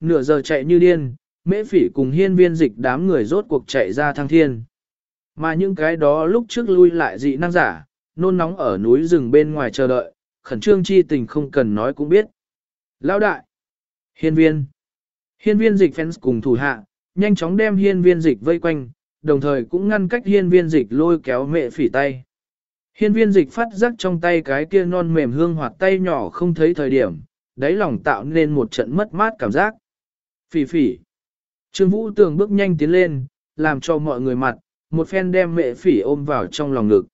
nửa giờ chạy như điên, mễ phỉ cùng hiên viên dịch đám người rốt cuộc chạy ra thăng thiên. Mà những cái đó lúc trước lui lại dị năng giả, nôn nóng ở núi rừng bên ngoài chờ đợi, khẩn trương chi tình không cần nói cũng biết. Lão đại, hiên viên, hiên viên dịch fans cùng thủ hạ, nhanh chóng đem hiên viên dịch vây quanh, đồng thời cũng ngăn cách hiên viên dịch lôi kéo mẹ phỉ tay. Hiên viên dịch phát giác trong tay cái kia non mềm hương hoạt tay nhỏ không thấy thời điểm, đáy lòng tạo nên một trận mất mát cảm giác. Phỉ phỉ. Trương Vũ Tường bước nhanh tiến lên, làm cho mọi người mặt, một phen đem mẹ phỉ ôm vào trong lòng ngực.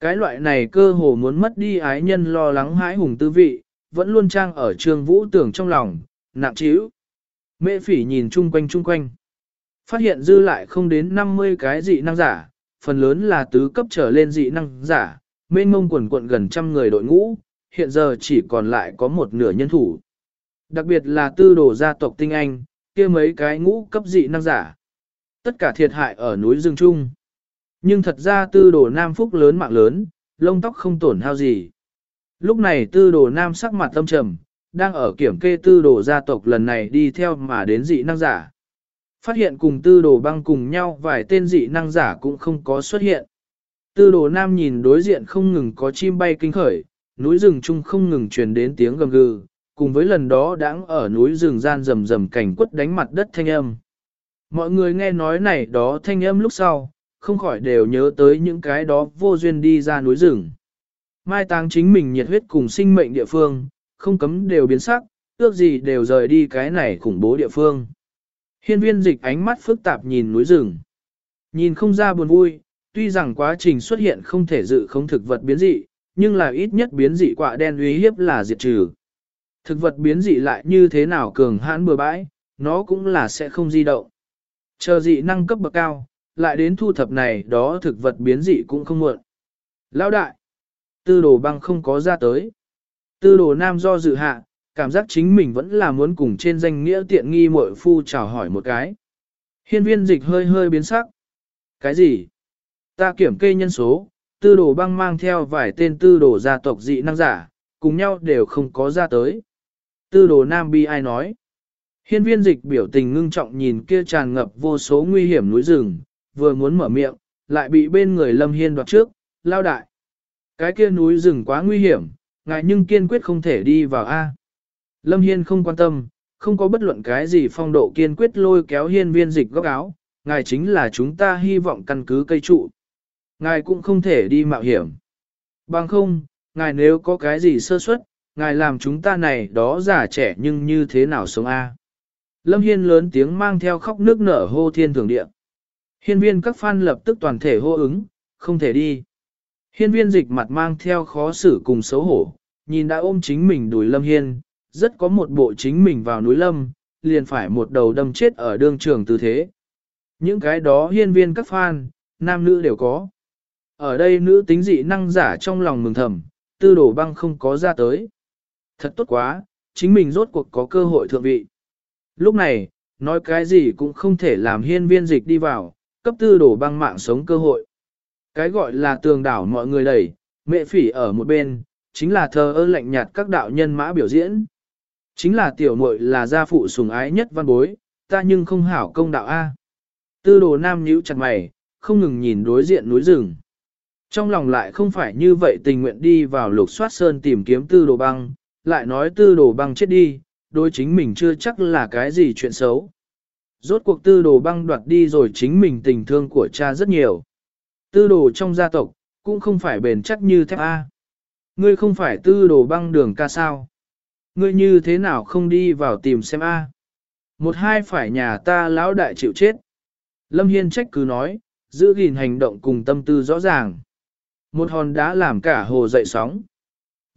Cái loại này cơ hồ muốn mất đi ái nhân lo lắng hãi hùng tư vị, vẫn luôn trang ở Trương Vũ Tường trong lòng, nặng trĩu. Mẹ phỉ nhìn chung quanh chung quanh. Phát hiện dư lại không đến 50 cái dị năng giả, phần lớn là tứ cấp trở lên dị năng giả, mênh mông quần quận gần trăm người đội ngũ, hiện giờ chỉ còn lại có một nửa nhân thủ. Đặc biệt là tư đồ gia tộc tinh anh, kia mấy cái ngũ cấp dị năng giả. Tất cả thiệt hại ở núi rừng trung. Nhưng thật ra tư đồ nam phúc lớn mạng lớn, lông tóc không tổn hao gì. Lúc này tư đồ nam sắc mặt tâm trầm, đang ở kiểm kê tư đồ gia tộc lần này đi theo mà đến dị năng giả. Phát hiện cùng tư đồ băng cùng nhau vài tên dị năng giả cũng không có xuất hiện. Tư đồ nam nhìn đối diện không ngừng có chim bay kinh khởi, núi rừng chung không ngừng truyền đến tiếng gầm gừ, cùng với lần đó đãng ở núi rừng gian rầm rầm cảnh quất đánh mặt đất thanh âm. Mọi người nghe nói này đó thanh âm lúc sau, không khỏi đều nhớ tới những cái đó vô duyên đi ra núi rừng. Mai táng chính mình nhiệt huyết cùng sinh mệnh địa phương, không cấm đều biến sắc, ước gì đều rời đi cái này khủng bố địa phương. Hiên viên dịch ánh mắt phức tạp nhìn núi rừng. Nhìn không ra buồn vui, tuy rằng quá trình xuất hiện không thể dự không thực vật biến dị, nhưng là ít nhất biến dị quạ đen uy hiếp là diệt trừ. Thực vật biến dị lại như thế nào cường hãn bừa bãi, nó cũng là sẽ không di động. Chờ dị năng cấp bậc cao, lại đến thu thập này đó thực vật biến dị cũng không muộn. Lão đại, tư đồ băng không có ra tới. Tư đồ nam do dự hạ, cảm giác chính mình vẫn là muốn cùng trên danh nghĩa tiện nghi muội phu chào hỏi một cái. Hiên viên dịch hơi hơi biến sắc. Cái gì? Ta kiểm kê nhân số, tư đồ băng mang theo vài tên tư đồ gia tộc dị năng giả, cùng nhau đều không có ra tới. Tư đồ nam bi ai nói. Hiên viên dịch biểu tình ngưng trọng nhìn kia tràn ngập vô số nguy hiểm núi rừng, vừa muốn mở miệng, lại bị bên người lâm hiên đoạt trước, lao đại. Cái kia núi rừng quá nguy hiểm, ngài nhưng kiên quyết không thể đi vào A. Lâm Hiên không quan tâm, không có bất luận cái gì phong độ kiên quyết lôi kéo hiên viên dịch góc áo, ngài chính là chúng ta hy vọng căn cứ cây trụ. Ngài cũng không thể đi mạo hiểm. Bằng không, ngài nếu có cái gì sơ suất, ngài làm chúng ta này đó già trẻ nhưng như thế nào sống a? Lâm Hiên lớn tiếng mang theo khóc nước nở hô thiên thường địa. Hiên viên các fan lập tức toàn thể hô ứng, không thể đi. Hiên viên dịch mặt mang theo khó xử cùng xấu hổ, nhìn đã ôm chính mình đuổi Lâm Hiên, rất có một bộ chính mình vào núi Lâm, liền phải một đầu đâm chết ở đương trường tư thế. Những cái đó hiên viên các fan, nam nữ đều có. Ở đây nữ tính dị năng giả trong lòng mừng thầm, tư đổ băng không có ra tới. Thật tốt quá, chính mình rốt cuộc có cơ hội thượng vị. Lúc này, nói cái gì cũng không thể làm hiên viên dịch đi vào, cấp tư đổ băng mạng sống cơ hội. Cái gọi là tường đảo mọi người đẩy, mẹ phỉ ở một bên, chính là thờ ơ lạnh nhạt các đạo nhân mã biểu diễn. Chính là tiểu muội là gia phụ sùng ái nhất văn bối, ta nhưng không hảo công đạo A. Tư đồ nam nhíu chặt mày, không ngừng nhìn đối diện núi rừng. Trong lòng lại không phải như vậy tình nguyện đi vào lục soát sơn tìm kiếm tư đồ băng, lại nói tư đồ băng chết đi, đối chính mình chưa chắc là cái gì chuyện xấu. Rốt cuộc tư đồ băng đoạt đi rồi chính mình tình thương của cha rất nhiều. Tư đồ trong gia tộc, cũng không phải bền chắc như thép A. Ngươi không phải tư đồ băng đường ca sao. Ngươi như thế nào không đi vào tìm xem A. Một hai phải nhà ta lão đại chịu chết. Lâm Hiên trách cứ nói, giữ gìn hành động cùng tâm tư rõ ràng. Một hòn đá làm cả hồ dậy sóng.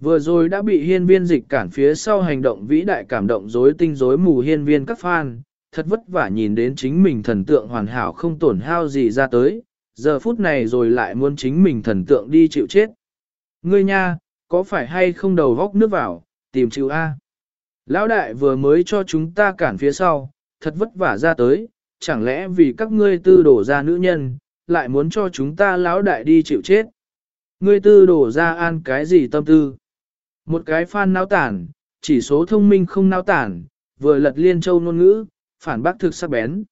Vừa rồi đã bị hiên viên dịch cản phía sau hành động vĩ đại cảm động rối tinh rối mù hiên viên các fan, thật vất vả nhìn đến chính mình thần tượng hoàn hảo không tổn hao gì ra tới, giờ phút này rồi lại muốn chính mình thần tượng đi chịu chết. Ngươi nha, có phải hay không đầu vóc nước vào, tìm chịu A. Lão đại vừa mới cho chúng ta cản phía sau, thật vất vả ra tới, chẳng lẽ vì các ngươi tư đổ ra nữ nhân, lại muốn cho chúng ta lão đại đi chịu chết. Ngươi tư đổ ra an cái gì tâm tư? Một cái fan náo tản, chỉ số thông minh không náo tản, vừa lật liên châu ngôn ngữ, phản bác thực sắc bén.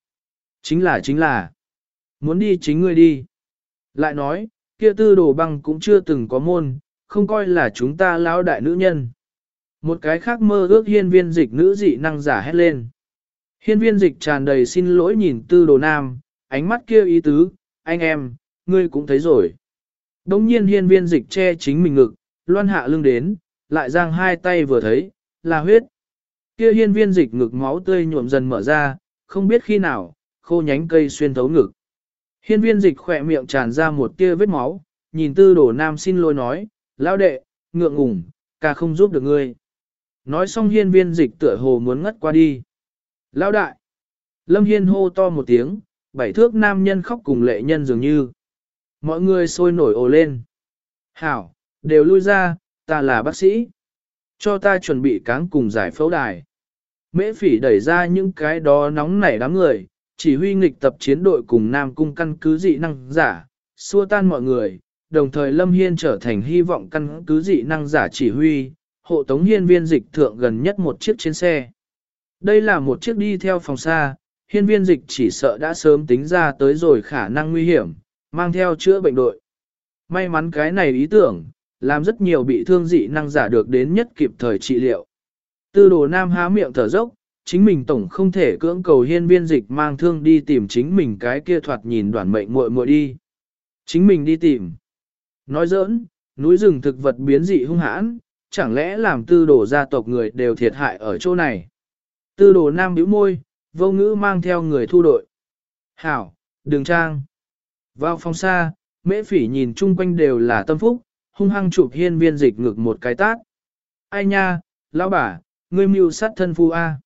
Chính là chính là, muốn đi chính ngươi đi. Lại nói, kia tư đồ băng cũng chưa từng có môn, không coi là chúng ta lão đại nữ nhân. Một cái khác mơ ước hiên viên dịch nữ dị năng giả hét lên. Hiên viên dịch tràn đầy xin lỗi nhìn tư đồ nam, ánh mắt kia ý tứ, anh em, ngươi cũng thấy rồi. Đống nhiên hiên viên dịch che chính mình ngực, loan hạ lưng đến, lại giang hai tay vừa thấy, là huyết. Kia hiên viên dịch ngực máu tươi nhuộm dần mở ra, không biết khi nào, khô nhánh cây xuyên thấu ngực. Hiên viên dịch khỏe miệng tràn ra một tia vết máu, nhìn tư đổ nam xin lỗi nói, lão đệ, ngượng ngùng, ca không giúp được ngươi. Nói xong hiên viên dịch tựa hồ muốn ngất qua đi. Lão đại! Lâm hiên hô to một tiếng, bảy thước nam nhân khóc cùng lệ nhân dường như. Mọi người sôi nổi ồ lên. Hảo, đều lui ra, ta là bác sĩ. Cho ta chuẩn bị cáng cùng giải phẫu đài. Mễ phỉ đẩy ra những cái đó nóng nảy đám người, chỉ huy nghịch tập chiến đội cùng Nam Cung căn cứ dị năng giả, xua tan mọi người, đồng thời Lâm Hiên trở thành hy vọng căn cứ dị năng giả chỉ huy, hộ tống hiên viên dịch thượng gần nhất một chiếc trên xe. Đây là một chiếc đi theo phòng xa, hiên viên dịch chỉ sợ đã sớm tính ra tới rồi khả năng nguy hiểm, mang theo chữa bệnh đội. May mắn cái này ý tưởng, làm rất nhiều bị thương dị năng giả được đến nhất kịp thời trị liệu. Tư đồ nam há miệng thở dốc, chính mình tổng không thể cưỡng cầu hiên viên dịch mang thương đi tìm chính mình cái kia thoạt nhìn đoàn mệnh muội muội đi. Chính mình đi tìm. Nói giỡn, núi rừng thực vật biến dị hung hãn, chẳng lẽ làm tư đồ gia tộc người đều thiệt hại ở chỗ này. Tư đồ nam bĩu môi, vô ngữ mang theo người thu đội. Hảo, đường trang. Vào phòng xa, mễ phỉ nhìn chung quanh đều là tâm phúc, hung hăng chụp hiên viên dịch ngực một cái tát. Ai nha, lão bà, ngươi mưu sát thân phu A.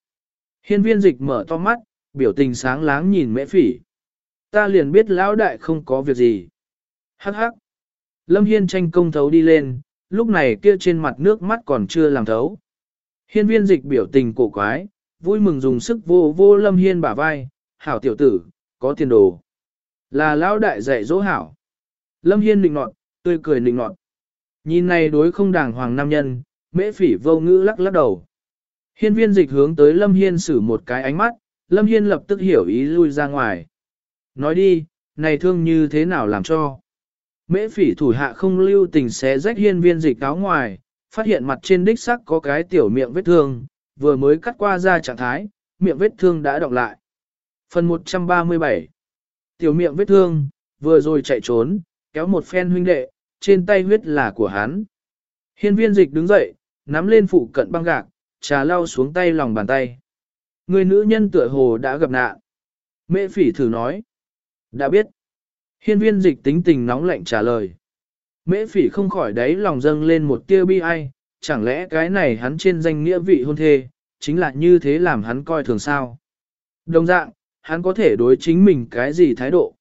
Hiên viên dịch mở to mắt, biểu tình sáng láng nhìn mễ phỉ. Ta liền biết lão đại không có việc gì. Hắc hắc. Lâm Hiên tranh công thấu đi lên, lúc này kia trên mặt nước mắt còn chưa làm thấu. Hiên viên dịch biểu tình cổ quái, vui mừng dùng sức vô vô Lâm Hiên bả vai, hảo tiểu tử, có tiền đồ. Là lão đại dạy dỗ hảo. Lâm Hiên nịnh nọt, tươi cười nịnh nọt. Nhìn này đối không đàng hoàng nam nhân, mễ phỉ vô ngữ lắc lắc đầu. Hiên viên dịch hướng tới Lâm Hiên xử một cái ánh mắt, Lâm Hiên lập tức hiểu ý lui ra ngoài. Nói đi, này thương như thế nào làm cho? Mễ phỉ thủ hạ không lưu tình xé rách hiên viên dịch áo ngoài, phát hiện mặt trên đích sắc có cái tiểu miệng vết thương, vừa mới cắt qua ra trạng thái, miệng vết thương đã đọc lại. Phần 137 Tiểu miệng vết thương, vừa rồi chạy trốn, kéo một phen huynh đệ, trên tay huyết là của hắn. Hiên viên dịch đứng dậy, nắm lên phụ cận băng gạc, trà lau xuống tay lòng bàn tay. Người nữ nhân tựa hồ đã gặp nạn. Mễ phỉ thử nói. Đã biết. Hiên viên dịch tính tình nóng lạnh trả lời. Mễ phỉ không khỏi đáy lòng dâng lên một tia bi ai, chẳng lẽ cái này hắn trên danh nghĩa vị hôn thê, chính là như thế làm hắn coi thường sao. Đồng dạng, hắn có thể đối chính mình cái gì thái độ.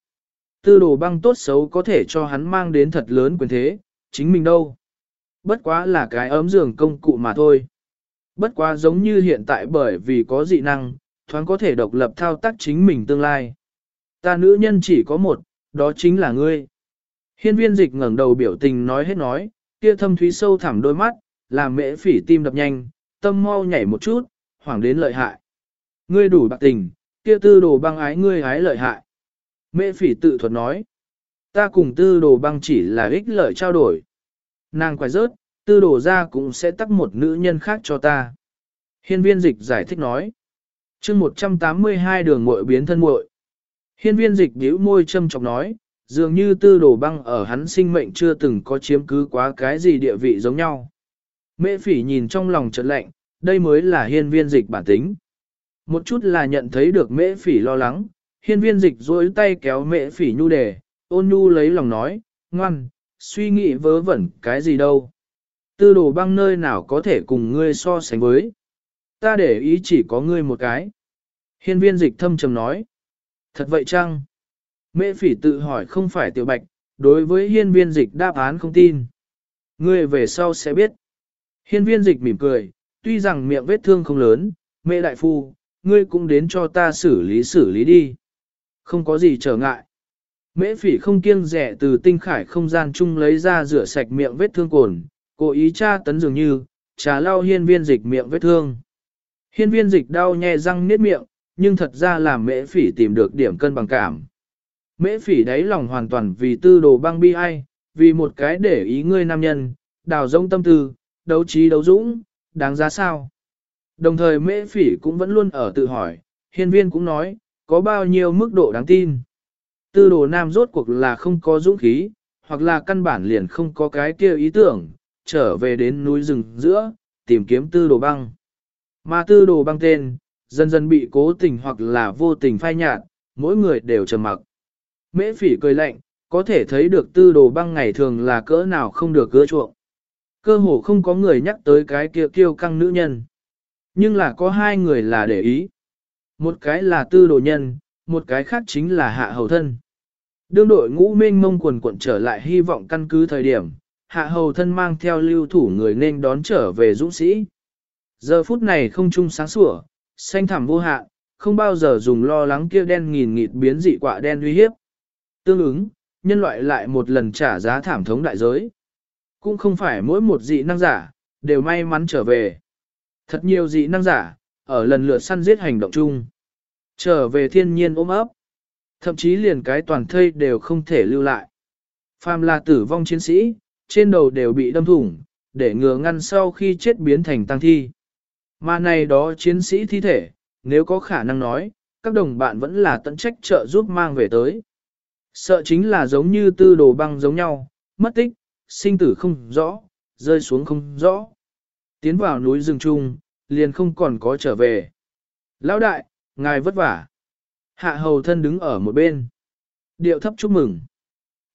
Tư đồ băng tốt xấu có thể cho hắn mang đến thật lớn quyền thế, chính mình đâu. Bất quá là cái ấm giường công cụ mà thôi. Bất quá giống như hiện tại bởi vì có dị năng, thoáng có thể độc lập thao tác chính mình tương lai. Ta nữ nhân chỉ có một, đó chính là ngươi. Hiên viên dịch ngẩng đầu biểu tình nói hết nói, kia thâm thúy sâu thẳm đôi mắt, làm mễ phỉ tim đập nhanh, tâm mau nhảy một chút, hoảng đến lợi hại. Ngươi đủ bạc tình, kia tư đồ băng ái ngươi ái lợi hại. Mễ phỉ tự thuật nói, ta cùng tư đồ băng chỉ là ích lợi trao đổi. Nàng quay rớt, tư đồ ra cũng sẽ tắt một nữ nhân khác cho ta. Hiên viên dịch giải thích nói, chương 182 đường muội biến thân muội. Hiên viên dịch điếu môi châm chọc nói, dường như tư đồ băng ở hắn sinh mệnh chưa từng có chiếm cứ quá cái gì địa vị giống nhau. Mễ phỉ nhìn trong lòng trật lạnh, đây mới là hiên viên dịch bản tính. Một chút là nhận thấy được mễ phỉ lo lắng, hiên viên dịch dối tay kéo mẹ phỉ nhu đề, ôn nhu lấy lòng nói, ngoan, suy nghĩ vớ vẩn cái gì đâu. Tư đồ băng nơi nào có thể cùng ngươi so sánh với. Ta để ý chỉ có ngươi một cái. Hiên viên dịch thâm trầm nói. Thật vậy chăng? Mễ phỉ tự hỏi không phải tiểu bạch, đối với hiên viên dịch đáp án không tin. Ngươi về sau sẽ biết. Hiên viên dịch mỉm cười, tuy rằng miệng vết thương không lớn, mẹ đại phu, ngươi cũng đến cho ta xử lý xử lý đi. Không có gì trở ngại. Mễ phỉ không kiêng rẻ từ tinh khải không gian chung lấy ra rửa sạch miệng vết thương cồn, cố ý tra tấn dường như, trà lau hiên viên dịch miệng vết thương. Hiên viên dịch đau nhè răng niết miệng, nhưng thật ra là mễ phỉ tìm được điểm cân bằng cảm. Mễ phỉ đáy lòng hoàn toàn vì tư đồ băng bi ai, vì một cái để ý ngươi nam nhân, đào rông tâm tư, đấu trí đấu dũng, đáng giá sao. Đồng thời mễ phỉ cũng vẫn luôn ở tự hỏi, hiên viên cũng nói, có bao nhiêu mức độ đáng tin. Tư đồ nam rốt cuộc là không có dũng khí, hoặc là căn bản liền không có cái kia ý tưởng, trở về đến núi rừng giữa, tìm kiếm tư đồ băng. Mà tư đồ băng tên, dần dần bị cố tình hoặc là vô tình phai nhạt, mỗi người đều trầm mặc. Mễ phỉ cười lạnh, có thể thấy được tư đồ băng ngày thường là cỡ nào không được cỡ chuộng. Cơ hồ không có người nhắc tới cái kia kiêu căng nữ nhân. Nhưng là có hai người là để ý. Một cái là tư đồ nhân, một cái khác chính là hạ hầu thân. Đương đội ngũ mênh mông quần quận trở lại hy vọng căn cứ thời điểm, hạ hầu thân mang theo lưu thủ người nên đón trở về dũng sĩ. Giờ phút này không trung sáng sủa, xanh thẳm vô hạn, không bao giờ dùng lo lắng kia đen nghìn nghịt biến dị quạ đen uy hiếp. Tương ứng, nhân loại lại một lần trả giá thảm thống đại giới. Cũng không phải mỗi một dị năng giả, đều may mắn trở về. Thật nhiều dị năng giả, ở lần lượt săn giết hành động chung. Trở về thiên nhiên ôm ấp. Thậm chí liền cái toàn thây đều không thể lưu lại. Phàm là tử vong chiến sĩ, trên đầu đều bị đâm thủng, để ngừa ngăn sau khi chết biến thành tăng thi. Mà này đó chiến sĩ thi thể, nếu có khả năng nói, các đồng bạn vẫn là tận trách trợ giúp mang về tới. Sợ chính là giống như tư đồ băng giống nhau, mất tích, sinh tử không rõ, rơi xuống không rõ. Tiến vào núi rừng chung, liền không còn có trở về. Lão đại, ngài vất vả. Hạ hầu thân đứng ở một bên. Điệu thấp chúc mừng.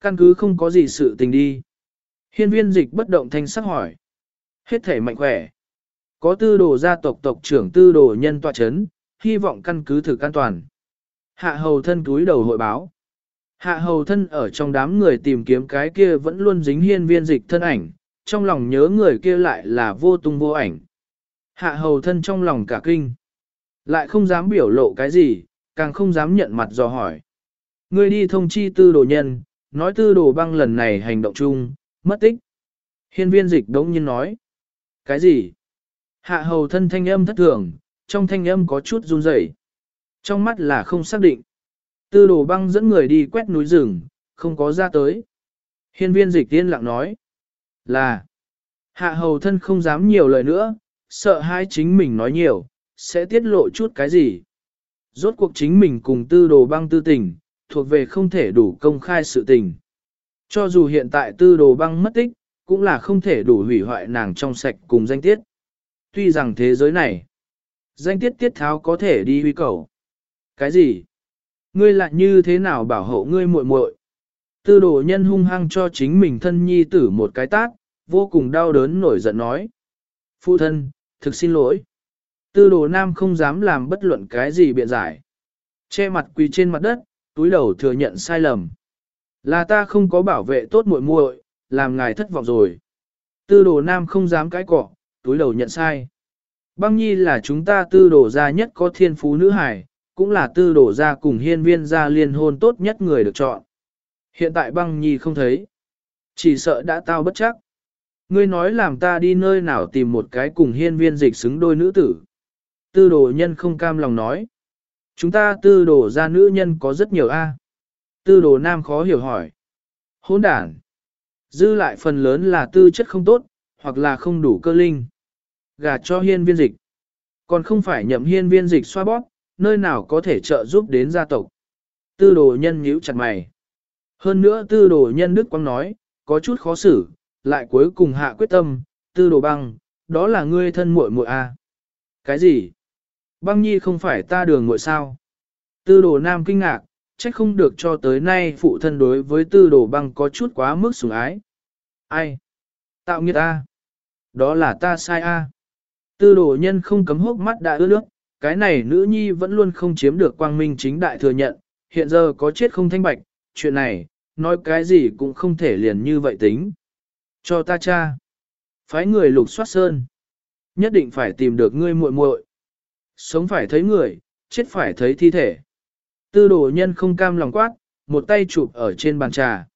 Căn cứ không có gì sự tình đi. Hiên viên dịch bất động thanh sắc hỏi. Hết thể mạnh khỏe. Có tư đồ gia tộc tộc trưởng tư đồ nhân tọa chấn, hy vọng căn cứ thực an toàn. Hạ hầu thân túi đầu hội báo. Hạ hầu thân ở trong đám người tìm kiếm cái kia vẫn luôn dính hiên viên dịch thân ảnh, trong lòng nhớ người kia lại là vô tung vô ảnh. Hạ hầu thân trong lòng cả kinh. Lại không dám biểu lộ cái gì, càng không dám nhận mặt dò hỏi. Người đi thông chi tư đồ nhân, nói tư đồ băng lần này hành động chung, mất tích. Hiên viên dịch đống nhiên nói. Cái gì? Hạ hầu thân thanh âm thất thường, trong thanh âm có chút run rẩy, Trong mắt là không xác định. Tư đồ băng dẫn người đi quét núi rừng, không có ra tới. Hiên viên dịch tiên lặng nói. Là. Hạ hầu thân không dám nhiều lời nữa, sợ hai chính mình nói nhiều, sẽ tiết lộ chút cái gì. Rốt cuộc chính mình cùng tư đồ băng tư tình, thuộc về không thể đủ công khai sự tình. Cho dù hiện tại tư đồ băng mất tích, cũng là không thể đủ hủy hoại nàng trong sạch cùng danh tiết. Tuy rằng thế giới này, danh tiết tiết tháo có thể đi huy cầu. Cái gì? Ngươi lại như thế nào bảo hộ ngươi muội muội? Tư đồ nhân hung hăng cho chính mình thân nhi tử một cái tát, vô cùng đau đớn nổi giận nói. Phụ thân, thực xin lỗi. Tư đồ nam không dám làm bất luận cái gì biện giải. Che mặt quỳ trên mặt đất, túi đầu thừa nhận sai lầm. Là ta không có bảo vệ tốt muội muội, làm ngài thất vọng rồi. Tư đồ nam không dám cãi cọ, túi đầu nhận sai. Băng nhi là chúng ta tư đồ gia nhất có thiên phú nữ hải, cũng là tư đồ gia cùng hiên viên gia liên hôn tốt nhất người được chọn. Hiện tại băng nhi không thấy. Chỉ sợ đã tao bất chắc. Ngươi nói làm ta đi nơi nào tìm một cái cùng hiên viên dịch xứng đôi nữ tử. Tư đồ nhân không cam lòng nói. Chúng ta tư đồ gia nữ nhân có rất nhiều A. Tư đồ nam khó hiểu hỏi. hỗn đản. Dư lại phần lớn là tư chất không tốt, hoặc là không đủ cơ linh. Gà cho hiên viên dịch. Còn không phải nhậm hiên viên dịch xoa bóp, nơi nào có thể trợ giúp đến gia tộc. Tư đồ nhân nhíu chặt mày. Hơn nữa tư đồ nhân Đức Quang nói, có chút khó xử, lại cuối cùng hạ quyết tâm, tư đồ băng, đó là ngươi thân muội muội a. Cái gì? Băng nhi không phải ta đường muội sao? Tư đồ nam kinh ngạc, trách không được cho tới nay phụ thân đối với tư đồ băng có chút quá mức sủng ái. Ai? Tạo nghiệt ta. À? Đó là ta sai a. Tư đồ nhân không cấm hốc mắt đã ướt nước, cái này nữ nhi vẫn luôn không chiếm được quang minh chính đại thừa nhận, hiện giờ có chết không thanh bạch, chuyện này, nói cái gì cũng không thể liền như vậy tính. Cho ta cha. Phái người lục soát sơn. Nhất định phải tìm được ngươi muội muội. Sống phải thấy người, chết phải thấy thi thể. Tư đồ nhân không cam lòng quát, một tay chụp ở trên bàn trà.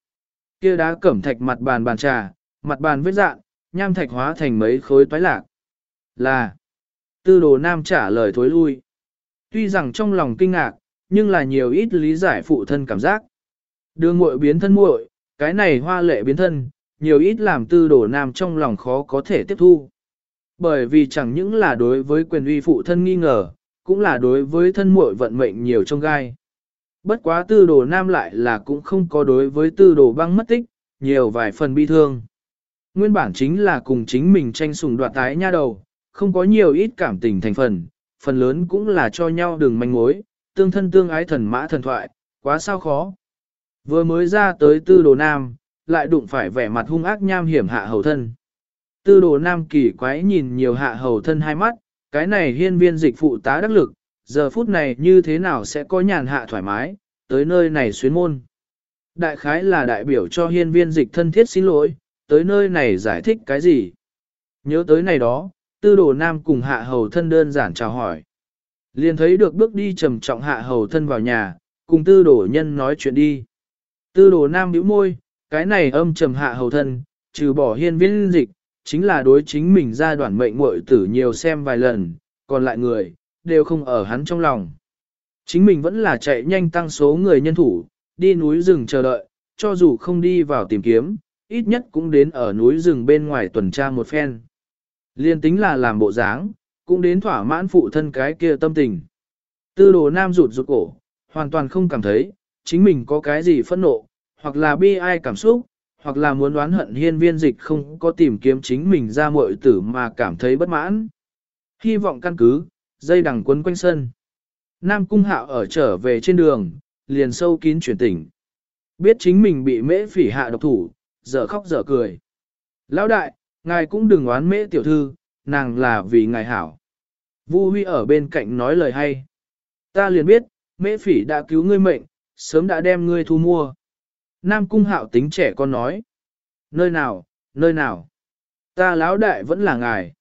Kia đá cẩm thạch mặt bàn bàn trà, mặt bàn vết dạng, nham thạch hóa thành mấy khối toái lạc. Là, Tư đồ nam trả lời thối lui. Tuy rằng trong lòng kinh ngạc, nhưng là nhiều ít lý giải phụ thân cảm giác. Đưa muội biến thân muội, cái này hoa lệ biến thân, nhiều ít làm tư đồ nam trong lòng khó có thể tiếp thu. Bởi vì chẳng những là đối với quyền uy phụ thân nghi ngờ, cũng là đối với thân muội vận mệnh nhiều trong gai. Bất quá tư đồ nam lại là cũng không có đối với tư đồ băng mất tích, nhiều vài phần bi thương. Nguyên bản chính là cùng chính mình tranh sùng đoạt tái nha đầu, không có nhiều ít cảm tình thành phần, phần lớn cũng là cho nhau đường manh mối, tương thân tương ái thần mã thần thoại, quá sao khó. Vừa mới ra tới tư đồ nam, lại đụng phải vẻ mặt hung ác nham hiểm hạ hầu thân. Tư đồ nam kỳ quái nhìn nhiều hạ hầu thân hai mắt, cái này hiên viên dịch phụ tá đắc lực, giờ phút này như thế nào sẽ có nhàn hạ thoải mái, tới nơi này xuyến môn. Đại khái là đại biểu cho hiên viên dịch thân thiết xin lỗi, tới nơi này giải thích cái gì. Nhớ tới này đó, tư đồ nam cùng hạ hầu thân đơn giản chào hỏi. Liền thấy được bước đi trầm trọng hạ hầu thân vào nhà, cùng tư đồ nhân nói chuyện đi. Tư đồ nam nhíu môi, cái này âm trầm hạ hầu thân, trừ bỏ hiên viên dịch, chính là đối chính mình ra đoạn mệnh muội tử nhiều xem vài lần, còn lại người, đều không ở hắn trong lòng. Chính mình vẫn là chạy nhanh tăng số người nhân thủ, đi núi rừng chờ đợi, cho dù không đi vào tìm kiếm, ít nhất cũng đến ở núi rừng bên ngoài tuần tra một phen. Liên tính là làm bộ dáng, cũng đến thỏa mãn phụ thân cái kia tâm tình. Tư đồ nam rụt rụt cổ, hoàn toàn không cảm thấy, chính mình có cái gì phẫn nộ, hoặc là bi ai cảm xúc, hoặc là muốn đoán hận hiên viên dịch không có tìm kiếm chính mình ra muội tử mà cảm thấy bất mãn. Hy vọng căn cứ, dây đằng quấn quanh sân. Nam cung hạo ở trở về trên đường, liền sâu kín chuyển tỉnh. Biết chính mình bị mễ phỉ hạ độc thủ, dở khóc dở cười. Lão đại, ngài cũng đừng oán mễ tiểu thư, nàng là vì ngài hảo. Vu Huy ở bên cạnh nói lời hay. Ta liền biết, mễ phỉ đã cứu ngươi mệnh, sớm đã đem ngươi thu mua. Nam cung hạo tính trẻ con nói. Nơi nào, nơi nào? Ta lão đại vẫn là ngài.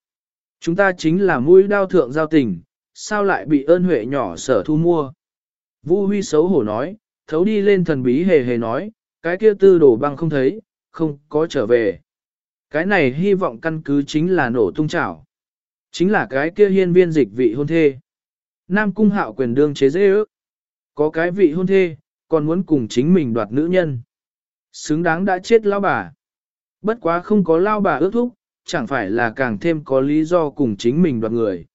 Chúng ta chính là mũi đao thượng giao tình, sao lại bị ơn huệ nhỏ sở thu mua? Vu Huy xấu hổ nói, thấu đi lên thần bí hề hề nói, cái kia tư đổ băng không thấy, không có trở về. Cái này hy vọng căn cứ chính là nổ tung chảo. Chính là cái kia hiên viên dịch vị hôn thê. Nam cung hạo quyền đương chế dễ ước. Có cái vị hôn thê, còn muốn cùng chính mình đoạt nữ nhân. Xứng đáng đã chết lao bà. Bất quá không có lao bà ước thúc, chẳng phải là càng thêm có lý do cùng chính mình đoạt người.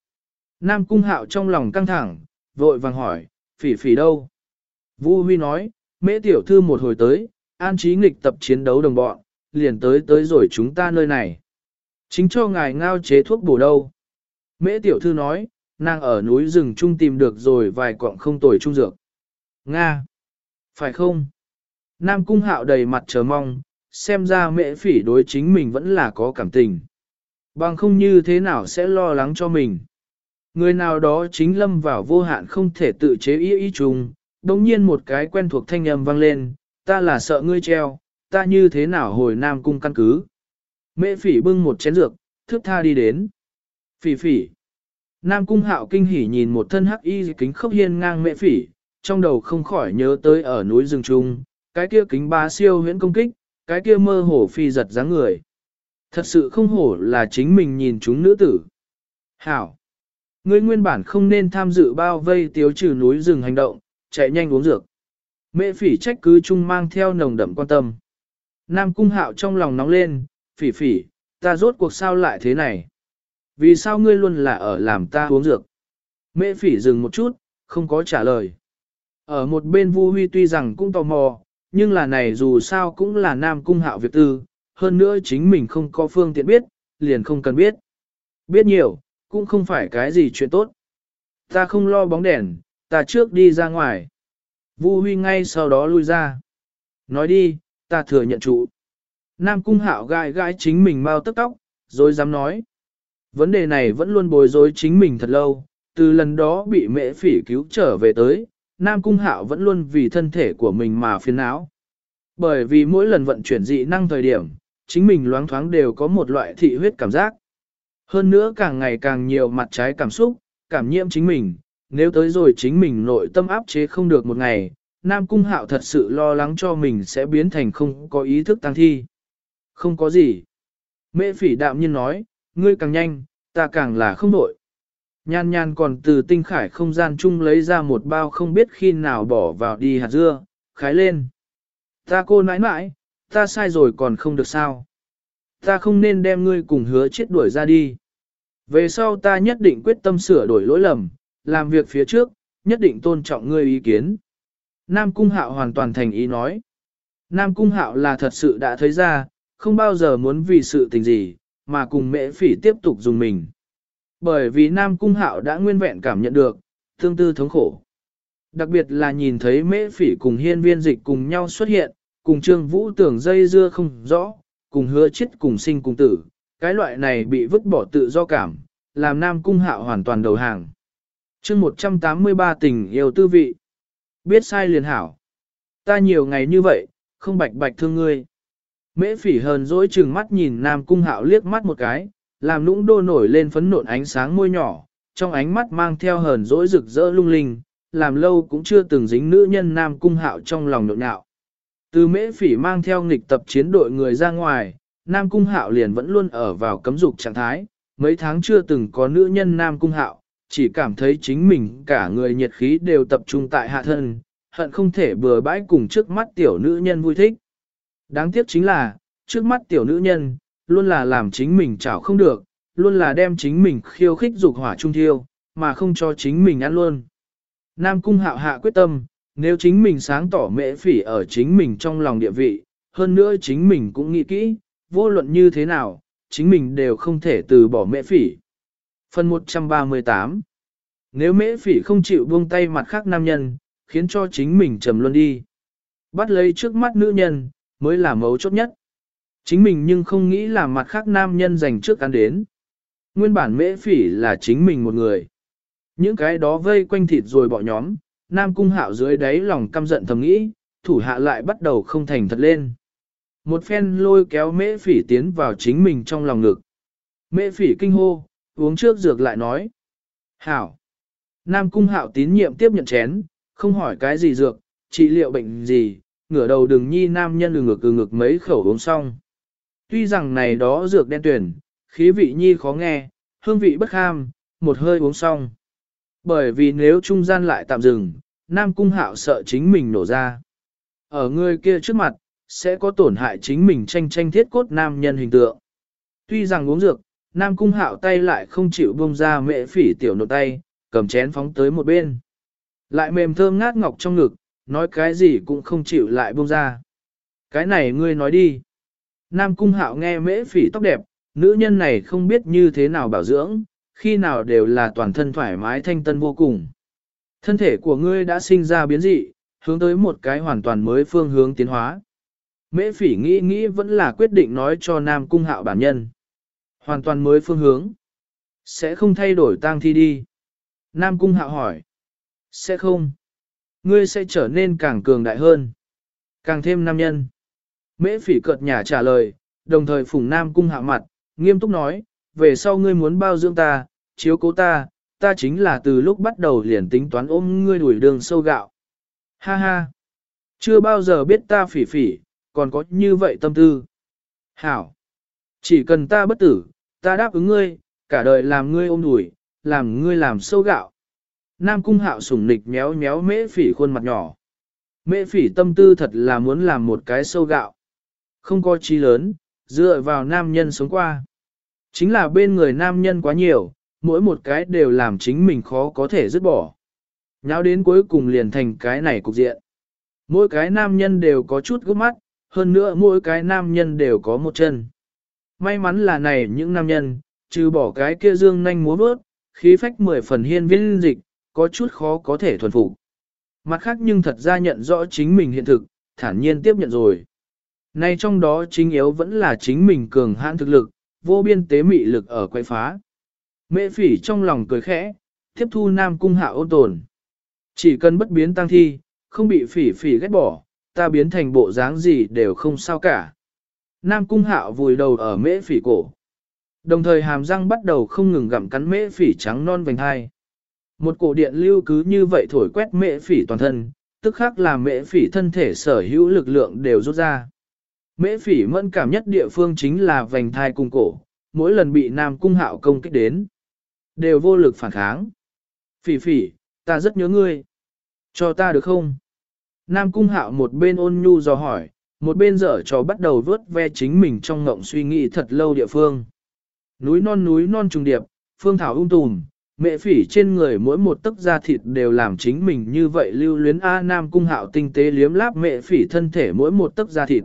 Nam cung hạo trong lòng căng thẳng, vội vàng hỏi, phỉ phỉ đâu? Vu Huy nói, mễ tiểu thư một hồi tới, an trí nghịch tập chiến đấu đồng bọn, liền tới tới rồi chúng ta nơi này. Chính cho ngài ngao chế thuốc bổ đâu. Mễ tiểu thư nói, nàng ở núi rừng trung tìm được rồi vài quặng không tồi trung dược. Nga! Phải không? Nam cung hạo đầy mặt chờ mong, xem ra mẹ phỉ đối chính mình vẫn là có cảm tình. Bằng không như thế nào sẽ lo lắng cho mình. Người nào đó chính lâm vào vô hạn không thể tự chế ý ý chung, đồng nhiên một cái quen thuộc thanh âm vang lên, ta là sợ ngươi treo, ta như thế nào hồi Nam cung căn cứ. Mẹ phỉ bưng một chén dược, thước tha đi đến. Phỉ phỉ. Nam cung hạo kinh hỉ nhìn một thân hắc y kính khốc hiên ngang mẹ phỉ, trong đầu không khỏi nhớ tới ở núi rừng trung, cái kia kính ba siêu huyễn công kích, cái kia mơ hổ phi giật dáng người. Thật sự không hổ là chính mình nhìn chúng nữ tử. Hảo! Ngươi nguyên bản không nên tham dự bao vây tiếu trừ núi rừng hành động, chạy nhanh uống dược. Mẹ phỉ trách cứ chung mang theo nồng đậm quan tâm. Nam cung hạo trong lòng nóng lên, phỉ phỉ, ta rốt cuộc sao lại thế này? Vì sao ngươi luôn là ở làm ta uống dược? Mẹ phỉ dừng một chút, không có trả lời. Ở một bên Vu Huy tuy rằng cũng tò mò, nhưng là này dù sao cũng là nam cung hạo việc tư, hơn nữa chính mình không có phương tiện biết, liền không cần biết. Biết nhiều, cũng không phải cái gì chuyện tốt. Ta không lo bóng đèn, ta trước đi ra ngoài. Vu Huy ngay sau đó lui ra. Nói đi, ta thừa nhận trụ. Nam cung hạo gai gai chính mình mau tức tóc, rồi dám nói. Vấn đề này vẫn luôn bối rối chính mình thật lâu, từ lần đó bị mễ phỉ cứu trở về tới, Nam Cung Hạo vẫn luôn vì thân thể của mình mà phiền não. Bởi vì mỗi lần vận chuyển dị năng thời điểm, chính mình loáng thoáng đều có một loại thị huyết cảm giác. Hơn nữa càng ngày càng nhiều mặt trái cảm xúc, cảm nhiễm chính mình, nếu tới rồi chính mình nội tâm áp chế không được một ngày, Nam Cung Hạo thật sự lo lắng cho mình sẽ biến thành không có ý thức tăng thi. Không có gì. Mễ phỉ đạm nhiên nói, ngươi càng nhanh, ta càng là không đổi. Nhan nhan còn từ tinh khải không gian chung lấy ra một bao không biết khi nào bỏ vào đi hạt dưa, khái lên. Ta cô nãi nãi, ta sai rồi còn không được sao. Ta không nên đem ngươi cùng hứa chết đuổi ra đi. Về sau ta nhất định quyết tâm sửa đổi lỗi lầm, làm việc phía trước, nhất định tôn trọng ngươi ý kiến. Nam Cung Hạo hoàn toàn thành ý nói. Nam Cung Hạo là thật sự đã thấy ra, không bao giờ muốn vì sự tình gì, mà cùng mễ phỉ tiếp tục dùng mình. Bởi vì Nam Cung Hạo đã nguyên vẹn cảm nhận được, tương tư thống khổ. Đặc biệt là nhìn thấy mễ phỉ cùng hiên viên dịch cùng nhau xuất hiện, cùng trương vũ tưởng dây dưa không rõ, cùng hứa chết cùng sinh cùng tử, cái loại này bị vứt bỏ tự do cảm, làm Nam Cung Hạo hoàn toàn đầu hàng. chương 183 tình yêu tư vị. Biết sai liền hảo. Ta nhiều ngày như vậy, không bạch bạch thương ngươi. Mễ phỉ hờn dỗi chừng mắt nhìn Nam Cung Hạo liếc mắt một cái, làm nũng đô nổi lên phấn nộn ánh sáng môi nhỏ, trong ánh mắt mang theo hờn dỗi rực rỡ lung linh, làm lâu cũng chưa từng dính nữ nhân Nam Cung Hạo trong lòng nộn nhạo. Từ mễ phỉ mang theo nghịch tập chiến đội người ra ngoài, Nam Cung Hạo liền vẫn luôn ở vào cấm dục trạng thái, mấy tháng chưa từng có nữ nhân Nam Cung Hạo, chỉ cảm thấy chính mình cả người nhiệt khí đều tập trung tại hạ thân, hận không thể bừa bãi cùng trước mắt tiểu nữ nhân vui thích. Đáng tiếc chính là, trước mắt tiểu nữ nhân, luôn là làm chính mình chảo không được, luôn là đem chính mình khiêu khích dục hỏa trung thiêu, mà không cho chính mình ăn luôn. Nam Cung Hạo hạ quyết tâm, nếu chính mình sáng tỏ mễ phỉ ở chính mình trong lòng địa vị, hơn nữa chính mình cũng nghĩ kỹ, vô luận như thế nào, chính mình đều không thể từ bỏ mễ phỉ. Phần 138 Nếu mễ phỉ không chịu buông tay mặt khác nam nhân, khiến cho chính mình trầm luân đi. Bắt lấy trước mắt nữ nhân, mới là mấu chốt nhất. Chính mình nhưng không nghĩ là mặt khác nam nhân dành trước ăn đến. Nguyên bản mễ phỉ là chính mình một người. Những cái đó vây quanh thịt rồi bỏ nhóm, nam cung hạo dưới đáy lòng căm giận thầm nghĩ, thủ hạ lại bắt đầu không thành thật lên. Một phen lôi kéo mễ phỉ tiến vào chính mình trong lòng ngực. Mễ phỉ kinh hô, uống trước dược lại nói. Hảo. Nam cung hạo tín nhiệm tiếp nhận chén, không hỏi cái gì dược, trị liệu bệnh gì, ngửa đầu đừng nhi nam nhân ừ ngực ừ ngực mấy khẩu uống xong. Tuy rằng này đó dược đen tuyển, khí vị nhi khó nghe, hương vị bất ham, một hơi uống xong. Bởi vì nếu trung gian lại tạm dừng, Nam Cung Hạo sợ chính mình nổ ra. Ở người kia trước mặt, sẽ có tổn hại chính mình tranh tranh thiết cốt nam nhân hình tượng. Tuy rằng uống dược, Nam Cung Hạo tay lại không chịu buông ra mẹ phỉ tiểu nộp tay, cầm chén phóng tới một bên. Lại mềm thơm ngát ngọc trong ngực, nói cái gì cũng không chịu lại buông ra. Cái này ngươi nói đi. Nam Cung Hạo nghe mễ phỉ tóc đẹp, nữ nhân này không biết như thế nào bảo dưỡng, khi nào đều là toàn thân thoải mái thanh tân vô cùng. Thân thể của ngươi đã sinh ra biến dị, hướng tới một cái hoàn toàn mới phương hướng tiến hóa. Mễ phỉ nghĩ nghĩ vẫn là quyết định nói cho Nam Cung Hạo bản nhân. Hoàn toàn mới phương hướng. Sẽ không thay đổi tang thi đi. Nam Cung Hạo hỏi. Sẽ không. Ngươi sẽ trở nên càng cường đại hơn. Càng thêm nam nhân. Mễ phỉ cợt nhà trả lời, đồng thời phùng Nam Cung hạ mặt, nghiêm túc nói, về sau ngươi muốn bao dưỡng ta, chiếu cố ta, ta chính là từ lúc bắt đầu liền tính toán ôm ngươi đuổi đường sâu gạo. Ha ha! Chưa bao giờ biết ta phỉ phỉ, còn có như vậy tâm tư. Hảo! Chỉ cần ta bất tử, ta đáp ứng ngươi, cả đời làm ngươi ôm đuổi, làm ngươi làm sâu gạo. Nam cung hạo sủng nịch méo méo mễ phỉ khuôn mặt nhỏ. Mễ phỉ tâm tư thật là muốn làm một cái sâu gạo. Không có chi lớn, dựa vào nam nhân sống qua. Chính là bên người nam nhân quá nhiều, mỗi một cái đều làm chính mình khó có thể dứt bỏ. Nháo đến cuối cùng liền thành cái này cục diện. Mỗi cái nam nhân đều có chút gấp mắt, hơn nữa mỗi cái nam nhân đều có một chân. May mắn là này những nam nhân, trừ bỏ cái kia dương nhanh múa bớt, khí phách mười phần hiên viên dịch, có chút khó có thể thuần phục. Mặt khác nhưng thật ra nhận rõ chính mình hiện thực, thản nhiên tiếp nhận rồi. Nay trong đó chính yếu vẫn là chính mình cường hãn thực lực, vô biên tế mị lực ở quay phá. Mễ phỉ trong lòng cười khẽ, tiếp thu nam cung hạ ôn tồn. Chỉ cần bất biến tăng thi, không bị phỉ phỉ ghét bỏ, ta biến thành bộ dáng gì đều không sao cả. Nam cung hạo vùi đầu ở mễ phỉ cổ. Đồng thời hàm răng bắt đầu không ngừng gặm cắn mễ phỉ trắng non vành hai. Một cổ điện lưu cứ như vậy thổi quét mễ phỉ toàn thân, tức khắc làm mễ phỉ thân thể sở hữu lực lượng đều rút ra. Mễ phỉ mẫn cảm nhất địa phương chính là vành thai cung cổ, mỗi lần bị nam cung hạo công kích đến. đều vô lực phản kháng. Phỉ phỉ, ta rất nhớ ngươi. Cho ta được không? Nam cung hạo một bên ôn nhu dò hỏi, một bên dở trò bắt đầu vớt ve chính mình trong ngộng suy nghĩ thật lâu địa phương. Núi non núi non trùng điệp, phương thảo ung tùm, mẹ phỉ trên người mỗi một tấc da thịt đều làm chính mình như vậy lưu luyến A Nam cung hạo tinh tế liếm láp mẹ phỉ thân thể mỗi một tấc da thịt.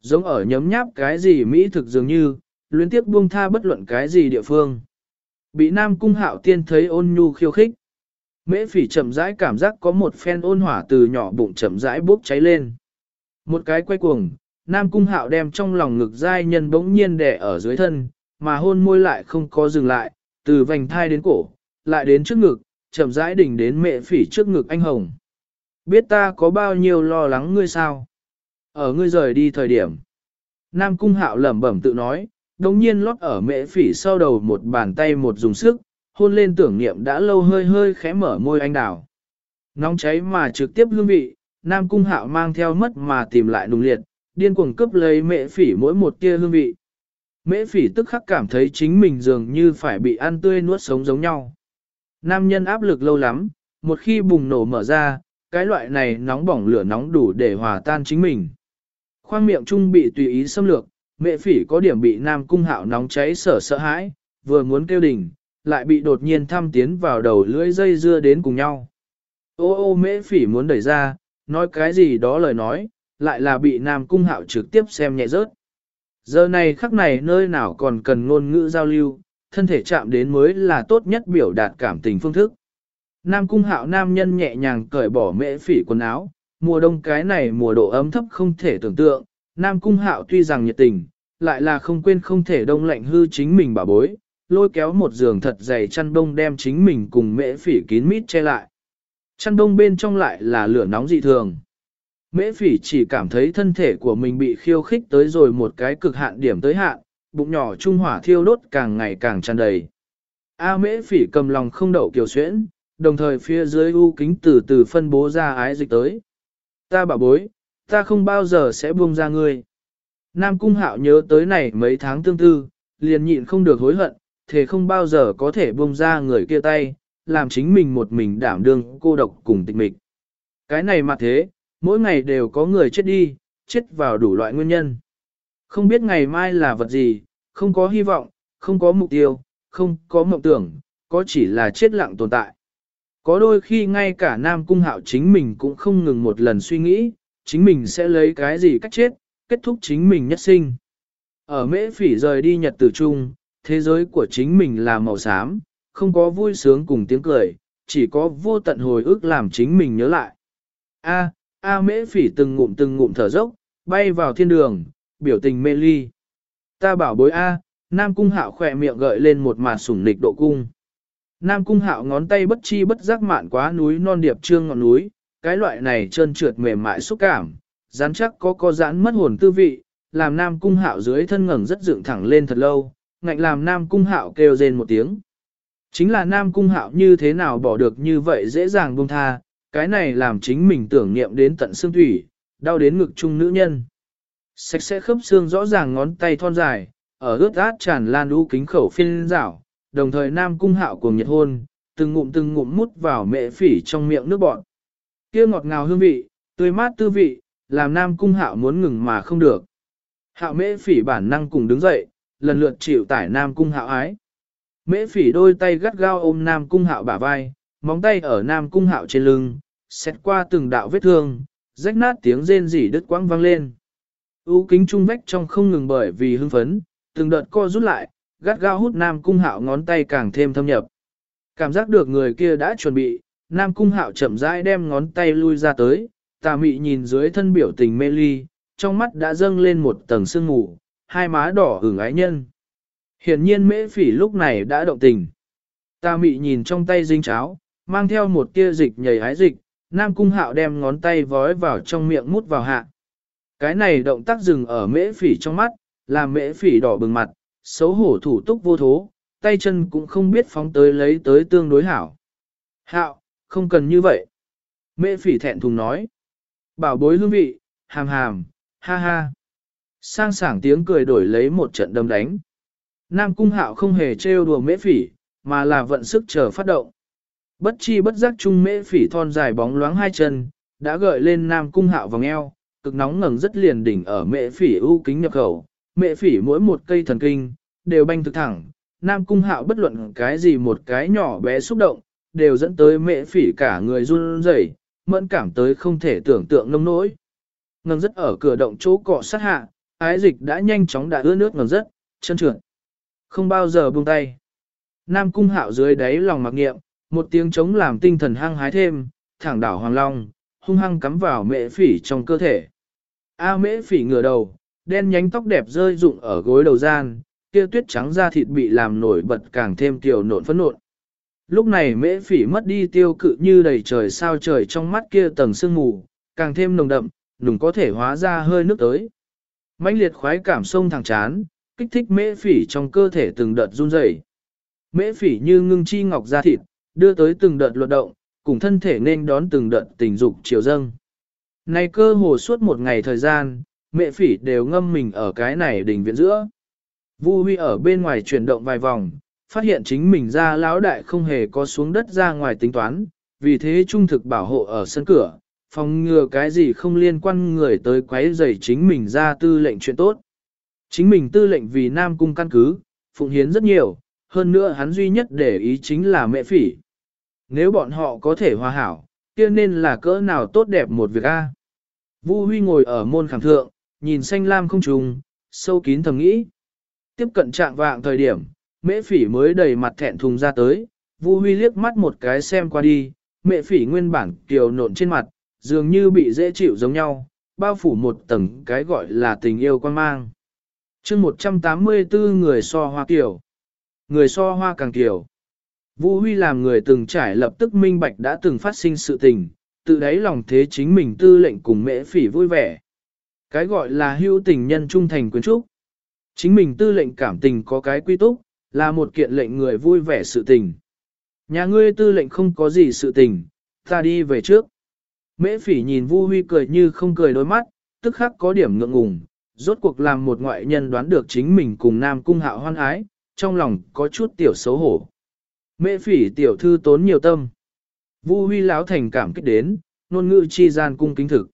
Giống ở nhấm nháp cái gì Mỹ thực dường như, luyến tiếc buông tha bất luận cái gì địa phương. Bị Nam cung hạo tiên thấy ôn nhu khiêu khích. Mễ phỉ chậm rãi cảm giác có một phen ôn hỏa từ nhỏ bụng chậm rãi bốc cháy lên. Một cái quay cuồng, Nam cung hạo đem trong lòng ngực giai nhân bỗng nhiên đè ở dưới thân, mà hôn môi lại không có dừng lại, từ vành thai đến cổ, lại đến trước ngực, chậm rãi đỉnh đến mẹ phỉ trước ngực anh hồng. Biết ta có bao nhiêu lo lắng ngươi sao? Ở ngươi rời đi thời điểm. Nam cung hạo lẩm bẩm tự nói, đồng nhiên lót ở mẹ phỉ sau đầu một bàn tay một dùng sức, hôn lên tưởng niệm đã lâu hơi hơi khẽ mở môi anh đào. Nóng cháy mà trực tiếp hương vị, Nam cung hạo mang theo mất mà tìm lại nùng liệt, điên cuồng cướp lấy mẹ phỉ mỗi một tia hương vị. Mễ phỉ tức khắc cảm thấy chính mình dường như phải bị ăn tươi nuốt sống giống nhau. Nam nhân áp lực lâu lắm, một khi bùng nổ mở ra, cái loại này nóng bỏng lửa nóng đủ để hòa tan chính mình. Khoang miệng trung bị tùy ý xâm lược, mẹ phỉ có điểm bị nam cung hạo nóng cháy sở sợ hãi, vừa muốn kêu đỉnh, lại bị đột nhiên thăm tiến vào đầu lưỡi dây dưa đến cùng nhau. Ô ô mễ phỉ muốn đẩy ra, nói cái gì đó lời nói, lại là bị nam cung hạo trực tiếp xem nhẹ rớt. Giờ này khắc này nơi nào còn cần ngôn ngữ giao lưu, thân thể chạm đến mới là tốt nhất biểu đạt cảm tình phương thức. Nam cung hạo nam nhân nhẹ nhàng cởi bỏ mễ phỉ quần áo, mùa đông cái này mùa độ ấm thấp không thể tưởng tượng, Nam cung hạo tuy rằng nhiệt tình, lại là không quên không thể đông lạnh hư chính mình bà bối, lôi kéo một giường thật dày chăn đông đem chính mình cùng mễ phỉ kín mít che lại. Chăn đông bên trong lại là lửa nóng dị thường. Mễ phỉ chỉ cảm thấy thân thể của mình bị khiêu khích tới rồi một cái cực hạn điểm tới hạn, bụng nhỏ trung hỏa thiêu đốt càng ngày càng tràn đầy. A mễ phỉ cầm lòng không đậu kiều xuyễn, đồng thời phía dưới u kính từ từ phân bố ra ái dịch tới. Ta bảo bối, ta không bao giờ sẽ buông ra ngươi. Nam cung hạo nhớ tới này mấy tháng tương tư, liền nhịn không được hối hận, thế không bao giờ có thể buông ra người kia tay, làm chính mình một mình đảm đương cô độc cùng tịch mịch. Cái này mà thế, mỗi ngày đều có người chết đi, chết vào đủ loại nguyên nhân. Không biết ngày mai là vật gì, không có hy vọng, không có mục tiêu, không có mộng tưởng, có chỉ là chết lặng tồn tại. Có đôi khi ngay cả Nam Cung Hạo chính mình cũng không ngừng một lần suy nghĩ, chính mình sẽ lấy cái gì cách chết, kết thúc chính mình nhất sinh. Ở mễ phỉ rời đi nhật tử trung, thế giới của chính mình là màu xám, không có vui sướng cùng tiếng cười, chỉ có vô tận hồi ức làm chính mình nhớ lại. A, A mễ phỉ từng ngụm từng ngụm thở dốc, bay vào thiên đường, biểu tình mê ly. Ta bảo bối A, Nam Cung Hạo khỏe miệng gợi lên một mạt sủng nịch độ cung. Nam Cung Hạo ngón tay bất chi bất giác mạn quá núi non điệp trương ngọn núi, cái loại này trơn trượt mềm mại xúc cảm, rắn chắc có có giãn mất hồn tư vị, làm Nam Cung Hạo dưới thân ngẩng rất dựng thẳng lên thật lâu, ngạnh làm Nam Cung Hạo kêu rên một tiếng. Chính là Nam Cung Hạo như thế nào bỏ được như vậy dễ dàng buông tha, cái này làm chính mình tưởng niệm đến tận xương thủy, đau đến ngực chung nữ nhân. Sạch sẽ khớp xương rõ ràng ngón tay thon dài, ở ướt át tràn lan u kính khẩu phiên rảo, đồng thời Nam Cung Hạo cùng nhiệt hôn, từng ngụm từng ngụm mút vào mẹ phỉ trong miệng nước bọn. Kia ngọt ngào hương vị, tươi mát tư vị, làm Nam Cung Hạo muốn ngừng mà không được. Hạo mẹ phỉ bản năng cùng đứng dậy, lần lượt chịu tải Nam Cung Hạo ái. Mễ phỉ đôi tay gắt gao ôm Nam Cung Hạo bả vai, móng tay ở Nam Cung Hạo trên lưng, xét qua từng đạo vết thương, rách nát tiếng rên rỉ đứt quãng vang lên. U kính trung vách trong không ngừng bởi vì hưng phấn, từng đợt co rút lại, gắt gao hút Nam Cung Hạo ngón tay càng thêm thâm nhập. Cảm giác được người kia đã chuẩn bị, Nam Cung Hạo chậm rãi đem ngón tay lui ra tới, tà mị nhìn dưới thân biểu tình mê ly, trong mắt đã dâng lên một tầng sương mù, hai má đỏ hưởng ái nhân. Hiển nhiên mễ phỉ lúc này đã động tình. Tà mị nhìn trong tay dinh cháo, mang theo một tia dịch nhảy hái dịch, Nam Cung Hạo đem ngón tay vói vào trong miệng mút vào hạ. Cái này động tác dừng ở mễ phỉ trong mắt, làm mễ phỉ đỏ bừng mặt, xấu hổ thủ túc vô thố, tay chân cũng không biết phóng tới lấy tới tương đối hảo. Hạo, không cần như vậy. Mễ phỉ thẹn thùng nói. Bảo bối hương vị, hàm hàm, ha ha. Sang sảng tiếng cười đổi lấy một trận đâm đánh. Nam cung hạo không hề trêu đùa mễ phỉ, mà là vận sức chờ phát động. Bất chi bất giác chung mễ phỉ thon dài bóng loáng hai chân, đã gợi lên nam cung hạo vòng eo, cực nóng ngẩng rất liền đỉnh ở mễ phỉ ưu kính nhập khẩu, Mẹ phỉ mỗi một cây thần kinh, đều banh thực thẳng, nam cung hạo bất luận cái gì một cái nhỏ bé xúc động, đều dẫn tới mẹ phỉ cả người run rẩy, mẫn cảm tới không thể tưởng tượng nông nỗi. Ngân rất ở cửa động chỗ cọ sát hạ, ái dịch đã nhanh chóng đã ướt nước ngừng rất, chân trượt. Không bao giờ buông tay. Nam cung hạo dưới đáy lòng mặc nghiệm, một tiếng chống làm tinh thần hăng hái thêm, thẳng đảo hoàng long, hung hăng cắm vào mẹ phỉ trong cơ thể. A mễ phỉ ngửa đầu, đen nhánh tóc đẹp rơi rụng ở gối đầu gian, kia tuyết trắng da thịt bị làm nổi bật càng thêm tiểu nộn phấn nộn. Lúc này mễ phỉ mất đi tiêu cự như đầy trời sao trời trong mắt kia tầng sương mù, càng thêm nồng đậm, nùng có thể hóa ra hơi nước tới. mãnh liệt khoái cảm sông thẳng chán, kích thích mễ phỉ trong cơ thể từng đợt run rẩy. Mễ phỉ như ngưng chi ngọc da thịt, đưa tới từng đợt luật động, cùng thân thể nên đón từng đợt tình dục chiều dâng. Này cơ hồ suốt một ngày thời gian, mẹ phỉ đều ngâm mình ở cái này đỉnh viện giữa. Vu Huy ở bên ngoài chuyển động vài vòng, phát hiện chính mình ra lão đại không hề có xuống đất ra ngoài tính toán, vì thế trung thực bảo hộ ở sân cửa, phòng ngừa cái gì không liên quan người tới quấy rầy chính mình ra tư lệnh chuyện tốt. Chính mình tư lệnh vì Nam Cung căn cứ, phụng hiến rất nhiều, hơn nữa hắn duy nhất để ý chính là mẹ phỉ. Nếu bọn họ có thể hòa hảo, kia nên là cỡ nào tốt đẹp một việc a. Vu Huy ngồi ở môn khảm thượng, nhìn xanh lam không trùng, sâu kín thầm nghĩ. Tiếp cận trạng vạng thời điểm, mễ phỉ mới đầy mặt thẹn thùng ra tới, Vu Huy liếc mắt một cái xem qua đi, mễ phỉ nguyên bản kiều nộn trên mặt, dường như bị dễ chịu giống nhau, bao phủ một tầng cái gọi là tình yêu quan mang. chương 184 người so hoa kiều. Người so hoa càng kiều. Vu Huy làm người từng trải lập tức minh bạch đã từng phát sinh sự tình, tự đáy lòng thế chính mình tư lệnh cùng mễ phỉ vui vẻ. Cái gọi là hưu tình nhân trung thành quyến trúc. Chính mình tư lệnh cảm tình có cái quy túc, là một kiện lệnh người vui vẻ sự tình. Nhà ngươi tư lệnh không có gì sự tình, ta đi về trước. Mễ phỉ nhìn Vu Huy cười như không cười đôi mắt, tức khắc có điểm ngượng ngùng, rốt cuộc làm một ngoại nhân đoán được chính mình cùng Nam Cung Hạo hoan ái, trong lòng có chút tiểu xấu hổ. Mễ phỉ tiểu thư tốn nhiều tâm. Vu Huy láo thành cảm kích đến, ngôn ngữ chi gian cung kính thực.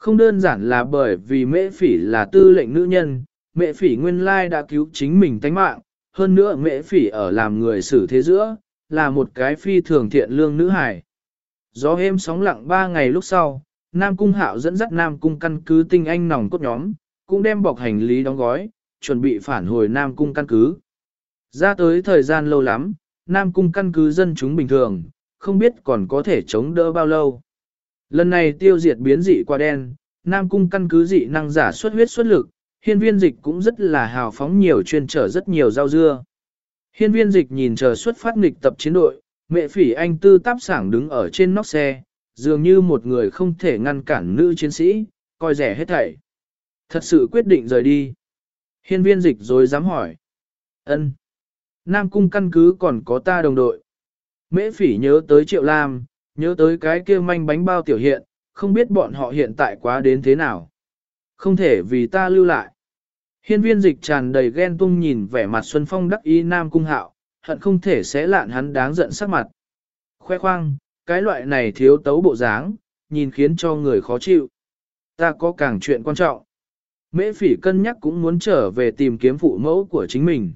Không đơn giản là bởi vì mễ phỉ là tư lệnh nữ nhân, mễ phỉ nguyên lai đã cứu chính mình tánh mạng, hơn nữa mễ phỉ ở làm người xử thế giữa, là một cái phi thường thiện lương nữ hài. Gió êm sóng lặng ba ngày lúc sau, Nam Cung Hạo dẫn dắt Nam Cung căn cứ tinh anh nòng cốt nhóm, cũng đem bọc hành lý đóng gói, chuẩn bị phản hồi Nam Cung căn cứ. Ra tới thời gian lâu lắm, Nam Cung căn cứ dân chúng bình thường, không biết còn có thể chống đỡ bao lâu. Lần này tiêu diệt biến dị qua đen, Nam Cung căn cứ dị năng giả xuất huyết xuất lực, hiên viên dịch cũng rất là hào phóng nhiều chuyên trở rất nhiều rau dưa. Hiên viên dịch nhìn chờ xuất phát nghịch tập chiến đội, mẹ phỉ anh tư táp sảng đứng ở trên nóc xe, dường như một người không thể ngăn cản nữ chiến sĩ, coi rẻ hết thảy. Thật sự quyết định rời đi. Hiên viên dịch rồi dám hỏi. ân Nam cung căn cứ còn có ta đồng đội. Mễ phỉ nhớ tới Triệu Lam, nhớ tới cái kia manh bánh bao tiểu hiện, không biết bọn họ hiện tại quá đến thế nào. Không thể vì ta lưu lại. Hiên viên dịch tràn đầy ghen tung nhìn vẻ mặt Xuân Phong đắc ý Nam Cung Hạo, hận không thể sẽ lạn hắn đáng giận sắc mặt. Khoe khoang, cái loại này thiếu tấu bộ dáng, nhìn khiến cho người khó chịu. Ta có càng chuyện quan trọng. Mễ phỉ cân nhắc cũng muốn trở về tìm kiếm phụ mẫu của chính mình.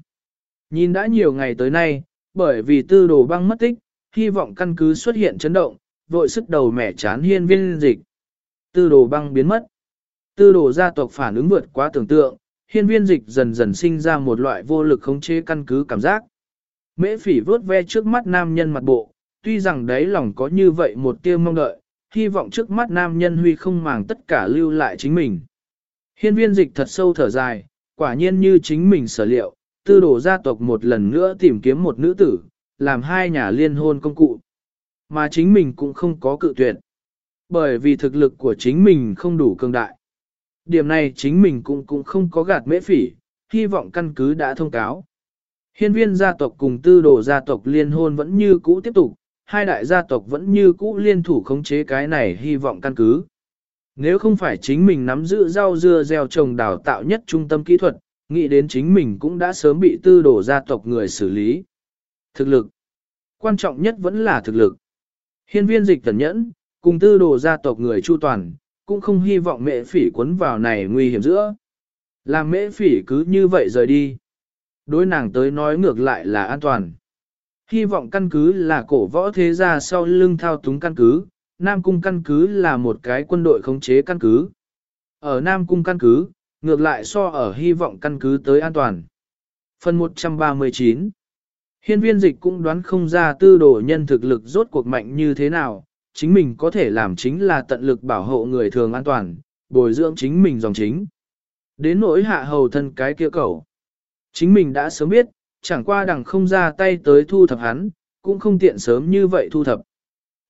Nhìn đã nhiều ngày tới nay, bởi vì tư đồ băng mất tích, hy vọng căn cứ xuất hiện chấn động, vội sức đầu mẻ chán hiên viên dịch. Tư đồ băng biến mất. Tư đồ gia tộc phản ứng vượt quá tưởng tượng, hiên viên dịch dần dần sinh ra một loại vô lực khống chế căn cứ cảm giác. Mễ phỉ vớt ve trước mắt nam nhân mặt bộ, tuy rằng đấy lòng có như vậy một tia mong đợi, hy vọng trước mắt nam nhân huy không màng tất cả lưu lại chính mình. Hiên viên dịch thật sâu thở dài, quả nhiên như chính mình sở liệu, tư đồ gia tộc một lần nữa tìm kiếm một nữ tử, làm hai nhà liên hôn công cụ. Mà chính mình cũng không có cự tuyệt. Bởi vì thực lực của chính mình không đủ cường đại. Điểm này chính mình cũng cũng không có gạt mễ phỉ, hy vọng căn cứ đã thông cáo. Hiên viên gia tộc cùng tư đồ gia tộc liên hôn vẫn như cũ tiếp tục, hai đại gia tộc vẫn như cũ liên thủ khống chế cái này hy vọng căn cứ. Nếu không phải chính mình nắm giữ rau dưa gieo trồng đào tạo nhất trung tâm kỹ thuật, nghĩ đến chính mình cũng đã sớm bị tư đồ gia tộc người xử lý. Thực lực. Quan trọng nhất vẫn là thực lực. Hiên viên dịch tẩn nhẫn, cùng tư đồ gia tộc người chu toàn, cũng không hy vọng mẹ phỉ cuốn vào này nguy hiểm giữa. Làm mệ phỉ cứ như vậy rời đi. Đối nàng tới nói ngược lại là an toàn. Hy vọng căn cứ là cổ võ thế gia sau lưng thao túng căn cứ, Nam Cung căn cứ là một cái quân đội khống chế căn cứ. Ở Nam Cung căn cứ, ngược lại so ở hy vọng căn cứ tới an toàn. Phần 139 Hiên viên dịch cũng đoán không ra tư đồ nhân thực lực rốt cuộc mạnh như thế nào, chính mình có thể làm chính là tận lực bảo hộ người thường an toàn, bồi dưỡng chính mình dòng chính. Đến nỗi hạ hầu thân cái kia cầu. Chính mình đã sớm biết, chẳng qua đằng không ra tay tới thu thập hắn, cũng không tiện sớm như vậy thu thập.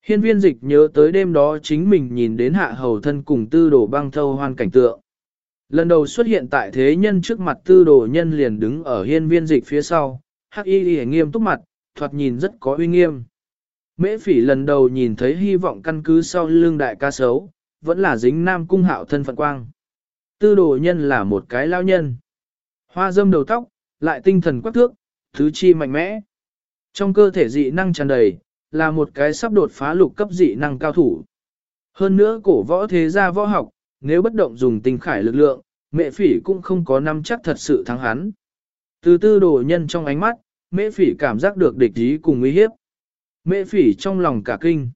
Hiên viên dịch nhớ tới đêm đó chính mình nhìn đến hạ hầu thân cùng tư đồ băng thâu hoan cảnh tượng. Lần đầu xuất hiện tại thế nhân trước mặt tư đồ nhân liền đứng ở hiên viên dịch phía sau, hắc y y nghiêm túc mặt, thoạt nhìn rất có uy nghiêm. Mễ phỉ lần đầu nhìn thấy hy vọng căn cứ sau lưng đại ca sấu, vẫn là dính nam cung hạo thân phận quang. Tư đồ nhân là một cái lao nhân. Hoa dâm đầu tóc, lại tinh thần quắc thước, thứ chi mạnh mẽ. Trong cơ thể dị năng tràn đầy, là một cái sắp đột phá lục cấp dị năng cao thủ. Hơn nữa cổ võ thế gia võ học, nếu bất động dùng tinh khải lực lượng, mẹ phỉ cũng không có năm chắc thật sự thắng hắn. Từ tư đồ nhân trong ánh mắt, Mễ phỉ cảm giác được địch ý cùng uy hiếp. Mễ phỉ trong lòng cả kinh.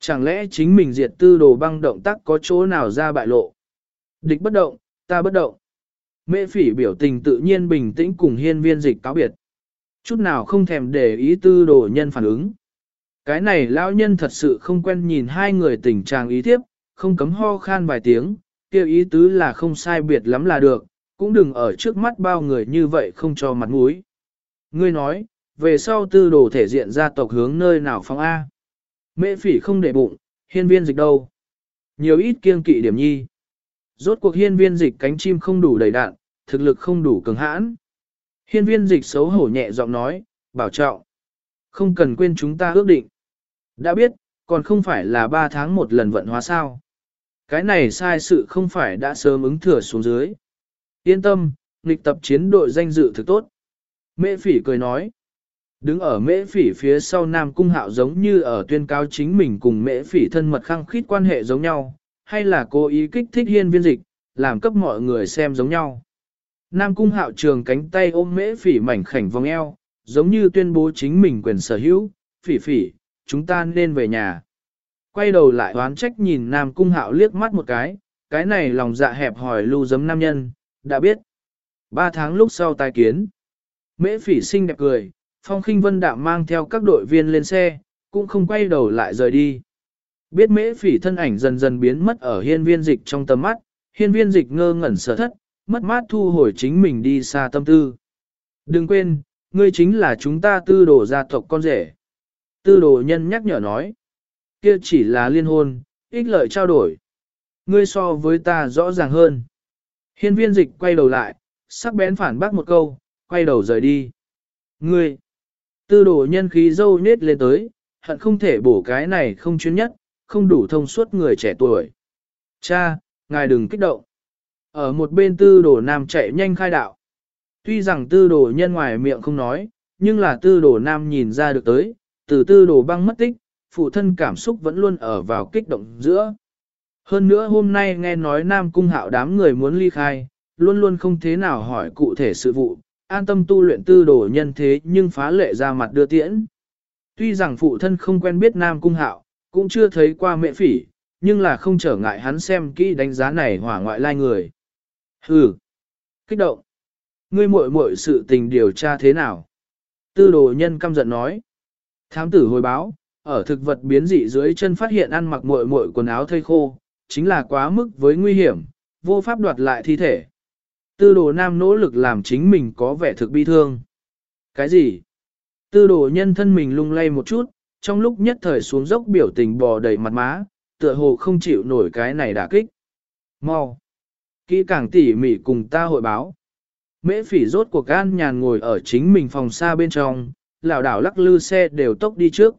Chẳng lẽ chính mình diệt tư đồ băng động tác có chỗ nào ra bại lộ? Địch bất động, ta bất động. Mễ phỉ biểu tình tự nhiên bình tĩnh cùng hiên viên dịch cáo biệt. Chút nào không thèm để ý tư đồ nhân phản ứng. Cái này lão nhân thật sự không quen nhìn hai người tình trạng ý tiếp, không cấm ho khan vài tiếng, kêu ý tứ là không sai biệt lắm là được, cũng đừng ở trước mắt bao người như vậy không cho mặt mũi. Ngươi nói, về sau tư đồ thể diện gia tộc hướng nơi nào phong A. Mễ phỉ không để bụng, hiên viên dịch đâu. Nhiều ít kiêng kỵ điểm nhi. Rốt cuộc hiên viên dịch cánh chim không đủ đầy đạn, thực lực không đủ cường hãn. Hiên viên dịch xấu hổ nhẹ giọng nói, bảo trọng. Không cần quên chúng ta ước định. Đã biết, còn không phải là 3 tháng một lần vận hóa sao. Cái này sai sự không phải đã sớm ứng thừa xuống dưới. Yên tâm, nghịch tập chiến đội danh dự thực tốt. Mễ phỉ cười nói. Đứng ở mễ phỉ phía sau Nam Cung Hạo giống như ở tuyên cao chính mình cùng mễ phỉ thân mật khăng khít quan hệ giống nhau, hay là cố ý kích thích hiên viên dịch, làm cấp mọi người xem giống nhau. Nam Cung Hạo trường cánh tay ôm mễ phỉ mảnh khảnh vòng eo, giống như tuyên bố chính mình quyền sở hữu, phỉ phỉ, chúng ta nên về nhà. Quay đầu lại oán trách nhìn Nam Cung Hạo liếc mắt một cái, cái này lòng dạ hẹp hỏi lưu giấm nam nhân, đã biết. Ba tháng lúc sau tai kiến. Mễ phỉ xinh đẹp cười, Phong khinh vân đạm mang theo các đội viên lên xe, cũng không quay đầu lại rời đi. Biết mễ phỉ thân ảnh dần dần biến mất ở hiên viên dịch trong tầm mắt, hiên viên dịch ngơ ngẩn sở thất, mất mát thu hồi chính mình đi xa tâm tư. Đừng quên, ngươi chính là chúng ta tư đồ gia tộc con rể. Tư đồ nhân nhắc nhở nói, kia chỉ là liên hôn, ích lợi trao đổi. Ngươi so với ta rõ ràng hơn. Hiên viên dịch quay đầu lại, sắc bén phản bác một câu, quay đầu rời đi. Ngươi, tư đồ nhân khí dâu nết lên tới, hận không thể bổ cái này không chuyên nhất, không đủ thông suốt người trẻ tuổi. Cha, ngài đừng kích động. Ở một bên tư đồ nam chạy nhanh khai đạo. Tuy rằng tư đồ nhân ngoài miệng không nói, nhưng là tư đồ nam nhìn ra được tới, từ tư đồ băng mất tích, phụ thân cảm xúc vẫn luôn ở vào kích động giữa. Hơn nữa hôm nay nghe nói nam cung hạo đám người muốn ly khai, luôn luôn không thế nào hỏi cụ thể sự vụ, an tâm tu luyện tư đồ nhân thế nhưng phá lệ ra mặt đưa tiễn. Tuy rằng phụ thân không quen biết nam cung hạo, cũng chưa thấy qua mẹ phỉ, nhưng là không trở ngại hắn xem kỹ đánh giá này hỏa ngoại lai người. Hừ, kích động. Ngươi muội muội sự tình điều tra thế nào? Tư đồ nhân căm giận nói. Thám tử hồi báo, ở thực vật biến dị dưới chân phát hiện ăn mặc muội muội quần áo thây khô, chính là quá mức với nguy hiểm, vô pháp đoạt lại thi thể. Tư đồ nam nỗ lực làm chính mình có vẻ thực bi thương. Cái gì? Tư đồ nhân thân mình lung lay một chút, trong lúc nhất thời xuống dốc biểu tình bò đầy mặt má, tựa hồ không chịu nổi cái này đả kích. Mau! Kỹ càng tỉ mỉ cùng ta hội báo. Mễ phỉ rốt cuộc gan nhàn ngồi ở chính mình phòng xa bên trong, lảo đảo lắc lư xe đều tốc đi trước.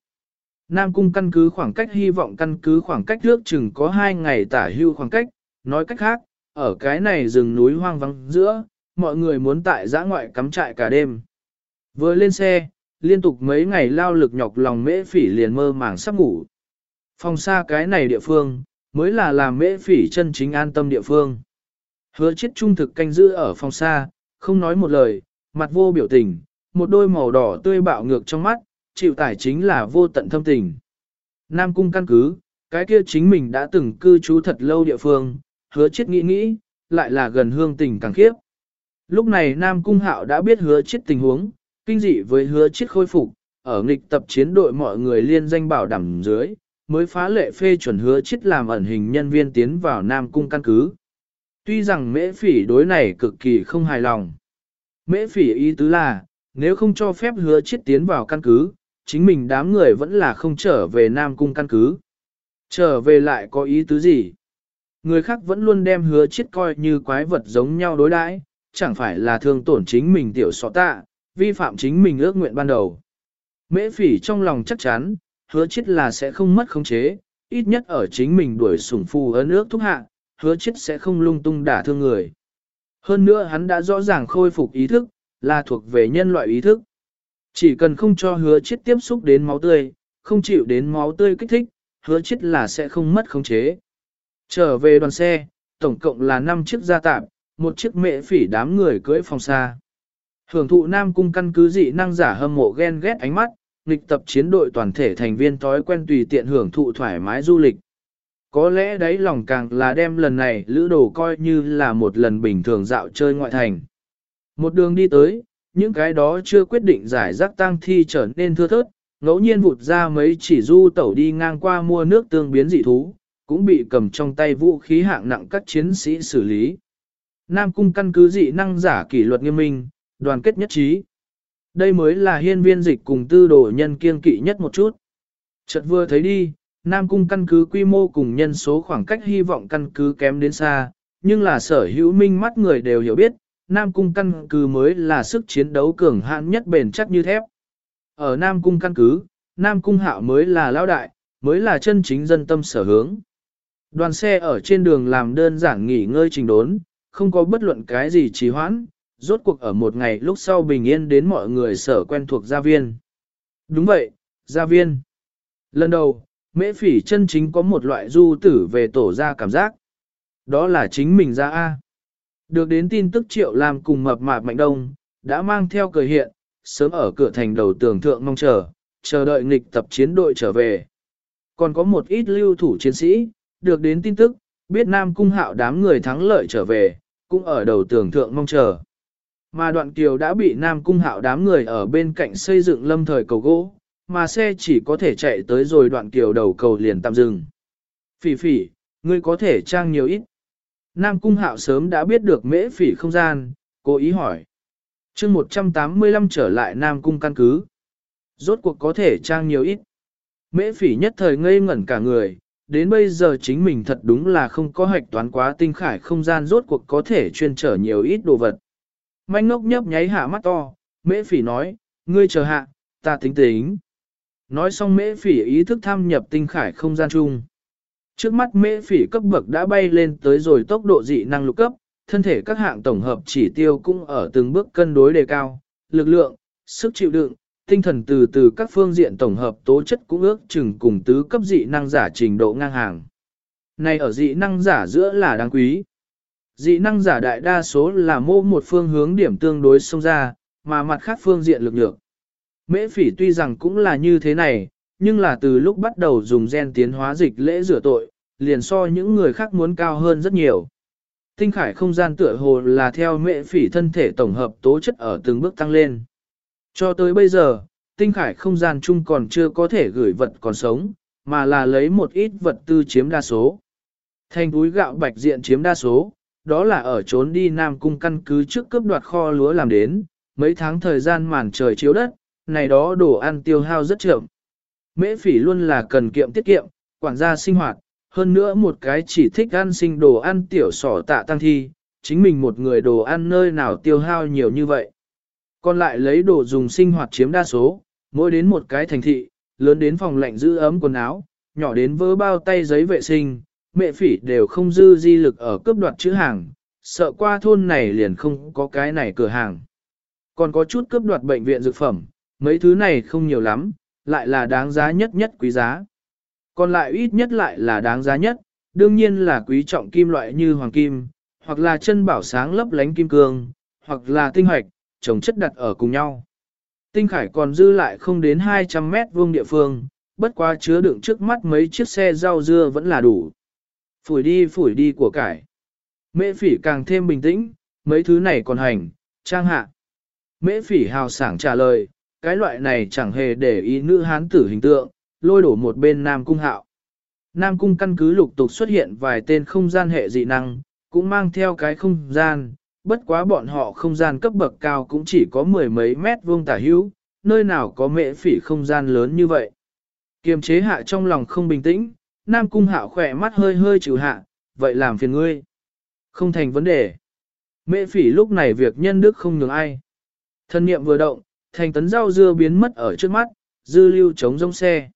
Nam cung căn cứ khoảng cách hy vọng căn cứ khoảng cách trước chừng có hai ngày tả hưu khoảng cách, nói cách khác, ở cái này rừng núi hoang vắng giữa, mọi người muốn tại giã ngoại cắm trại cả đêm. Vừa lên xe, liên tục mấy ngày lao lực nhọc lòng mễ phỉ liền mơ màng sắp ngủ. Phòng xa cái này địa phương, mới là làm mễ phỉ chân chính an tâm địa phương. Hứa chết trung thực canh giữ ở phòng xa, không nói một lời, mặt vô biểu tình, một đôi màu đỏ tươi bạo ngược trong mắt, chịu tải chính là vô tận thâm tình. Nam cung căn cứ, cái kia chính mình đã từng cư trú thật lâu địa phương, hứa chết nghĩ nghĩ, lại là gần hương tình càng khiếp. Lúc này Nam cung hạo đã biết hứa chết tình huống, kinh dị với hứa chết khôi phục, ở nghịch tập chiến đội mọi người liên danh bảo đảm dưới, mới phá lệ phê chuẩn hứa chết làm ẩn hình nhân viên tiến vào Nam cung căn cứ. Tuy rằng mễ phỉ đối này cực kỳ không hài lòng. Mễ phỉ ý tứ là, nếu không cho phép hứa chết tiến vào căn cứ, chính mình đám người vẫn là không trở về Nam Cung căn cứ. Trở về lại có ý tứ gì? Người khác vẫn luôn đem hứa chết coi như quái vật giống nhau đối đãi, chẳng phải là thương tổn chính mình tiểu sọ tạ, vi phạm chính mình ước nguyện ban đầu. Mễ phỉ trong lòng chắc chắn, hứa chết là sẽ không mất khống chế, ít nhất ở chính mình đuổi sủng phù ấn ước thúc hạ, hứa chết sẽ không lung tung đả thương người. Hơn nữa hắn đã rõ ràng khôi phục ý thức, là thuộc về nhân loại ý thức. Chỉ cần không cho hứa chết tiếp xúc đến máu tươi, không chịu đến máu tươi kích thích, hứa chết là sẽ không mất khống chế. Trở về đoàn xe, tổng cộng là 5 chiếc gia tạm, một chiếc mẹ phỉ đám người cưỡi phòng xa. Hưởng thụ Nam Cung căn cứ dị năng giả hâm mộ ghen ghét ánh mắt, nghịch tập chiến đội toàn thể thành viên thói quen tùy tiện hưởng thụ thoải mái du lịch. Có lẽ đấy lòng càng là đem lần này lữ đồ coi như là một lần bình thường dạo chơi ngoại thành. Một đường đi tới, những cái đó chưa quyết định giải rác tang thi trở nên thưa thớt, ngẫu nhiên vụt ra mấy chỉ du tẩu đi ngang qua mua nước tương biến dị thú, cũng bị cầm trong tay vũ khí hạng nặng các chiến sĩ xử lý. Nam cung căn cứ dị năng giả kỷ luật nghiêm minh, đoàn kết nhất trí. Đây mới là hiên viên dịch cùng tư đồ nhân kiên kỵ nhất một chút. Chợt vừa thấy đi, Nam cung căn cứ quy mô cùng nhân số khoảng cách hy vọng căn cứ kém đến xa, nhưng là sở hữu minh mắt người đều hiểu biết, Nam Cung căn cứ mới là sức chiến đấu cường hãn nhất bền chắc như thép. Ở Nam Cung căn cứ, Nam Cung hạo mới là lão đại, mới là chân chính dân tâm sở hướng. Đoàn xe ở trên đường làm đơn giản nghỉ ngơi trình đốn, không có bất luận cái gì trì hoãn, rốt cuộc ở một ngày lúc sau bình yên đến mọi người sở quen thuộc gia viên. Đúng vậy, gia viên. Lần đầu, mễ phỉ chân chính có một loại du tử về tổ gia cảm giác. Đó là chính mình ra A. Được đến tin tức Triệu làm cùng mập mạp Mạnh Đông, đã mang theo cười hiện, sớm ở cửa thành đầu tường thượng mong chờ, chờ đợi nghịch tập chiến đội trở về. Còn có một ít lưu thủ chiến sĩ, được đến tin tức, biết Nam Cung hạo đám người thắng lợi trở về, cũng ở đầu tường thượng mong chờ. Mà đoạn kiều đã bị Nam Cung hạo đám người ở bên cạnh xây dựng lâm thời cầu gỗ, mà xe chỉ có thể chạy tới rồi đoạn kiều đầu cầu liền tạm dừng. Phỉ phỉ, ngươi có thể trang nhiều ít. Nam Cung Hạo sớm đã biết được mễ phỉ không gian, cố ý hỏi. chương 185 trở lại Nam Cung căn cứ. Rốt cuộc có thể trang nhiều ít. Mễ phỉ nhất thời ngây ngẩn cả người, đến bây giờ chính mình thật đúng là không có hạch toán quá tinh khải không gian rốt cuộc có thể chuyên trở nhiều ít đồ vật. Manh ngốc nhấp nháy hạ mắt to, mễ phỉ nói, ngươi chờ hạ, ta tính tính. Nói xong mễ phỉ ý thức tham nhập tinh khải không gian chung. Trước mắt mễ phỉ cấp bậc đã bay lên tới rồi tốc độ dị năng lục cấp, thân thể các hạng tổng hợp chỉ tiêu cũng ở từng bước cân đối đề cao, lực lượng, sức chịu đựng, tinh thần từ từ các phương diện tổng hợp tố chất cũng ước chừng cùng tứ cấp dị năng giả trình độ ngang hàng. Này ở dị năng giả giữa là đáng quý. Dị năng giả đại đa số là mô một phương hướng điểm tương đối xông ra, mà mặt khác phương diện lực lượng. Mễ phỉ tuy rằng cũng là như thế này, nhưng là từ lúc bắt đầu dùng gen tiến hóa dịch lễ rửa tội, liền so những người khác muốn cao hơn rất nhiều. Tinh khải không gian tựa hồ là theo mệ phỉ thân thể tổng hợp tố chất ở từng bước tăng lên. Cho tới bây giờ, tinh khải không gian chung còn chưa có thể gửi vật còn sống, mà là lấy một ít vật tư chiếm đa số. Thành túi gạo bạch diện chiếm đa số, đó là ở trốn đi Nam Cung căn cứ trước cướp đoạt kho lúa làm đến, mấy tháng thời gian màn trời chiếu đất, này đó đồ ăn tiêu hao rất chậm. Mễ phỉ luôn là cần kiệm tiết kiệm, quản gia sinh hoạt, hơn nữa một cái chỉ thích ăn sinh đồ ăn tiểu sỏ tạ tăng thi, chính mình một người đồ ăn nơi nào tiêu hao nhiều như vậy. Còn lại lấy đồ dùng sinh hoạt chiếm đa số, mỗi đến một cái thành thị, lớn đến phòng lạnh giữ ấm quần áo, nhỏ đến vỡ bao tay giấy vệ sinh, mẹ phỉ đều không dư di lực ở cướp đoạt chữ hàng, sợ qua thôn này liền không có cái này cửa hàng. Còn có chút cướp đoạt bệnh viện dược phẩm, mấy thứ này không nhiều lắm, lại là đáng giá nhất nhất quý giá. Còn lại ít nhất lại là đáng giá nhất, đương nhiên là quý trọng kim loại như hoàng kim, hoặc là chân bảo sáng lấp lánh kim cương, hoặc là tinh hoạch, trồng chất đặt ở cùng nhau. Tinh khải còn dư lại không đến 200 mét vuông địa phương, bất quá chứa đựng trước mắt mấy chiếc xe rau dưa vẫn là đủ. Phủi đi phủi đi của cải. Mễ phỉ càng thêm bình tĩnh, mấy thứ này còn hành, trang hạ. Mễ phỉ hào sảng trả lời, cái loại này chẳng hề để ý nữ hán tử hình tượng, lôi đổ một bên Nam Cung hạo. Nam Cung căn cứ lục tục xuất hiện vài tên không gian hệ dị năng, cũng mang theo cái không gian, bất quá bọn họ không gian cấp bậc cao cũng chỉ có mười mấy mét vuông tả hữu, nơi nào có mệ phỉ không gian lớn như vậy. Kiềm chế hạ trong lòng không bình tĩnh, Nam Cung hạo khỏe mắt hơi hơi trừ hạ, vậy làm phiền ngươi. Không thành vấn đề. Mệ phỉ lúc này việc nhân đức không nhường ai. Thân niệm vừa động, thành tấn rau dưa biến mất ở trước mắt, dư lưu chống rông xe.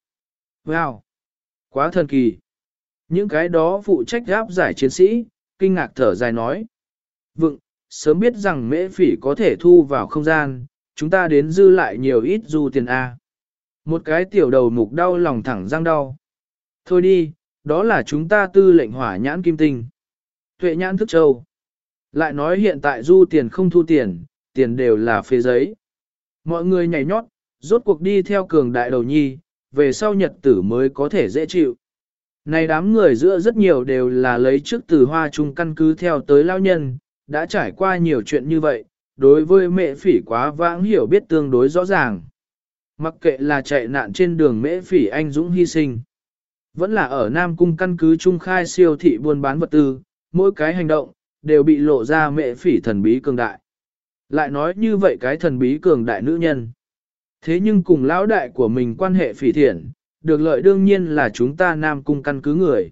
Wow! Quá thần kỳ! Những cái đó phụ trách gáp giải chiến sĩ, kinh ngạc thở dài nói. Vựng, sớm biết rằng mễ phỉ có thể thu vào không gian, chúng ta đến dư lại nhiều ít du tiền A. Một cái tiểu đầu mục đau lòng thẳng răng đau. Thôi đi, đó là chúng ta tư lệnh hỏa nhãn kim tinh. Tuệ nhãn thức châu. Lại nói hiện tại du tiền không thu tiền, tiền đều là phê giấy. Mọi người nhảy nhót, rốt cuộc đi theo cường đại đầu nhi, về sau nhật tử mới có thể dễ chịu. Này đám người giữa rất nhiều đều là lấy trước từ hoa trung căn cứ theo tới lao nhân, đã trải qua nhiều chuyện như vậy, đối với mẹ phỉ quá vãng hiểu biết tương đối rõ ràng. Mặc kệ là chạy nạn trên đường mễ phỉ anh dũng hy sinh, vẫn là ở Nam Cung căn cứ trung khai siêu thị buôn bán vật tư, mỗi cái hành động, đều bị lộ ra mẹ phỉ thần bí cường đại. Lại nói như vậy cái thần bí cường đại nữ nhân. Thế nhưng cùng lão đại của mình quan hệ phỉ thiện, được lợi đương nhiên là chúng ta Nam Cung căn cứ người.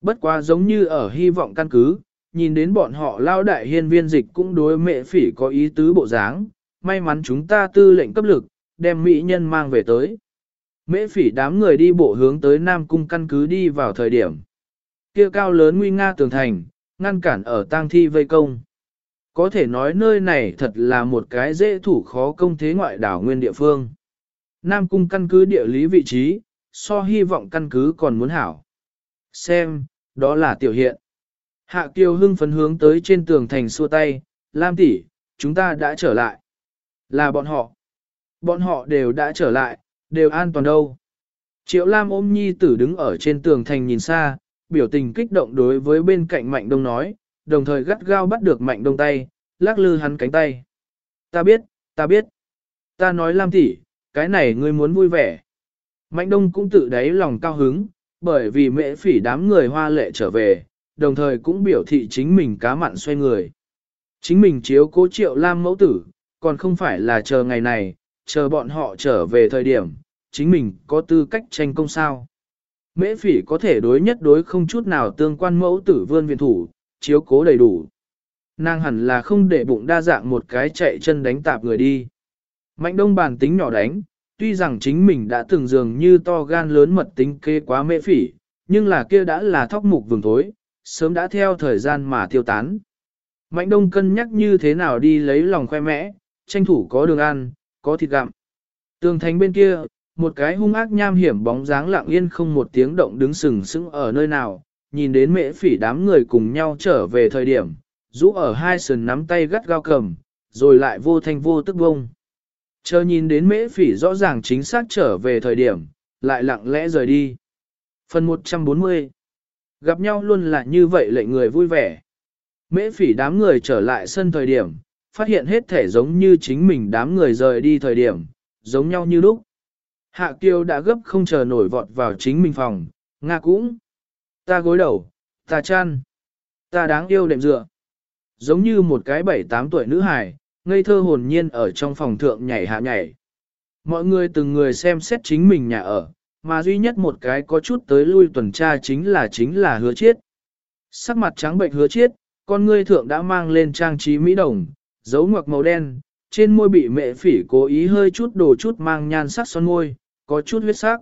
Bất quá giống như ở hy vọng căn cứ, nhìn đến bọn họ lao đại hiên viên dịch cũng đối mẹ phỉ có ý tứ bộ dáng, may mắn chúng ta tư lệnh cấp lực, đem mỹ nhân mang về tới. Mễ phỉ đám người đi bộ hướng tới Nam Cung căn cứ đi vào thời điểm. kia cao lớn nguy nga tường thành, ngăn cản ở tang thi vây công. Có thể nói nơi này thật là một cái dễ thủ khó công thế ngoại đảo nguyên địa phương. Nam Cung căn cứ địa lý vị trí, so hy vọng căn cứ còn muốn hảo. Xem, đó là tiểu hiện. Hạ Kiều hưng phấn hướng tới trên tường thành xua tay, Lam tỷ, chúng ta đã trở lại. Là bọn họ. Bọn họ đều đã trở lại, đều an toàn đâu. Triệu Lam ôm nhi tử đứng ở trên tường thành nhìn xa, biểu tình kích động đối với bên cạnh Mạnh Đông nói, đồng thời gắt gao bắt được Mạnh Đông tay, lắc lư hắn cánh tay. Ta biết, ta biết. Ta nói Lam tỷ, cái này ngươi muốn vui vẻ. Mạnh Đông cũng tự đáy lòng cao hứng, bởi vì mễ phỉ đám người hoa lệ trở về, đồng thời cũng biểu thị chính mình cá mặn xoay người. Chính mình chiếu cố triệu lam mẫu tử, còn không phải là chờ ngày này, chờ bọn họ trở về thời điểm, chính mình có tư cách tranh công sao. Mễ phỉ có thể đối nhất đối không chút nào tương quan mẫu tử vươn viện thủ, chiếu cố đầy đủ. Nàng hẳn là không để bụng đa dạng một cái chạy chân đánh tạp người đi. Mạnh đông bản tính nhỏ đánh, tuy rằng chính mình đã từng dường như to gan lớn mật tính kê quá mễ phỉ, nhưng là kia đã là thóc mục vườn thối, sớm đã theo thời gian mà tiêu tán. Mạnh đông cân nhắc như thế nào đi lấy lòng khoe mẽ, tranh thủ có đường ăn, có thịt gặm. Tường thành bên kia, một cái hung ác nham hiểm bóng dáng lặng yên không một tiếng động đứng sừng sững ở nơi nào, nhìn đến mễ phỉ đám người cùng nhau trở về thời điểm, rũ ở hai sườn nắm tay gắt gao cầm, rồi lại vô thanh vô tức bông. Chờ nhìn đến mễ phỉ rõ ràng chính xác trở về thời điểm, lại lặng lẽ rời đi. Phần 140 Gặp nhau luôn là như vậy lệnh người vui vẻ. Mễ phỉ đám người trở lại sân thời điểm, phát hiện hết thể giống như chính mình đám người rời đi thời điểm, giống nhau như lúc. Hạ Kiều đã gấp không chờ nổi vọt vào chính mình phòng, Nga cũng. Ta gối đầu, ta chăn, ta đáng yêu đệm dựa. Giống như một cái bảy tám tuổi nữ hài, ngây thơ hồn nhiên ở trong phòng thượng nhảy hạ nhảy. Mọi người từng người xem xét chính mình nhà ở, mà duy nhất một cái có chút tới lui tuần tra chính là chính là hứa chiết. Sắc mặt trắng bệnh hứa chiết, con ngươi thượng đã mang lên trang trí mỹ đồng, dấu ngoặc màu đen, trên môi bị mẹ phỉ cố ý hơi chút đồ chút mang nhan sắc son môi, có chút huyết sắc.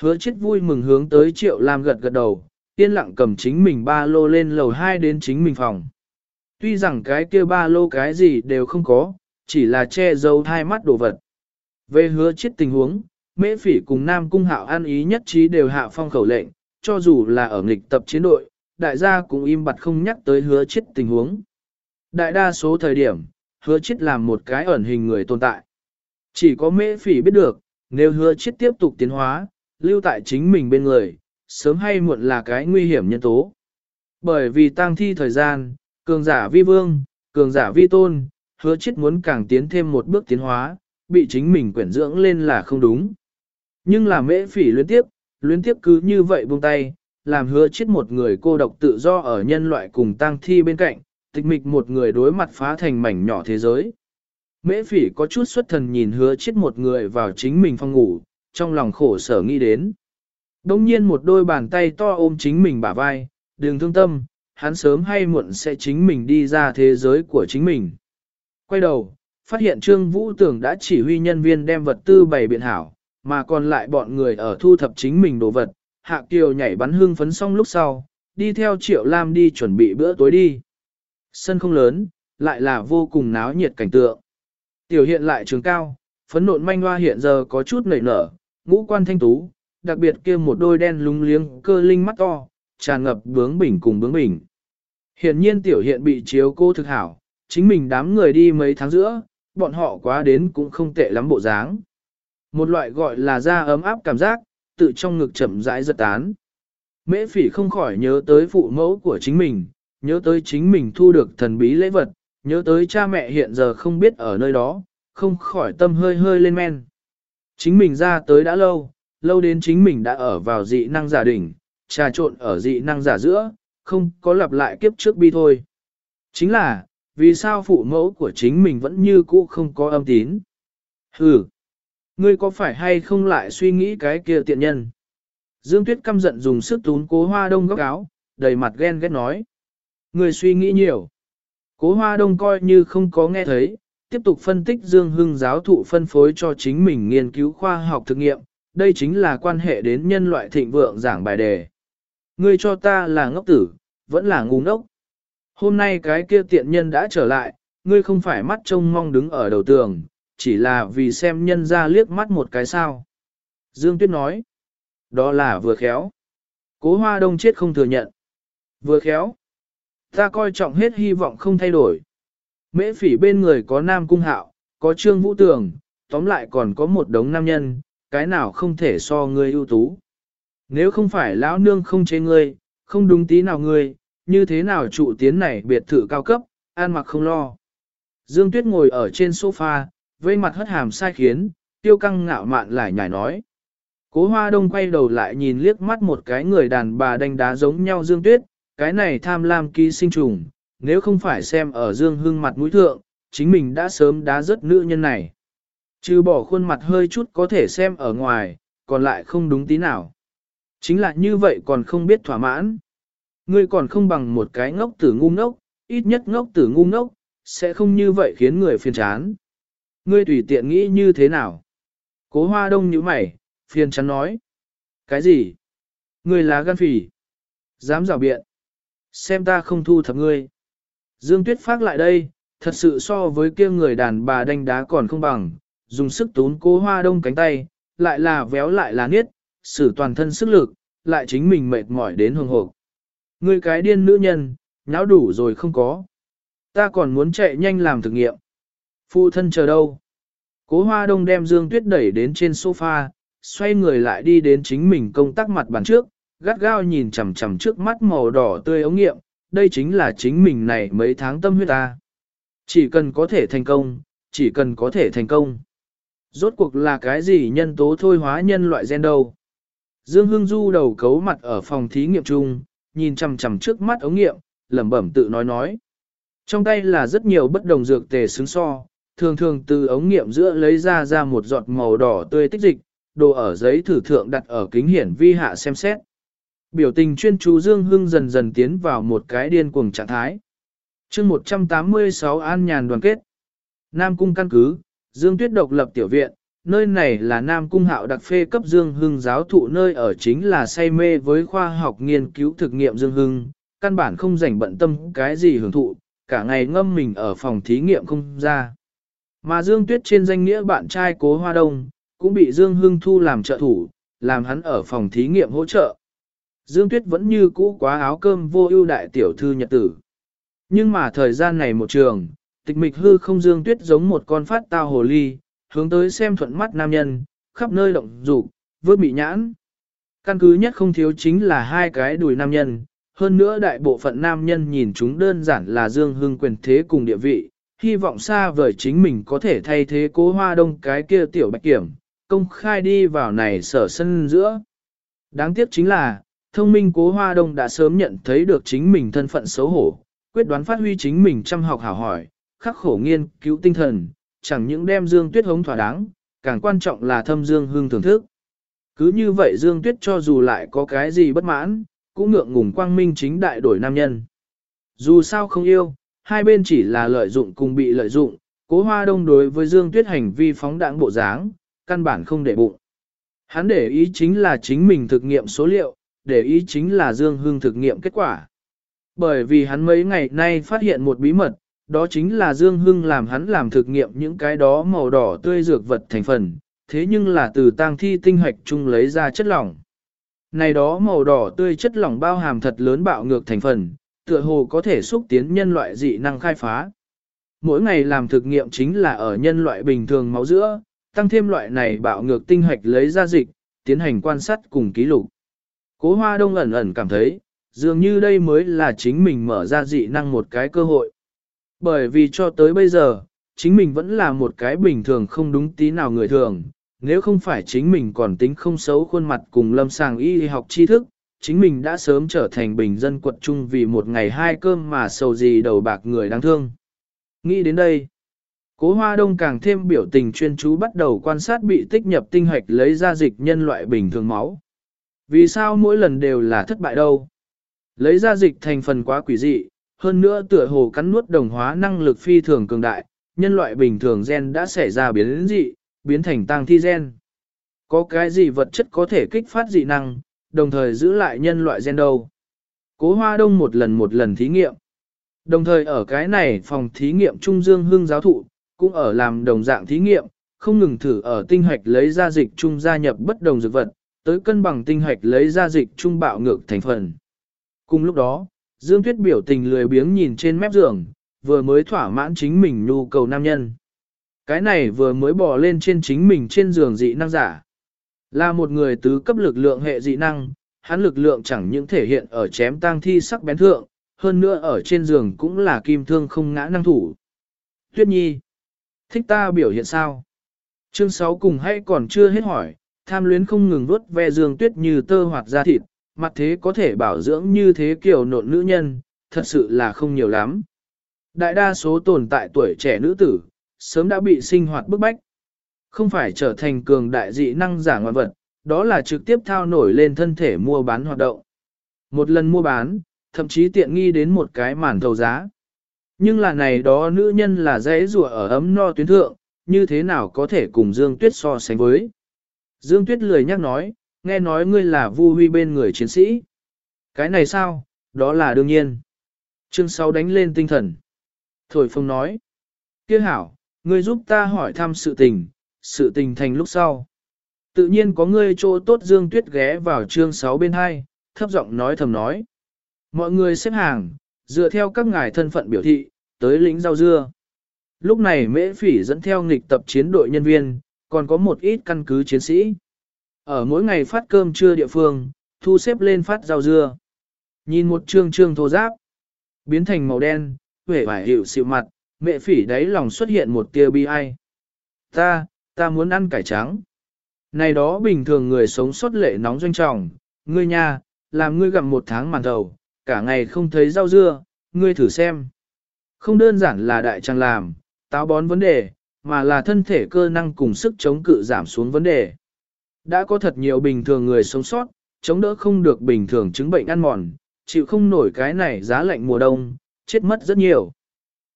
Hứa chết vui mừng hướng tới triệu lam gật gật đầu, yên lặng cầm chính mình ba lô lên lầu 2 đến chính mình phòng. Tuy rằng cái kia ba lô cái gì đều không có, chỉ là che giấu hai mắt đồ vật. Về hứa chết tình huống, mễ phỉ cùng Nam Cung Hạo an ý nhất trí đều hạ phong khẩu lệnh, cho dù là ở nghịch tập chiến đội, đại gia cũng im bặt không nhắc tới hứa chết tình huống. Đại đa số thời điểm, hứa chết làm một cái ẩn hình người tồn tại. Chỉ có mễ phỉ biết được, nếu hứa chết tiếp tục tiến hóa, lưu tại chính mình bên người, sớm hay muộn là cái nguy hiểm nhân tố. Bởi vì tang thi thời gian, cường giả vi vương, cường giả vi tôn, hứa chết muốn càng tiến thêm một bước tiến hóa, bị chính mình quyển dưỡng lên là không đúng. Nhưng là mễ phỉ luyến tiếp, luyến tiếp cứ như vậy buông tay, làm hứa chết một người cô độc tự do ở nhân loại cùng tang thi bên cạnh, tịch mịch một người đối mặt phá thành mảnh nhỏ thế giới. Mễ phỉ có chút xuất thần nhìn hứa chết một người vào chính mình phòng ngủ, trong lòng khổ sở nghĩ đến. Đông nhiên một đôi bàn tay to ôm chính mình bả vai, đừng thương tâm, hắn sớm hay muộn sẽ chính mình đi ra thế giới của chính mình. Quay đầu, phát hiện Trương Vũ Tưởng đã chỉ huy nhân viên đem vật tư bày biện hảo, mà còn lại bọn người ở thu thập chính mình đồ vật. Hạ Kiều nhảy bắn hương phấn xong lúc sau, đi theo Triệu Lam đi chuẩn bị bữa tối đi. Sân không lớn, lại là vô cùng náo nhiệt cảnh tượng. Tiểu hiện lại trường cao, phấn nộn manh hoa hiện giờ có chút nảy nở, ngũ quan thanh tú, đặc biệt kia một đôi đen lúng liếng cơ linh mắt to, tràn ngập bướng bỉnh cùng bướng bỉnh. Hiện nhiên tiểu hiện bị chiếu cô thực hảo, chính mình đám người đi mấy tháng giữa, bọn họ quá đến cũng không tệ lắm bộ dáng. Một loại gọi là da ấm áp cảm giác, tự trong ngực chậm rãi giật tán. Mễ phỉ không khỏi nhớ tới phụ mẫu của chính mình, nhớ tới chính mình thu được thần bí lễ vật, nhớ tới cha mẹ hiện giờ không biết ở nơi đó, không khỏi tâm hơi hơi lên men. Chính mình ra tới đã lâu, lâu đến chính mình đã ở vào dị năng giả đỉnh, trà trộn ở dị năng giả giữa, không có lặp lại kiếp trước bi thôi. Chính là, vì sao phụ mẫu của chính mình vẫn như cũ không có âm tín? Hừ, ngươi có phải hay không lại suy nghĩ cái kia tiện nhân? Dương Tuyết căm giận dùng sức tún cố hoa đông góc áo, đầy mặt ghen ghét nói. Ngươi suy nghĩ nhiều. Cố hoa đông coi như không có nghe thấy, tiếp tục phân tích Dương Hưng giáo thụ phân phối cho chính mình nghiên cứu khoa học thực nghiệm, đây chính là quan hệ đến nhân loại thịnh vượng giảng bài đề. Ngươi cho ta là ngốc tử, vẫn là ngu ngốc. Hôm nay cái kia tiện nhân đã trở lại, ngươi không phải mắt trông mong đứng ở đầu tường, chỉ là vì xem nhân ra liếc mắt một cái sao. Dương Tuyết nói, đó là vừa khéo. Cố hoa đông chết không thừa nhận. Vừa khéo. Ta coi trọng hết hy vọng không thay đổi. Mễ phỉ bên người có Nam Cung Hạo, có Trương Vũ Tường, tóm lại còn có một đống nam nhân, cái nào không thể so ngươi ưu tú. Nếu không phải lão nương không chế ngươi, không đúng tí nào ngươi, như thế nào trụ tiến này biệt thự cao cấp, an mặc không lo. Dương Tuyết ngồi ở trên sofa, vây mặt hất hàm sai khiến, tiêu căng ngạo mạn lại nhảy nói. Cố hoa đông quay đầu lại nhìn liếc mắt một cái người đàn bà đánh đá giống nhau Dương Tuyết, cái này tham lam ký sinh trùng, nếu không phải xem ở Dương hương mặt mũi thượng, chính mình đã sớm đá rớt nữ nhân này. Trừ bỏ khuôn mặt hơi chút có thể xem ở ngoài, còn lại không đúng tí nào. Chính là như vậy còn không biết thỏa mãn. Ngươi còn không bằng một cái ngốc tử ngu ngốc, ít nhất ngốc tử ngu ngốc, sẽ không như vậy khiến người phiền chán. Ngươi tùy tiện nghĩ như thế nào? Cố hoa đông như mày, phiền chắn nói. Cái gì? Ngươi là gan phỉ. Dám rào biện. Xem ta không thu thập ngươi. Dương Tuyết phát lại đây, thật sự so với kia người đàn bà đánh đá còn không bằng, dùng sức tún cố hoa đông cánh tay, lại là véo lại là niết, sử toàn thân sức lực, lại chính mình mệt mỏi đến hồng hộp. Ngươi cái điên nữ nhân, nháo đủ rồi không có. Ta còn muốn chạy nhanh làm thực nghiệm. Phụ thân chờ đâu? Cố hoa đông đem Dương Tuyết đẩy đến trên sofa, xoay người lại đi đến chính mình công tác mặt bàn trước, gắt gao nhìn chằm chằm trước mắt màu đỏ tươi ống nghiệm, đây chính là chính mình này mấy tháng tâm huyết ta. Chỉ cần có thể thành công, chỉ cần có thể thành công. Rốt cuộc là cái gì nhân tố thôi hóa nhân loại gen đâu? Dương Hưng Du đầu cấu mặt ở phòng thí nghiệm chung, nhìn chằm chằm trước mắt ống nghiệm, lẩm bẩm tự nói nói. Trong tay là rất nhiều bất đồng dược tề xứng so, thường thường từ ống nghiệm giữa lấy ra ra một giọt màu đỏ tươi tích dịch, đồ ở giấy thử thượng đặt ở kính hiển vi hạ xem xét. Biểu tình chuyên chú Dương Hưng dần dần tiến vào một cái điên cuồng trạng thái. chương 186 An Nhàn đoàn kết. Nam Cung căn cứ, Dương Tuyết độc lập tiểu viện, nơi này là Nam Cung hạo đặc phê cấp Dương Hưng giáo thụ nơi ở chính là say mê với khoa học nghiên cứu thực nghiệm Dương Hưng, căn bản không rảnh bận tâm cái gì hưởng thụ, cả ngày ngâm mình ở phòng thí nghiệm không ra. Mà Dương Tuyết trên danh nghĩa bạn trai cố Hoa Đông, cũng bị Dương Hưng thu làm trợ thủ, làm hắn ở phòng thí nghiệm hỗ trợ. Dương Tuyết vẫn như cũ quá áo cơm vô ưu đại tiểu thư nhật tử. Nhưng mà thời gian này một trường, tịch mịch hư không Dương Tuyết giống một con phát tao hồ ly, hướng tới xem thuận mắt nam nhân, khắp nơi động dục, vớt bị nhãn. Căn cứ nhất không thiếu chính là hai cái đùi nam nhân, hơn nữa đại bộ phận nam nhân nhìn chúng đơn giản là Dương Hưng quyền thế cùng địa vị, hy vọng xa vời chính mình có thể thay thế cố hoa đông cái kia tiểu bạch kiểm, công khai đi vào này sở sân giữa. Đáng tiếc chính là, thông minh cố hoa đông đã sớm nhận thấy được chính mình thân phận xấu hổ, quyết đoán phát huy chính mình chăm học hảo hỏi, khắc khổ nghiên cứu tinh thần, chẳng những đem Dương Tuyết hống thỏa đáng, càng quan trọng là thâm Dương hương thưởng thức. Cứ như vậy Dương Tuyết cho dù lại có cái gì bất mãn, cũng ngượng ngùng quang minh chính đại đổi nam nhân. Dù sao không yêu, hai bên chỉ là lợi dụng cùng bị lợi dụng, cố hoa đông đối với Dương Tuyết hành vi phóng đảng bộ dáng, căn bản không để bụng. Hắn để ý chính là chính mình thực nghiệm số liệu, để ý chính là Dương Hưng thực nghiệm kết quả. Bởi vì hắn mấy ngày nay phát hiện một bí mật, đó chính là Dương Hưng làm hắn làm thực nghiệm những cái đó màu đỏ tươi dược vật thành phần, thế nhưng là từ tang thi tinh hoạch chung lấy ra chất lỏng. Này đó màu đỏ tươi chất lỏng bao hàm thật lớn bạo ngược thành phần, tựa hồ có thể xúc tiến nhân loại dị năng khai phá. Mỗi ngày làm thực nghiệm chính là ở nhân loại bình thường máu giữa, tăng thêm loại này bạo ngược tinh hạch lấy ra dịch, tiến hành quan sát cùng ký lục. Cố hoa đông ẩn ẩn cảm thấy, dường như đây mới là chính mình mở ra dị năng một cái cơ hội. Bởi vì cho tới bây giờ, chính mình vẫn là một cái bình thường không đúng tí nào người thường, nếu không phải chính mình còn tính không xấu khuôn mặt cùng lâm sàng y học tri thức, chính mình đã sớm trở thành bình dân quật chung vì một ngày hai cơm mà sầu gì đầu bạc người đáng thương. Nghĩ đến đây, cố hoa đông càng thêm biểu tình chuyên chú bắt đầu quan sát bị tích nhập tinh hạch lấy ra dịch nhân loại bình thường máu. Vì sao mỗi lần đều là thất bại đâu? Lấy ra dịch thành phần quá quỷ dị, hơn nữa tựa hồ cắn nuốt đồng hóa năng lực phi thường cường đại, nhân loại bình thường gen đã xảy ra biến dị, biến thành tăng thi gen. Có cái gì vật chất có thể kích phát dị năng, đồng thời giữ lại nhân loại gen đâu? Cố Hoa Đông một lần một lần thí nghiệm. Đồng thời ở cái này phòng thí nghiệm Trung Dương Hưng giáo thụ, cũng ở làm đồng dạng thí nghiệm, không ngừng thử ở tinh hoạch lấy ra dịch trung gia nhập bất đồng dược vật, tới cân bằng tinh hoạch lấy ra dịch trung bạo ngược thành phần. Cùng lúc đó, Dương Tuyết biểu tình lười biếng nhìn trên mép giường, vừa mới thỏa mãn chính mình nhu cầu nam nhân. Cái này vừa mới bò lên trên chính mình trên giường dị năng giả. Là một người tứ cấp lực lượng hệ dị năng, hắn lực lượng chẳng những thể hiện ở chém tang thi sắc bén thượng, hơn nữa ở trên giường cũng là kim thương không ngã năng thủ. Tuyết Nhi, thích ta biểu hiện sao? Chương 6 cùng hay còn chưa hết hỏi, tham luyến không ngừng vuốt ve giường tuyết như tơ hoạt da thịt, mặt thế có thể bảo dưỡng như thế kiểu nộn nữ nhân, thật sự là không nhiều lắm. Đại đa số tồn tại tuổi trẻ nữ tử, sớm đã bị sinh hoạt bức bách. Không phải trở thành cường đại dị năng giả ngoại vật, đó là trực tiếp thao nổi lên thân thể mua bán hoạt động. Một lần mua bán, thậm chí tiện nghi đến một cái màn thầu giá. Nhưng là này đó nữ nhân là dễ rùa ở ấm no tuyến thượng, như thế nào có thể cùng Dương Tuyết so sánh với. Dương Tuyết lười nhắc nói, nghe nói ngươi là vu huy bên người chiến sĩ. Cái này sao, đó là đương nhiên. Chương 6 đánh lên tinh thần. Thổi Phong nói, kia hảo, ngươi giúp ta hỏi thăm sự tình, sự tình thành lúc sau. Tự nhiên có ngươi chỗ tốt Dương Tuyết ghé vào chương 6 bên hai, thấp giọng nói thầm nói. Mọi người xếp hàng, dựa theo các ngài thân phận biểu thị, tới lĩnh rau dưa. Lúc này mễ phỉ dẫn theo nghịch tập chiến đội nhân viên, còn có một ít căn cứ chiến sĩ. Ở mỗi ngày phát cơm trưa địa phương, thu xếp lên phát rau dưa. Nhìn một trương trương thô giáp, biến thành màu đen, vẻ vải hiệu xịu mặt, mẹ phỉ đáy lòng xuất hiện một tia bi ai. Ta, ta muốn ăn cải trắng. Này đó bình thường người sống sót lệ nóng doanh trọng, ngươi nha, làm ngươi gặm một tháng màn đầu, cả ngày không thấy rau dưa, ngươi thử xem. Không đơn giản là đại trang làm, táo bón vấn đề, mà là thân thể cơ năng cùng sức chống cự giảm xuống vấn đề. Đã có thật nhiều bình thường người sống sót, chống đỡ không được bình thường chứng bệnh ăn mòn, chịu không nổi cái này giá lạnh mùa đông, chết mất rất nhiều.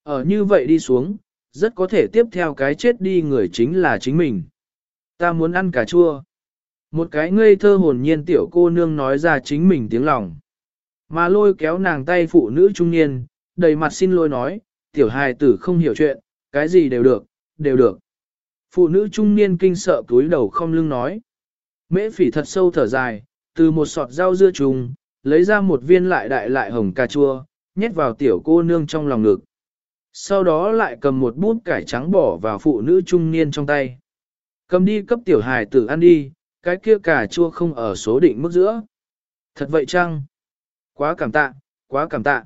Ở như vậy đi xuống, rất có thể tiếp theo cái chết đi người chính là chính mình. Ta muốn ăn cà chua. Một cái ngây thơ hồn nhiên tiểu cô nương nói ra chính mình tiếng lòng. Mà lôi kéo nàng tay phụ nữ trung niên, đầy mặt xin lỗi nói, tiểu hài tử không hiểu chuyện, cái gì đều được, đều được. Phụ nữ trung niên kinh sợ túi đầu không lưng nói. Mễ phỉ thật sâu thở dài, từ một sọt rau dưa trùng, lấy ra một viên lại đại lại hồng cà chua, nhét vào tiểu cô nương trong lòng ngực. Sau đó lại cầm một bút cải trắng bỏ vào phụ nữ trung niên trong tay. Cầm đi cấp tiểu hài tử ăn đi, cái kia cà chua không ở số định mức giữa. Thật vậy chăng? Quá cảm tạ, quá cảm tạ.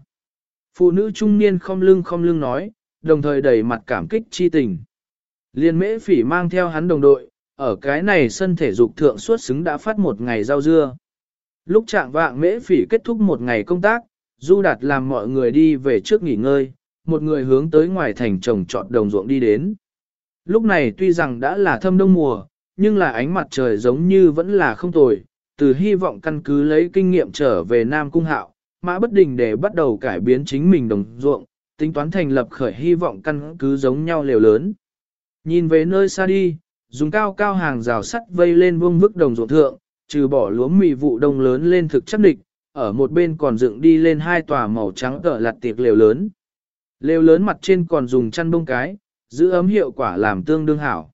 Phụ nữ trung niên không lưng không lưng nói, đồng thời đầy mặt cảm kích chi tình. Liên mễ phỉ mang theo hắn đồng đội, ở cái này sân thể dục thượng suốt xứng đã phát một ngày rau dưa. Lúc trạng vạng mễ phỉ kết thúc một ngày công tác, Du Đạt làm mọi người đi về trước nghỉ ngơi, một người hướng tới ngoài thành trồng trọt đồng ruộng đi đến. Lúc này tuy rằng đã là thâm đông mùa, nhưng là ánh mặt trời giống như vẫn là không tồi, từ hy vọng căn cứ lấy kinh nghiệm trở về Nam Cung Hạo, Mã Bất Đình để bắt đầu cải biến chính mình đồng ruộng, tính toán thành lập khởi hy vọng căn cứ giống nhau liều lớn. Nhìn về nơi xa đi, dùng cao cao hàng rào sắt vây lên vương vức đồng ruộng thượng, trừ bỏ lúa mì vụ đông lớn lên thực chất địch, ở một bên còn dựng đi lên hai tòa màu trắng cỡ lặt tiệc liều lớn. Lều lớn mặt trên còn dùng chăn bông cái, giữ ấm hiệu quả làm tương đương hảo.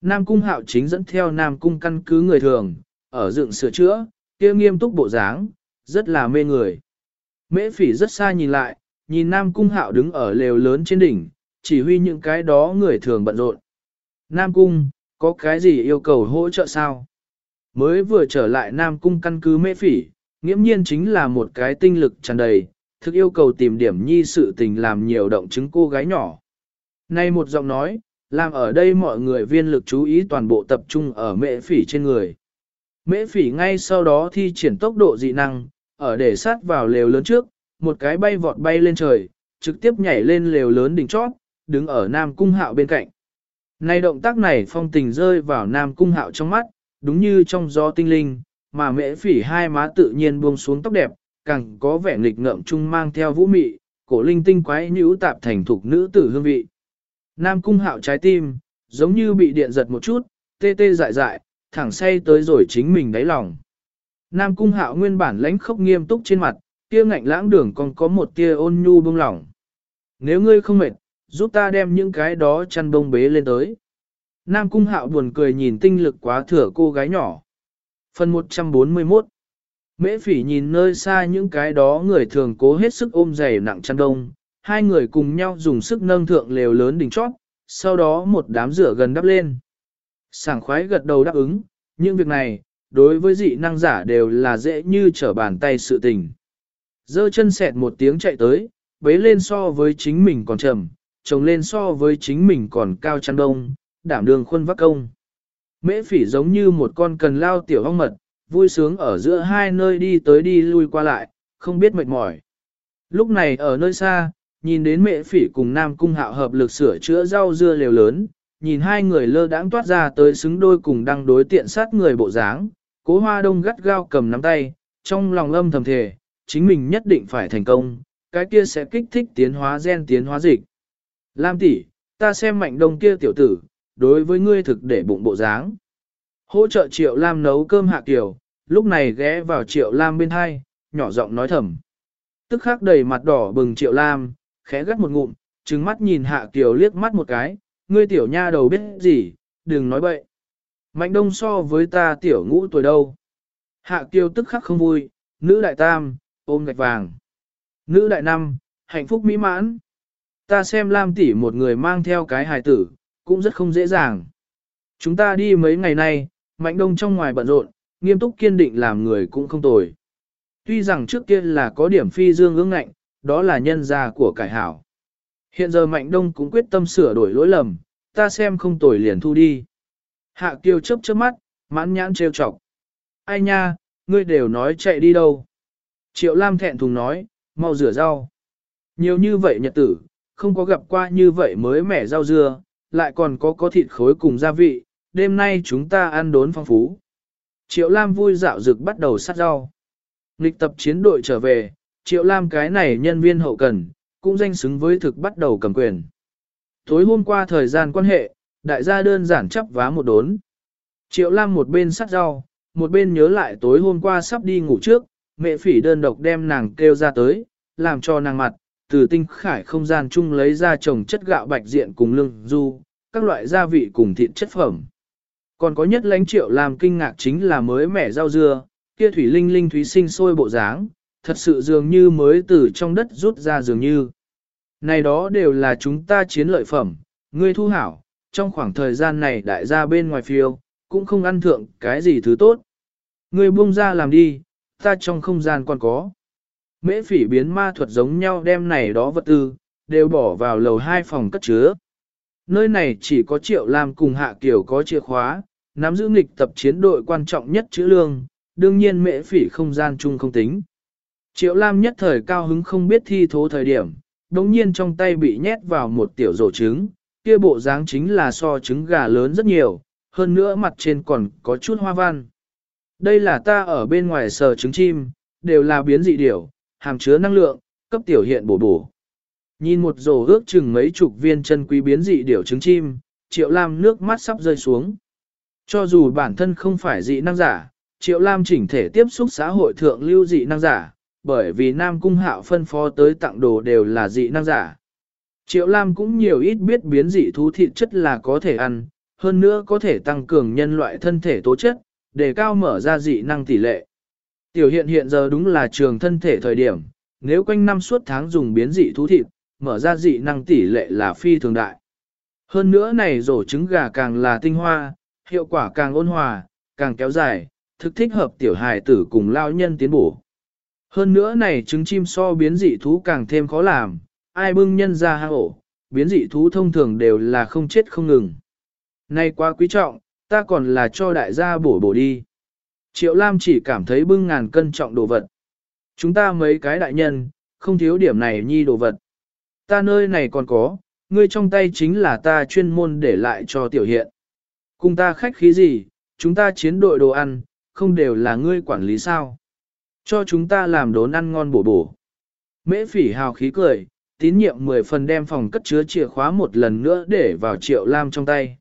Nam cung hạo chính dẫn theo Nam cung căn cứ người thường, ở dựng sửa chữa, kia nghiêm túc bộ dáng, rất là mê người. Mễ phỉ rất xa nhìn lại, nhìn Nam cung hạo đứng ở lều lớn trên đỉnh, chỉ huy những cái đó người thường bận rộn. Nam cung, có cái gì yêu cầu hỗ trợ sao? Mới vừa trở lại Nam cung căn cứ mễ phỉ, nghiễm nhiên chính là một cái tinh lực tràn đầy, thực yêu cầu tìm điểm nhi sự tình làm nhiều động chứng cô gái nhỏ. Nay một giọng nói, làm ở đây mọi người viên lực chú ý toàn bộ tập trung ở mễ phỉ trên người. Mễ phỉ ngay sau đó thi triển tốc độ dị năng, ở để sát vào lều lớn trước, một cái bay vọt bay lên trời, trực tiếp nhảy lên lều lớn đỉnh chót, đứng ở Nam Cung Hạo bên cạnh. Nay động tác này phong tình rơi vào Nam Cung Hạo trong mắt, đúng như trong gió tinh linh, mà mễ phỉ hai má tự nhiên buông xuống tóc đẹp, càng có vẻ nghịch ngợm chung mang theo vũ mị, cổ linh tinh quái nhũ tạp thành thục nữ tử hương vị. Nam cung hạo trái tim, giống như bị điện giật một chút, tê tê dại dại, thẳng say tới rồi chính mình đáy lòng. Nam cung hạo nguyên bản lãnh khốc nghiêm túc trên mặt, kia ngạnh lãng đường còn có một tia ôn nhu bông lỏng. Nếu ngươi không mệt, giúp ta đem những cái đó chăn bông bế lên tới. Nam cung hạo buồn cười nhìn tinh lực quá thừa cô gái nhỏ. Phần 141 Mễ phỉ nhìn nơi xa những cái đó người thường cố hết sức ôm giày nặng chăn đông, hai người cùng nhau dùng sức nâng thượng lều lớn đỉnh chót, sau đó một đám rửa gần đắp lên. Sảng khoái gật đầu đáp ứng, nhưng việc này, đối với dị năng giả đều là dễ như trở bàn tay sự tình. Dơ chân sẹt một tiếng chạy tới, bế lên so với chính mình còn trầm, trồng lên so với chính mình còn cao chăn đông, đảm đường khuôn vác công. Mễ phỉ giống như một con cần lao tiểu hong mật, vui sướng ở giữa hai nơi đi tới đi lui qua lại, không biết mệt mỏi. Lúc này ở nơi xa, nhìn đến mẹ phỉ cùng Nam Cung hạo hợp lực sửa chữa rau dưa liều lớn, nhìn hai người lơ đãng toát ra tới xứng đôi cùng đăng đối tiện sát người bộ dáng, cố hoa đông gắt gao cầm nắm tay, trong lòng âm thầm thề, chính mình nhất định phải thành công, cái kia sẽ kích thích tiến hóa gen tiến hóa dịch. Lam tỷ, ta xem mạnh đông kia tiểu tử, đối với ngươi thực để bụng bộ dáng. Hỗ trợ Triệu Lam nấu cơm hạ kiểu, lúc này ghé vào Triệu Lam bên hai, nhỏ giọng nói thầm. Tức khắc đầy mặt đỏ bừng Triệu Lam, khẽ gắt một ngụm, trừng mắt nhìn hạ Kiều liếc mắt một cái, ngươi tiểu nha đầu biết gì, đừng nói bậy. Mạnh đông so với ta tiểu ngũ tuổi đâu. Hạ kiều tức khắc không vui, nữ đại tam, ôm gạch vàng. Nữ đại năm, hạnh phúc mỹ mãn. Ta xem Lam tỷ một người mang theo cái hài tử, cũng rất không dễ dàng. Chúng ta đi mấy ngày nay, Mạnh Đông trong ngoài bận rộn, nghiêm túc kiên định làm người cũng không tồi. Tuy rằng trước kia là có điểm phi dương ương ngạnh, đó là nhân gia của cải hảo. Hiện giờ Mạnh Đông cũng quyết tâm sửa đổi lỗi lầm, ta xem không tồi liền thu đi. Hạ Kiều chớp chớp mắt, mãn nhãn trêu chọc. Ai nha, ngươi đều nói chạy đi đâu. Triệu Lam thẹn thùng nói, mau rửa rau. Nhiều như vậy nhật tử, không có gặp qua như vậy mới mẻ rau dưa, lại còn có có thịt khối cùng gia vị, đêm nay chúng ta ăn đốn phong phú. Triệu Lam vui dạo dực bắt đầu sát rau. Lịch tập chiến đội trở về, Triệu Lam cái này nhân viên hậu cần, cũng danh xứng với thực bắt đầu cầm quyền. Tối hôm qua thời gian quan hệ, đại gia đơn giản chấp vá một đốn. Triệu Lam một bên sát rau, một bên nhớ lại tối hôm qua sắp đi ngủ trước, mẹ phỉ đơn độc đem nàng kêu ra tới, làm cho nàng mặt, từ tinh khải không gian chung lấy ra trồng chất gạo bạch diện cùng lưng du, các loại gia vị cùng thịt chất phẩm. Còn có nhất lãnh triệu làm kinh ngạc chính là mới mẻ rau dưa, kia thủy linh linh thúy sinh sôi bộ dáng, thật sự dường như mới từ trong đất rút ra dường như. Này đó đều là chúng ta chiến lợi phẩm, ngươi thu hảo, trong khoảng thời gian này đại gia bên ngoài phiêu, cũng không ăn thượng cái gì thứ tốt. Ngươi buông ra làm đi, ta trong không gian còn có. Mễ phỉ biến ma thuật giống nhau đem này đó vật tư, đều bỏ vào lầu hai phòng cất chứa. Nơi này chỉ có triệu làm cùng hạ kiểu có chìa khóa, nắm giữ nghịch tập chiến đội quan trọng nhất chữ lương, đương nhiên mệ phỉ không gian chung không tính. Triệu Lam nhất thời cao hứng không biết thi thố thời điểm, đồng nhiên trong tay bị nhét vào một tiểu rổ trứng, kia bộ dáng chính là so trứng gà lớn rất nhiều, hơn nữa mặt trên còn có chút hoa văn. Đây là ta ở bên ngoài sờ trứng chim, đều là biến dị điểu, hàm chứa năng lượng, cấp tiểu hiện bổ bổ. Nhìn một rổ ước chừng mấy chục viên chân quý biến dị điểu trứng chim, Triệu Lam nước mắt sắp rơi xuống. Cho dù bản thân không phải dị năng giả, Triệu Lam chỉnh thể tiếp xúc xã hội thượng lưu dị năng giả, bởi vì Nam Cung Hạo phân phó tới tặng đồ đều là dị năng giả. Triệu Lam cũng nhiều ít biết biến dị thú thịt chất là có thể ăn, hơn nữa có thể tăng cường nhân loại thân thể tố chất, để cao mở ra dị năng tỷ lệ. Tiểu hiện hiện giờ đúng là trường thân thể thời điểm, nếu quanh năm suốt tháng dùng biến dị thú thịt, mở ra dị năng tỷ lệ là phi thường đại. Hơn nữa này rổ trứng gà càng là tinh hoa, hiệu quả càng ôn hòa, càng kéo dài, thực thích hợp tiểu hài tử cùng lao nhân tiến bổ. Hơn nữa này trứng chim so biến dị thú càng thêm khó làm, ai bưng nhân ra hang ổ, biến dị thú thông thường đều là không chết không ngừng. Nay quá quý trọng, ta còn là cho đại gia bổ bổ đi. Triệu Lam chỉ cảm thấy bưng ngàn cân trọng đồ vật. Chúng ta mấy cái đại nhân, không thiếu điểm này nhi đồ vật. Ta nơi này còn có, ngươi trong tay chính là ta chuyên môn để lại cho tiểu hiện. Cùng ta khách khí gì, chúng ta chiến đội đồ ăn, không đều là ngươi quản lý sao. Cho chúng ta làm đốn ăn ngon bổ bổ. Mễ phỉ hào khí cười, tín nhiệm 10 phần đem phòng cất chứa chìa khóa một lần nữa để vào Triệu Lam trong tay.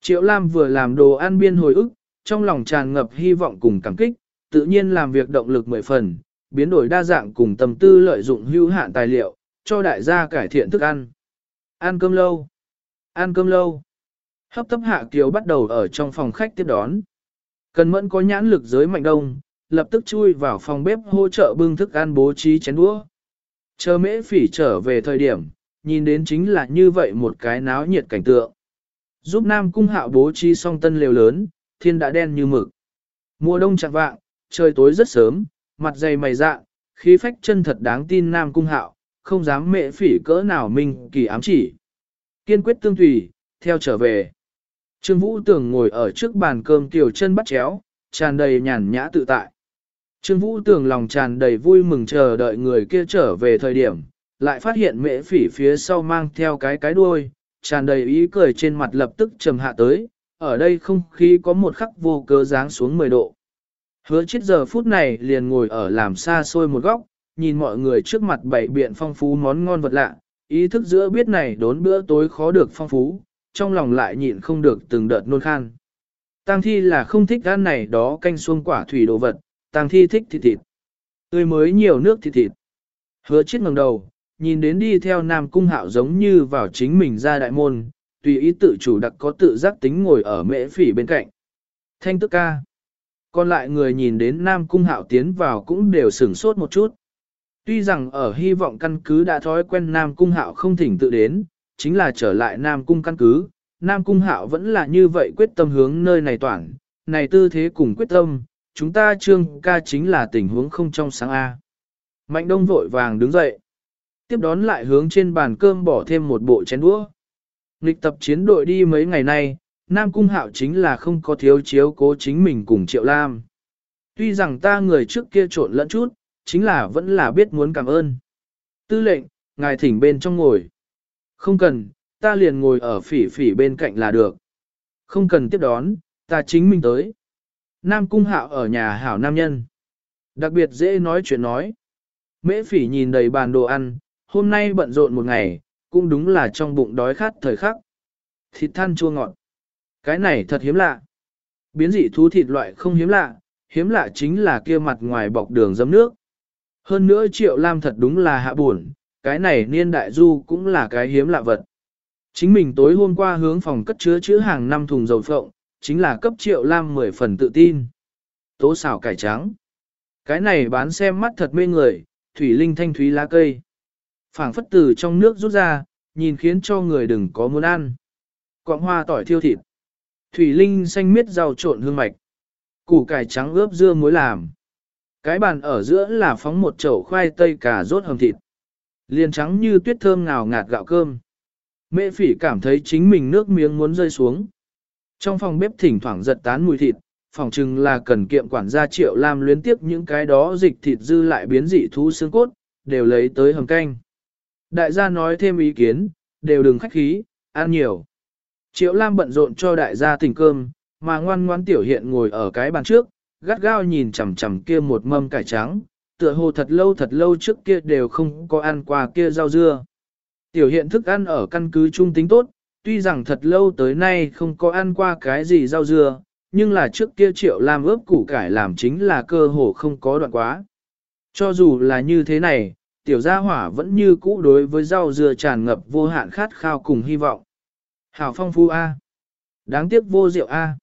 Triệu Lam vừa làm đồ ăn biên hồi ức, trong lòng tràn ngập hy vọng cùng cảm kích, tự nhiên làm việc động lực 10 phần, biến đổi đa dạng cùng tâm tư lợi dụng hữu hạn tài liệu, cho đại gia cải thiện thức ăn. Ăn cơm lâu. Ăn cơm lâu. Hấp tấp hạ kiều bắt đầu ở trong phòng khách tiếp đón. Cần mẫn có nhãn lực giới mạnh đông, lập tức chui vào phòng bếp hỗ trợ bưng thức ăn bố trí chén đũa. Chờ mễ phỉ trở về thời điểm, nhìn đến chính là như vậy một cái náo nhiệt cảnh tượng. Giúp Nam Cung Hạo bố trí xong tân lều lớn, thiên đã đen như mực. Mùa đông chặt vạng, trời tối rất sớm, mặt dày mày dạ, khí phách chân thật đáng tin Nam Cung Hạo, không dám mễ phỉ cỡ nào mình kỳ ám chỉ. Kiên quyết tương tùy, theo trở về. Trương Vũ Tường ngồi ở trước bàn cơm tiểu chân bắt chéo, tràn đầy nhàn nhã tự tại. Trương Vũ Tường lòng tràn đầy vui mừng chờ đợi người kia trở về thời điểm, lại phát hiện mễ phỉ phía sau mang theo cái cái đuôi, tràn đầy ý cười trên mặt lập tức trầm hạ tới, ở đây không khí có một khắc vô cớ dáng xuống 10 độ. Hứa chết giờ phút này liền ngồi ở làm xa xôi một góc, nhìn mọi người trước mặt bảy biện phong phú món ngon vật lạ, ý thức giữa biết này đốn bữa tối khó được phong phú, trong lòng lại nhịn không được từng đợt nôn khan. Tang thi là không thích ăn này đó canh xuông quả thủy đồ vật, Tang thi thích thịt thịt. Tươi mới nhiều nước thịt thịt. Hứa chết ngẩng đầu, nhìn đến đi theo nam cung hạo giống như vào chính mình ra đại môn, tùy ý tự chủ đặc có tự giác tính ngồi ở mễ phỉ bên cạnh. Thanh tức ca. Còn lại người nhìn đến nam cung hạo tiến vào cũng đều sửng sốt một chút. Tuy rằng ở hy vọng căn cứ đã thói quen nam cung hạo không thỉnh tự đến, chính là trở lại nam cung căn cứ, nam cung hạo vẫn là như vậy quyết tâm hướng nơi này toàn, này tư thế cùng quyết tâm, chúng ta trương ca chính là tình huống không trong sáng A. Mạnh đông vội vàng đứng dậy. Tiếp đón lại hướng trên bàn cơm bỏ thêm một bộ chén đũa. lịch tập chiến đội đi mấy ngày nay, Nam Cung Hạo chính là không có thiếu chiếu cố chính mình cùng Triệu Lam. Tuy rằng ta người trước kia trộn lẫn chút, chính là vẫn là biết muốn cảm ơn. Tư lệnh, ngài thỉnh bên trong ngồi. Không cần, ta liền ngồi ở phỉ phỉ bên cạnh là được. Không cần tiếp đón, ta chính mình tới. Nam Cung Hạo ở nhà hảo nam nhân. Đặc biệt dễ nói chuyện nói. Mễ phỉ nhìn đầy bàn đồ ăn, hôm nay bận rộn một ngày, cũng đúng là trong bụng đói khát thời khắc. Thịt than chua ngọt. Cái này thật hiếm lạ. Biến dị thú thịt loại không hiếm lạ, hiếm lạ chính là kia mặt ngoài bọc đường dấm nước. Hơn nữa triệu lam thật đúng là hạ buồn, cái này niên đại du cũng là cái hiếm lạ vật. Chính mình tối hôm qua hướng phòng cất chứa chứa hàng năm thùng dầu phộng, chính là cấp triệu lam 10 phần tự tin. Tố xào cải trắng. Cái này bán xem mắt thật mê người, thủy linh thanh thúy lá cây. phảng phất từ trong nước rút ra, nhìn khiến cho người đừng có muốn ăn. Quạng hoa tỏi thiêu thịt. Thủy linh xanh miết rau trộn hương mạch. Củ cải trắng ướp dưa muối làm. Cái bàn ở giữa là phóng một chậu khoai tây cà rốt hầm thịt. Liền trắng như tuyết thơm ngào ngạt gạo cơm. Mẹ phỉ cảm thấy chính mình nước miếng muốn rơi xuống. Trong phòng bếp thỉnh thoảng giật tán mùi thịt, phòng chừng là cần kiệm quản gia triệu làm luyến tiếp những cái đó dịch thịt dư lại biến dị thú xương cốt, đều lấy tới hầm canh. Đại gia nói thêm ý kiến, đều đừng khách khí, ăn nhiều. Triệu Lam bận rộn cho đại gia tỉnh cơm, mà ngoan ngoan tiểu hiện ngồi ở cái bàn trước, gắt gao nhìn chằm chằm kia một mâm cải trắng, tựa hồ thật lâu thật lâu trước kia đều không có ăn qua kia rau dưa. Tiểu hiện thức ăn ở căn cứ trung tính tốt, tuy rằng thật lâu tới nay không có ăn qua cái gì rau dưa, nhưng là trước kia triệu làm ướp củ cải làm chính là cơ hồ không có đoạn quá. Cho dù là như thế này, tiểu gia hỏa vẫn như cũ đối với rau dưa tràn ngập vô hạn khát khao cùng hy vọng. Hảo phong phu A. Đáng tiếc vô rượu A.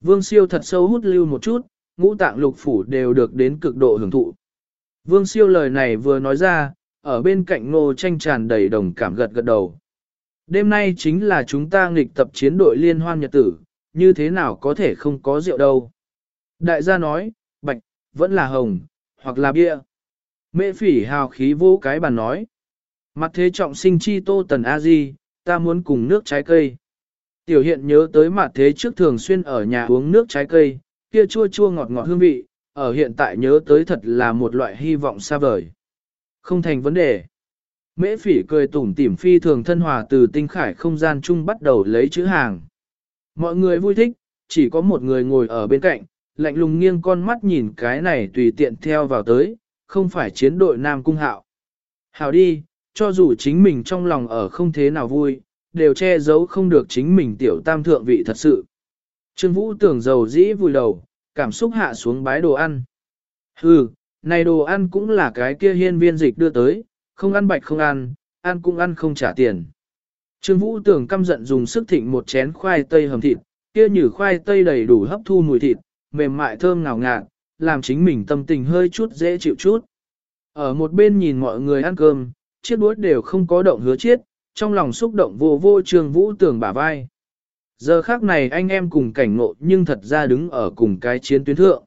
Vương siêu thật sâu hút lưu một chút, ngũ tạng lục phủ đều được đến cực độ hưởng thụ. Vương siêu lời này vừa nói ra, ở bên cạnh ngô tranh tràn đầy đồng cảm gật gật đầu. Đêm nay chính là chúng ta nghịch tập chiến đội liên hoan nhật tử, như thế nào có thể không có rượu đâu. Đại gia nói, bạch, vẫn là hồng, hoặc là bia. Mẹ phỉ hào khí vô cái bàn nói. Mặt thế trọng sinh chi tô tần A-di, ta muốn cùng nước trái cây. Tiểu hiện nhớ tới mặt thế trước thường xuyên ở nhà uống nước trái cây, kia chua chua ngọt ngọt hương vị, ở hiện tại nhớ tới thật là một loại hy vọng xa vời. Không thành vấn đề. Mễ phỉ cười tủm tỉm phi thường thân hòa từ tinh khải không gian chung bắt đầu lấy chữ hàng. Mọi người vui thích, chỉ có một người ngồi ở bên cạnh, lạnh lùng nghiêng con mắt nhìn cái này tùy tiện theo vào tới, không phải chiến đội Nam Cung Hạo. Hảo đi, cho dù chính mình trong lòng ở không thế nào vui, đều che giấu không được chính mình tiểu tam thượng vị thật sự. Trương Vũ tưởng dầu dĩ vui đầu, cảm xúc hạ xuống bái đồ ăn. Hừ, này đồ ăn cũng là cái kia hiên viên dịch đưa tới, không ăn bạch không ăn, ăn cũng ăn không trả tiền. Trương Vũ tưởng căm giận dùng sức thịnh một chén khoai tây hầm thịt, kia như khoai tây đầy đủ hấp thu mùi thịt, mềm mại thơm ngào ngạt, làm chính mình tâm tình hơi chút dễ chịu chút. Ở một bên nhìn mọi người ăn cơm, chiếc đuốt đều không có động hứa chiết, trong lòng xúc động vô vô Trương Vũ tưởng bả vai. Giờ khác này anh em cùng cảnh ngộ nhưng thật ra đứng ở cùng cái chiến tuyến thượng.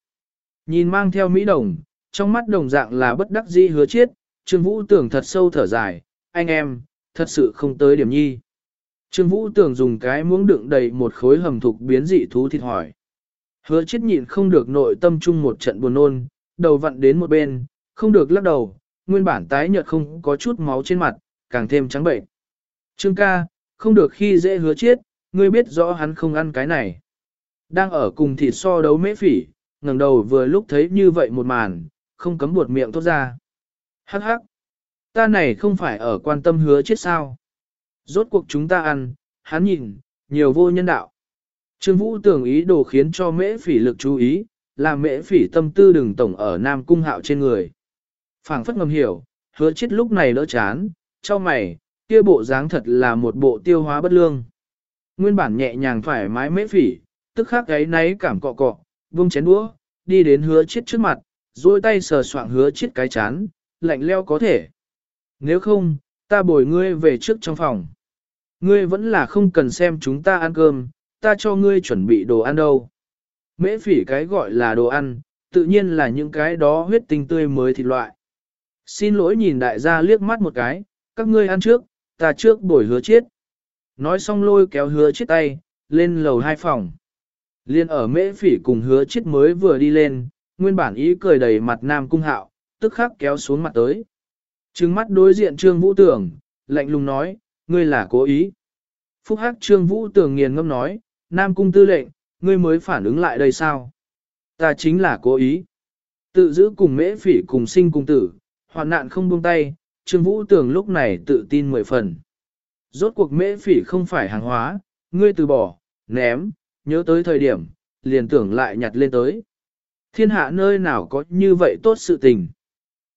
Nhìn mang theo Mỹ Đồng, trong mắt đồng dạng là bất đắc dĩ hứa chiết, Trương Vũ tưởng thật sâu thở dài, anh em, thật sự không tới điểm nhi. Trương Vũ tưởng dùng cái muỗng đựng đầy một khối hầm thục biến dị thú thịt hỏi. Hứa chết nhịn không được nội tâm chung một trận buồn nôn, đầu vặn đến một bên, không được lắc đầu, nguyên bản tái nhợt không có chút máu trên mặt, càng thêm trắng bệnh. Trương ca, không được khi dễ hứa chết, ngươi biết rõ hắn không ăn cái này. Đang ở cùng thịt so đấu mễ phỉ, ngẩng đầu vừa lúc thấy như vậy một màn, không cấm buột miệng tốt ra. Hắc hắc, ta này không phải ở quan tâm hứa chết sao. Rốt cuộc chúng ta ăn, hắn nhìn, nhiều vô nhân đạo. Trương Vũ tưởng ý đồ khiến cho mễ phỉ lực chú ý, làm mễ phỉ tâm tư đừng tổng ở Nam Cung Hạo trên người. phảng phất ngầm hiểu, hứa chết lúc này đỡ chán, cho mày, kia bộ dáng thật là một bộ tiêu hóa bất lương. Nguyên bản nhẹ nhàng thoải mái mễ phỉ, tức khắc gáy náy cảm cọ cọ, vung chén đũa, đi đến hứa chết trước mặt, duỗi tay sờ soạng hứa chết cái chán, lạnh leo có thể. Nếu không, ta bồi ngươi về trước trong phòng. Ngươi vẫn là không cần xem chúng ta ăn cơm, ta cho ngươi chuẩn bị đồ ăn đâu. Mễ phỉ cái gọi là đồ ăn, tự nhiên là những cái đó huyết tinh tươi mới thịt loại. Xin lỗi nhìn đại gia liếc mắt một cái, các ngươi ăn trước, ta trước bồi hứa chết. Nói xong lôi kéo hứa chết tay, lên lầu hai phòng. Liên ở mễ phỉ cùng hứa chết mới vừa đi lên, nguyên bản ý cười đầy mặt nam cung hạo, tức khắc kéo xuống mặt tới. Trừng mắt đối diện trương vũ tưởng, lạnh lùng nói, ngươi là cố ý. Phúc hắc trương vũ tưởng nghiền ngâm nói, nam cung tư lệnh, ngươi mới phản ứng lại đây sao? Ta chính là cố ý. Tự giữ cùng mễ phỉ cùng sinh cùng tử, hoạn nạn không buông tay, trương vũ tưởng lúc này tự tin mười phần. Rốt cuộc mễ phỉ không phải hàng hóa, ngươi từ bỏ, ném, nhớ tới thời điểm, liền tưởng lại nhặt lên tới. Thiên hạ nơi nào có như vậy tốt sự tình.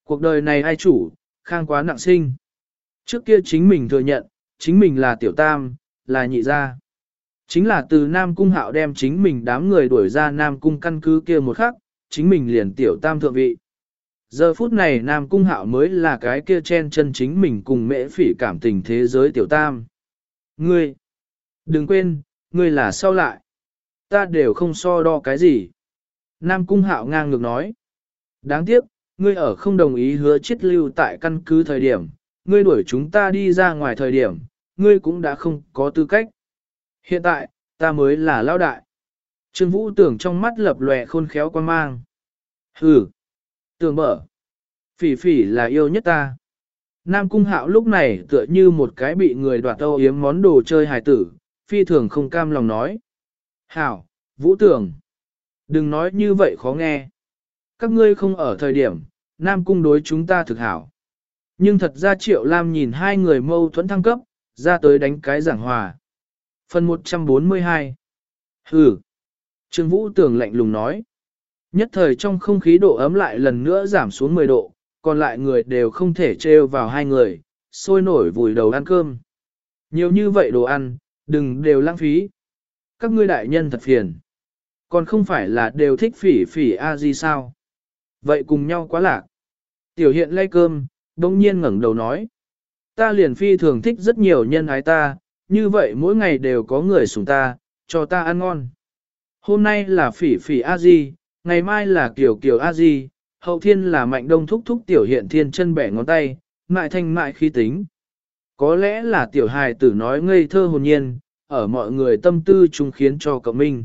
Cuộc đời này ai chủ, khang quá nặng sinh. Trước kia chính mình thừa nhận, chính mình là tiểu tam, là nhị gia. Chính là từ Nam Cung hạo đem chính mình đám người đuổi ra Nam Cung căn cứ kia một khắc, chính mình liền tiểu tam thượng vị. Giờ phút này Nam Cung hạo mới là cái kia chen chân chính mình cùng mễ phỉ cảm tình thế giới tiểu tam. Ngươi, đừng quên, ngươi là sau lại. Ta đều không so đo cái gì. Nam Cung hạo ngang ngược nói. Đáng tiếc, ngươi ở không đồng ý hứa chết lưu tại căn cứ thời điểm, ngươi đuổi chúng ta đi ra ngoài thời điểm, ngươi cũng đã không có tư cách. Hiện tại, ta mới là lao đại. Trương Vũ tưởng trong mắt lập lòe khôn khéo quan mang. Hừ, tường mở. Phỉ phỉ là yêu nhất ta. Nam Cung Hạo lúc này tựa như một cái bị người đoạt âu yếm món đồ chơi hài tử, phi thường không cam lòng nói. Hảo, Vũ tưởng. Đừng nói như vậy khó nghe. Các ngươi không ở thời điểm, Nam Cung đối chúng ta thực hảo. Nhưng thật ra Triệu Lam nhìn hai người mâu thuẫn thăng cấp, ra tới đánh cái giảng hòa. Phần 142 Hừ Trương Vũ Tường lạnh lùng nói. Nhất thời trong không khí độ ấm lại lần nữa giảm xuống 10 độ, còn lại người đều không thể trêu vào hai người, sôi nổi vùi đầu ăn cơm. Nhiều như vậy đồ ăn, đừng đều lãng phí. Các ngươi đại nhân thật phiền. Còn không phải là đều thích phỉ phỉ a gì sao? Vậy cùng nhau quá lạc. Tiểu hiện lay cơm, đông nhiên ngẩng đầu nói. Ta liền phi thường thích rất nhiều nhân ái ta, như vậy mỗi ngày đều có người sủng ta, cho ta ăn ngon. Hôm nay là phỉ phỉ a di, ngày mai là kiểu kiểu a di, hậu thiên là mạnh đông thúc thúc tiểu hiện thiên chân bẻ ngón tay, mại thanh mại khí tính. Có lẽ là tiểu hài tử nói ngây thơ hồn nhiên, ở mọi người tâm tư chung khiến cho cậu minh.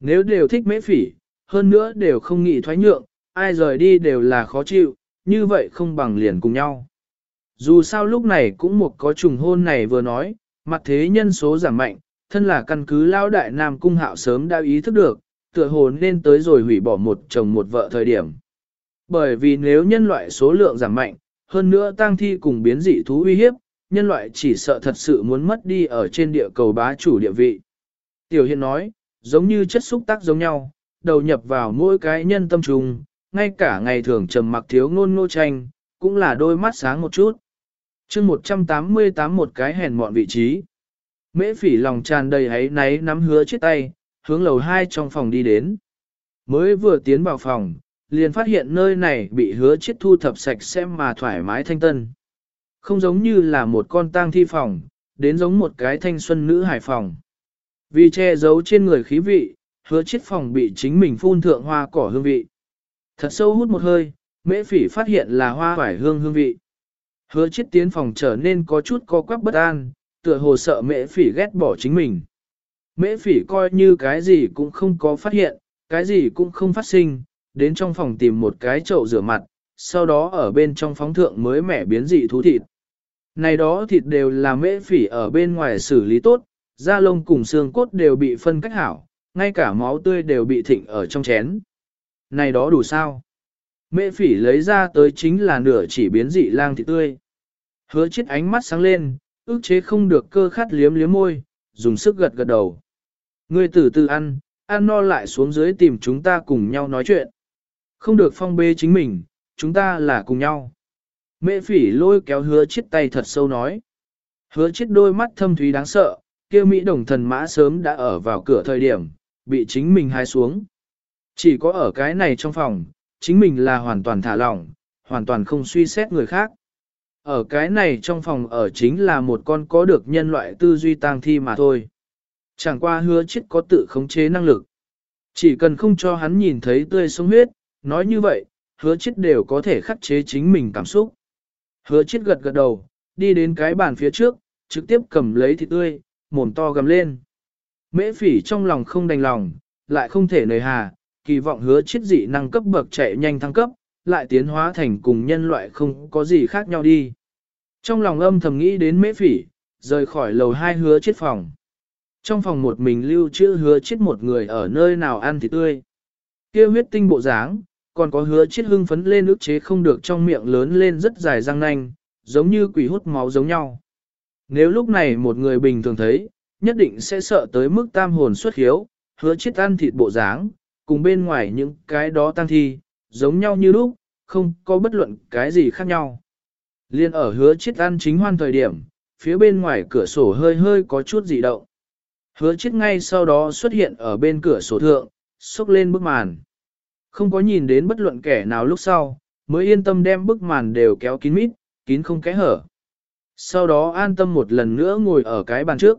Nếu đều thích mễ phỉ, hơn nữa đều không nghĩ thoái nhượng, ai rời đi đều là khó chịu, như vậy không bằng liền cùng nhau. Dù sao lúc này cũng một có trùng hôn này vừa nói, mặt thế nhân số giảm mạnh, thân là căn cứ lao đại nam cung hạo sớm đã ý thức được, tựa hồ nên tới rồi hủy bỏ một chồng một vợ thời điểm. Bởi vì nếu nhân loại số lượng giảm mạnh, hơn nữa tang thi cùng biến dị thú uy hiếp, nhân loại chỉ sợ thật sự muốn mất đi ở trên địa cầu bá chủ địa vị. Tiểu Hiện nói, giống như chất xúc tác giống nhau, đầu nhập vào mỗi cái nhân tâm trùng, ngay cả ngày thường trầm mặc thiếu ngôn ngô tranh, cũng là đôi mắt sáng một chút chương 188 một cái hèn mọn vị trí. Mễ phỉ lòng tràn đầy ấy náy nắm hứa chết tay, hướng lầu hai trong phòng đi đến. Mới vừa tiến vào phòng, liền phát hiện nơi này bị hứa Chiết thu thập sạch xem mà thoải mái thanh tân. Không giống như là một con tang thi phòng, đến giống một cái thanh xuân nữ hải phòng. Vì che giấu trên người khí vị, hứa Chiết phòng bị chính mình phun thượng hoa cỏ hương vị. Thật sâu hút một hơi, mễ phỉ phát hiện là hoa vải hương hương vị. Hứa Chiết tiến phòng trở nên có chút co quắp bất an, tựa hồ sợ mễ phỉ ghét bỏ chính mình. Mễ phỉ coi như cái gì cũng không có phát hiện, cái gì cũng không phát sinh, đến trong phòng tìm một cái chậu rửa mặt, sau đó ở bên trong phóng thượng mới mẻ biến dị thú thịt. Này đó thịt đều là mễ phỉ ở bên ngoài xử lý tốt, da lông cùng xương cốt đều bị phân cách hảo, ngay cả máu tươi đều bị thịnh ở trong chén. Này đó đủ sao? Mễ phỉ lấy ra tới chính là nửa chỉ biến dị lang thịt tươi. Hứa chết ánh mắt sáng lên, ước chế không được cơ khát liếm liếm môi, dùng sức gật gật đầu. Ngươi từ từ ăn, ăn no lại xuống dưới tìm chúng ta cùng nhau nói chuyện. Không được phong bê chính mình, chúng ta là cùng nhau. Mễ phỉ lôi kéo hứa chết tay thật sâu nói. Hứa chết đôi mắt thâm thúy đáng sợ, kia Mỹ đồng thần mã sớm đã ở vào cửa thời điểm, bị chính mình hai xuống. Chỉ có ở cái này trong phòng, chính mình là hoàn toàn thả lỏng, hoàn toàn không suy xét người khác. Ở cái này trong phòng ở chính là một con có được nhân loại tư duy tang thi mà thôi. Chẳng qua hứa chết có tự khống chế năng lực. Chỉ cần không cho hắn nhìn thấy tươi sống huyết, nói như vậy, hứa chết đều có thể khắc chế chính mình cảm xúc. Hứa chết gật gật đầu, đi đến cái bàn phía trước, trực tiếp cầm lấy thịt tươi, mồm to gầm lên. Mễ phỉ trong lòng không đành lòng, lại không thể nời hà, kỳ vọng hứa chết dị năng cấp bậc chạy nhanh thăng cấp, lại tiến hóa thành cùng nhân loại không có gì khác nhau đi. Trong lòng âm thầm nghĩ đến mễ phỉ, rời khỏi lầu hai hứa chết phòng. Trong phòng một mình lưu trữ hứa chết một người ở nơi nào ăn thịt tươi. kia huyết tinh bộ dáng, còn có hứa chết hưng phấn lên ức chế không được trong miệng lớn lên rất dài răng nanh, giống như quỷ hút máu giống nhau. Nếu lúc này một người bình thường thấy, nhất định sẽ sợ tới mức tam hồn xuất hiếu, hứa chết ăn thịt bộ dáng, cùng bên ngoài những cái đó tăng thi, giống nhau như lúc, không có bất luận cái gì khác nhau. Liên ở hứa chết ăn chính hoan thời điểm, phía bên ngoài cửa sổ hơi hơi có chút dị động. Hứa chết ngay sau đó xuất hiện ở bên cửa sổ thượng, xúc lên bức màn. Không có nhìn đến bất luận kẻ nào lúc sau, mới yên tâm đem bức màn đều kéo kín mít, kín không kẽ hở. Sau đó an tâm một lần nữa ngồi ở cái bàn trước.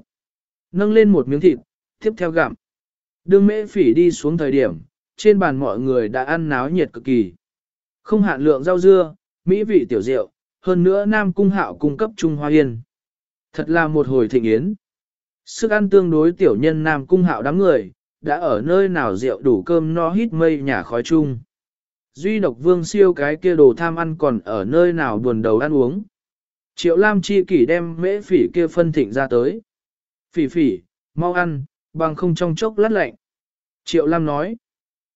Nâng lên một miếng thịt, tiếp theo gặm. Đương mễ phỉ đi xuống thời điểm, trên bàn mọi người đã ăn náo nhiệt cực kỳ. Không hạn lượng rau dưa, mỹ vị tiểu rượu, hơn nữa Nam Cung Hạo cung cấp Trung Hoa Yên. Thật là một hồi thịnh yến. Sức ăn tương đối tiểu nhân Nam Cung Hạo đám người, đã ở nơi nào rượu đủ cơm no hít mây nhà khói chung. Duy độc vương siêu cái kia đồ tham ăn còn ở nơi nào buồn đầu ăn uống. Triệu Lam chi kỷ đem mễ phỉ kia phân thịnh ra tới. Phỉ phỉ, mau ăn, bằng không trong chốc lát lạnh. Triệu Lam nói.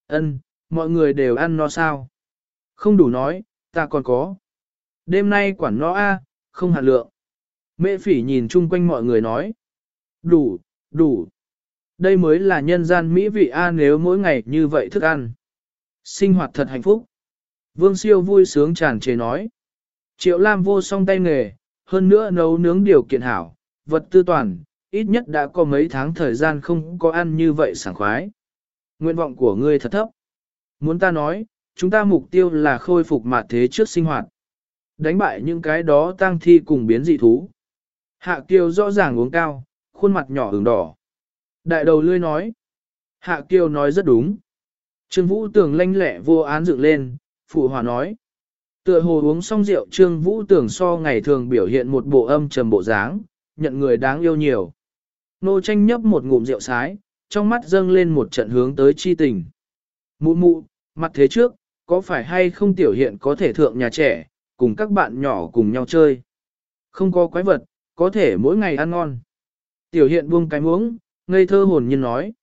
ân, mọi người đều ăn no sao. Không đủ nói, ta còn có. Đêm nay quản no a, không hạt lượng. Mễ phỉ nhìn chung quanh mọi người nói. Đủ, đủ. Đây mới là nhân gian mỹ vị a nếu mỗi ngày như vậy thức ăn. Sinh hoạt thật hạnh phúc. Vương siêu vui sướng tràn trề nói. Triệu Lam vô song tay nghề, hơn nữa nấu nướng điều kiện hảo, vật tư toàn, ít nhất đã có mấy tháng thời gian không có ăn như vậy sảng khoái. Nguyện vọng của ngươi thật thấp. Muốn ta nói, chúng ta mục tiêu là khôi phục mặt thế trước sinh hoạt. Đánh bại những cái đó tăng thi cùng biến dị thú. Hạ Kiều rõ ràng uống cao, khuôn mặt nhỏ ửng đỏ. Đại đầu lươi nói. Hạ Kiều nói rất đúng. Trương Vũ Tường lanh lẹ vô án dựng lên, phụ hòa nói. Tựa hồ uống xong rượu Trương Vũ Tường so ngày thường biểu hiện một bộ âm trầm bộ dáng, nhận người đáng yêu nhiều. Nô tranh nhấp một ngụm rượu sái, trong mắt dâng lên một trận hướng tới chi tình. Mụ mụ, mặt thế trước, có phải hay không tiểu hiện có thể thượng nhà trẻ, cùng các bạn nhỏ cùng nhau chơi. Không có quái vật, có thể mỗi ngày ăn ngon. Tiểu hiện buông cái muỗng, ngây thơ hồn nhiên nói.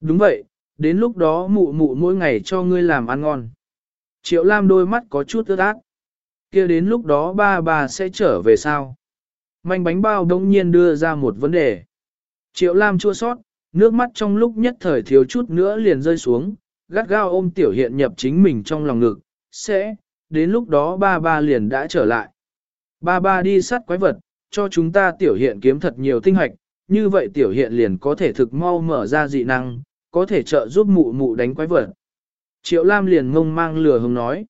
Đúng vậy, đến lúc đó mụ mụ mỗi ngày cho ngươi làm ăn ngon. Triệu Lam đôi mắt có chút ướt át. kia đến lúc đó ba bà sẽ trở về sao? Manh bánh bao đông nhiên đưa ra một vấn đề. Triệu Lam chua sót, nước mắt trong lúc nhất thời thiếu chút nữa liền rơi xuống, gắt gao ôm tiểu hiện nhập chính mình trong lòng ngực, sẽ, đến lúc đó ba ba liền đã trở lại. Ba ba đi sát quái vật, cho chúng ta tiểu hiện kiếm thật nhiều tinh hoạch, như vậy tiểu hiện liền có thể thực mau mở ra dị năng, có thể trợ giúp mụ mụ đánh quái vật. Triệu Lam liền ngông mang lừa hứng nói.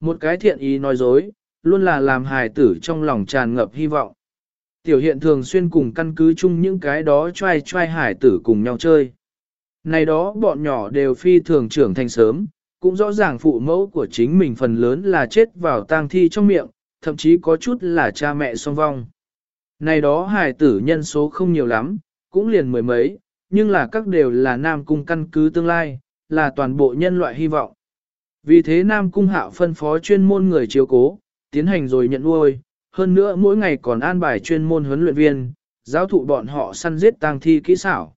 Một cái thiện ý nói dối, luôn là làm hài tử trong lòng tràn ngập hy vọng. Tiểu hiện thường xuyên cùng căn cứ chung những cái đó trai trai hải tử cùng nhau chơi. Này đó bọn nhỏ đều phi thường trưởng thành sớm, cũng rõ ràng phụ mẫu của chính mình phần lớn là chết vào tang thi trong miệng, thậm chí có chút là cha mẹ song vong. Này đó hài tử nhân số không nhiều lắm, cũng liền mười mấy, nhưng là các đều là nam cung căn cứ tương lai, là toàn bộ nhân loại hy vọng. Vì thế nam cung hạo phân phó chuyên môn người chiếu cố, tiến hành rồi nhận nuôi, hơn nữa mỗi ngày còn an bài chuyên môn huấn luyện viên, giáo thụ bọn họ săn giết tang thi kỹ xảo.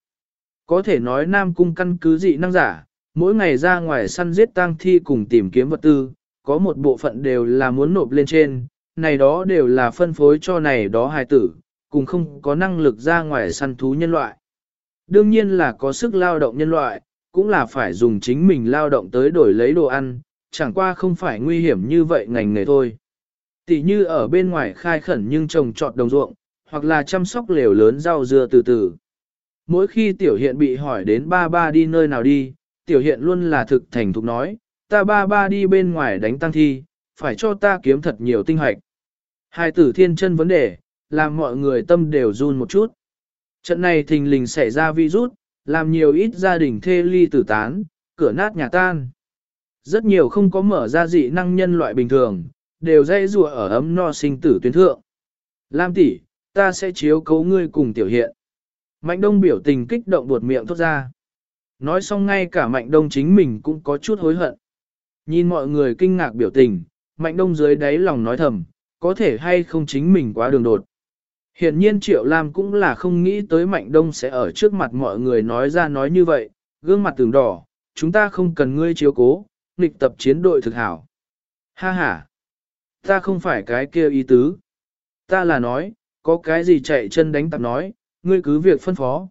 Có thể nói nam cung căn cứ dị năng giả, mỗi ngày ra ngoài săn giết tang thi cùng tìm kiếm vật tư, có một bộ phận đều là muốn nộp lên trên, này đó đều là phân phối cho này đó hài tử, cùng không có năng lực ra ngoài săn thú nhân loại. Đương nhiên là có sức lao động nhân loại, cũng là phải dùng chính mình lao động tới đổi lấy đồ ăn, chẳng qua không phải nguy hiểm như vậy ngành nghề thôi. Tỷ như ở bên ngoài khai khẩn nhưng trồng trọt đồng ruộng, hoặc là chăm sóc lều lớn rau dưa từ từ. Mỗi khi tiểu hiện bị hỏi đến ba ba đi nơi nào đi, tiểu hiện luôn là thực thành thục nói, ta ba ba đi bên ngoài đánh tăng thi, phải cho ta kiếm thật nhiều tinh hoạch. Hai tử thiên chân vấn đề, làm mọi người tâm đều run một chút. Trận này thình lình xảy ra virus, làm nhiều ít gia đình thê ly tử tán, cửa nát nhà tan. Rất nhiều không có mở ra dị năng nhân loại bình thường, đều dây rùa ở ấm no sinh tử tuyến thượng. Lam tỷ, ta sẽ chiếu cấu ngươi cùng tiểu hiện. Mạnh đông biểu tình kích động buột miệng thốt ra. Nói xong ngay cả mạnh đông chính mình cũng có chút hối hận. Nhìn mọi người kinh ngạc biểu tình, mạnh đông dưới đáy lòng nói thầm, có thể hay không chính mình quá đường đột. Hiện nhiên Triệu Lam cũng là không nghĩ tới Mạnh Đông sẽ ở trước mặt mọi người nói ra nói như vậy, gương mặt tường đỏ, chúng ta không cần ngươi chiếu cố, nghịch tập chiến đội thực hảo. Ha ha, ta không phải cái kia ý tứ. Ta là nói, có cái gì chạy chân đánh tập nói, ngươi cứ việc phân phó.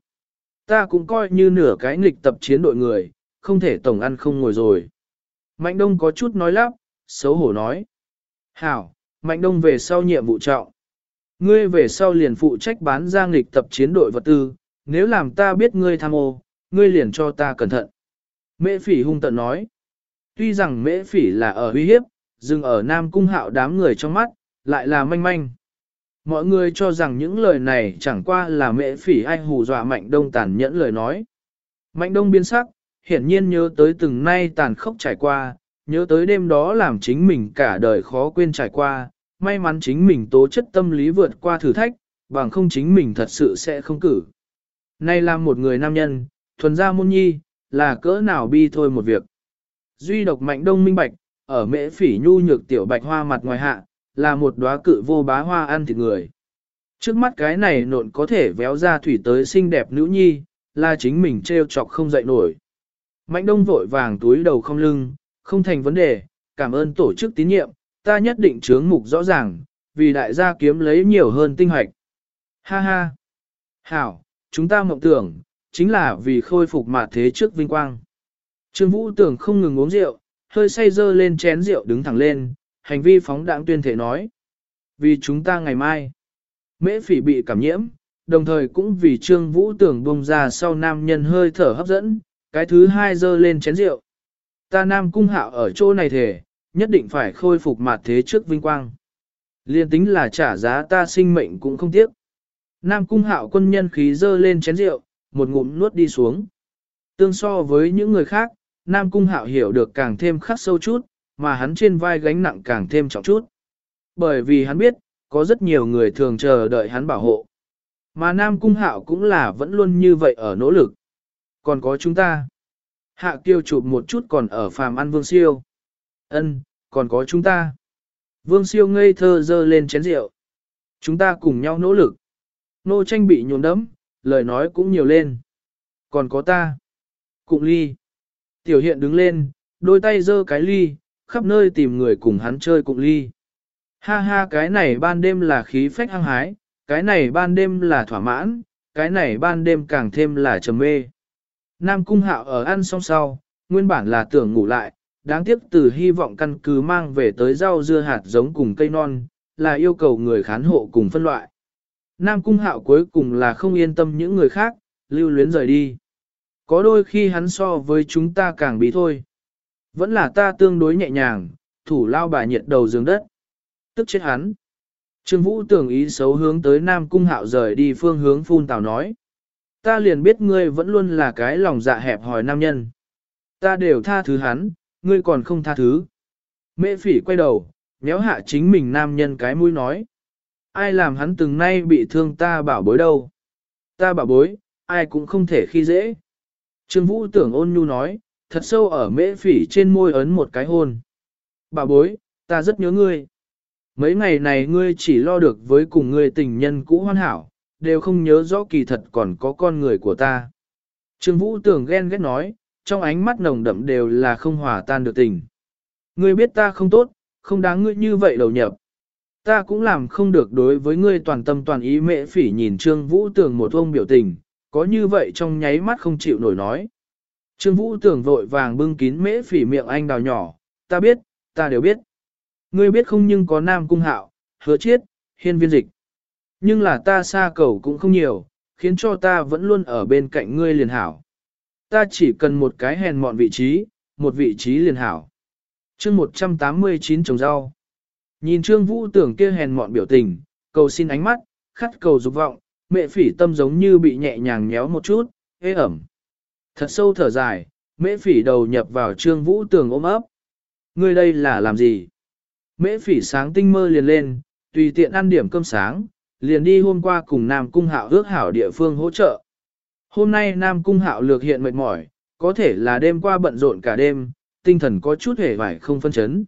Ta cũng coi như nửa cái nghịch tập chiến đội người, không thể tổng ăn không ngồi rồi. Mạnh Đông có chút nói lắp, xấu hổ nói. Hảo, Mạnh Đông về sau nhiệm vụ trọng. Ngươi về sau liền phụ trách bán ra nghịch tập chiến đội vật tư, nếu làm ta biết ngươi tham ô, ngươi liền cho ta cẩn thận. Mễ phỉ hung tận nói. Tuy rằng mễ phỉ là ở uy hiếp, dừng ở Nam Cung hạo đám người trong mắt, lại là manh manh. Mọi người cho rằng những lời này chẳng qua là mễ phỉ ai hù dọa Mạnh Đông tàn nhẫn lời nói. Mạnh Đông biến sắc, hiển nhiên nhớ tới từng nay tàn khốc trải qua, nhớ tới đêm đó làm chính mình cả đời khó quên trải qua, may mắn chính mình tố chất tâm lý vượt qua thử thách, bằng không chính mình thật sự sẽ không cử. Nay là một người nam nhân, thuần gia môn nhi, là cỡ nào bi thôi một việc. Duy độc mạnh đông minh bạch, ở mễ phỉ nhu nhược tiểu bạch hoa mặt ngoài hạ, là một đóa cự vô bá hoa ăn thịt người. Trước mắt cái này nộn có thể véo ra thủy tới xinh đẹp nữ nhi, là chính mình treo chọc không dậy nổi. Mạnh đông vội vàng túi đầu không lưng, không thành vấn đề, cảm ơn tổ chức tín nhiệm, ta nhất định chướng mục rõ ràng, vì đại gia kiếm lấy nhiều hơn tinh hoạch. Ha ha! Hảo, chúng ta mộng tưởng, chính là vì khôi phục mà thế trước vinh quang. Trương Vũ tưởng không ngừng uống rượu, hơi say dơ lên chén rượu đứng thẳng lên, hành vi phóng đãng tuyên thể nói. Vì chúng ta ngày mai, mễ phỉ bị cảm nhiễm, đồng thời cũng vì Trương Vũ tưởng bông ra sau nam nhân hơi thở hấp dẫn, cái thứ hai dơ lên chén rượu. Ta nam cung hạo ở chỗ này thể, nhất định phải khôi phục mặt thế trước vinh quang. Liên tính là trả giá ta sinh mệnh cũng không tiếc. Nam cung hạo quân nhân khí dơ lên chén rượu, một ngụm nuốt đi xuống. Tương so với những người khác, Nam cung hạo hiểu được càng thêm khắc sâu chút, mà hắn trên vai gánh nặng càng thêm trọng chút. Bởi vì hắn biết, có rất nhiều người thường chờ đợi hắn bảo hộ. Mà Nam cung hạo cũng là vẫn luôn như vậy ở nỗ lực. Còn có chúng ta. Hạ kiêu chụp một chút còn ở phàm ăn vương siêu. ân còn có chúng ta. Vương siêu ngây thơ dơ lên chén rượu. Chúng ta cùng nhau nỗ lực. Nô tranh bị nhồn đấm, lời nói cũng nhiều lên. Còn có ta. Cụng ly. Tiểu hiện đứng lên, đôi tay dơ cái ly, khắp nơi tìm người cùng hắn chơi cụng ly. Ha ha cái này ban đêm là khí phách hăng hái, cái này ban đêm là thỏa mãn, cái này ban đêm càng thêm là trầm mê. Nam Cung Hạo ở ăn xong sau, nguyên bản là tưởng ngủ lại, đáng tiếc từ hy vọng căn cứ mang về tới rau dưa hạt giống cùng cây non, là yêu cầu người khán hộ cùng phân loại. Nam Cung Hạo cuối cùng là không yên tâm những người khác, lưu luyến rời đi. Có đôi khi hắn so với chúng ta càng bí thôi. Vẫn là ta tương đối nhẹ nhàng, thủ lao bà nhiệt đầu giường đất. Tức chết hắn. Trương Vũ tưởng ý xấu hướng tới Nam Cung Hạo rời đi phương hướng phun tào nói. Ta liền biết ngươi vẫn luôn là cái lòng dạ hẹp hòi nam nhân. Ta đều tha thứ hắn, ngươi còn không tha thứ. Mễ phỉ quay đầu, nhéo hạ chính mình nam nhân cái mũi nói. Ai làm hắn từng nay bị thương ta bảo bối đâu. Ta bảo bối, ai cũng không thể khi dễ. Trương Vũ tưởng ôn nhu nói, thật sâu ở mễ phỉ trên môi ấn một cái hôn. Bảo bối, ta rất nhớ ngươi. Mấy ngày này ngươi chỉ lo được với cùng ngươi tình nhân cũ hoàn hảo, đều không nhớ rõ kỳ thật còn có con người của ta. Trương Vũ tưởng ghen ghét nói, trong ánh mắt nồng đậm đều là không hòa tan được tình. Ngươi biết ta không tốt, không đáng ngươi như vậy đầu nhập. Ta cũng làm không được đối với ngươi toàn tâm toàn ý mệ phỉ nhìn Trương Vũ tưởng một ông biểu tình, có như vậy trong nháy mắt không chịu nổi nói. Trương Vũ tưởng vội vàng bưng kín mễ phỉ miệng anh đào nhỏ, ta biết, ta đều biết. Ngươi biết không nhưng có nam cung hạo, hứa chiết, hiên viên dịch. Nhưng là ta xa cầu cũng không nhiều, khiến cho ta vẫn luôn ở bên cạnh ngươi liền hảo. Ta chỉ cần một cái hèn mọn vị trí, một vị trí liền hảo. chương 189 trồng rau. Nhìn Trương Vũ tưởng kia hèn mọn biểu tình, cầu xin ánh mắt, khắt cầu dục vọng, mẹ phỉ tâm giống như bị nhẹ nhàng nhéo một chút, hê ẩm. Thật sâu thở dài, mễ phỉ đầu nhập vào Trương Vũ tưởng ôm ấp. Ngươi đây là làm gì? Mễ phỉ sáng tinh mơ liền lên, tùy tiện ăn điểm cơm sáng, liền đi hôm qua cùng Nam Cung Hạo ước hảo địa phương hỗ trợ. Hôm nay Nam Cung Hạo lược hiện mệt mỏi, có thể là đêm qua bận rộn cả đêm, tinh thần có chút hề vải không phân chấn.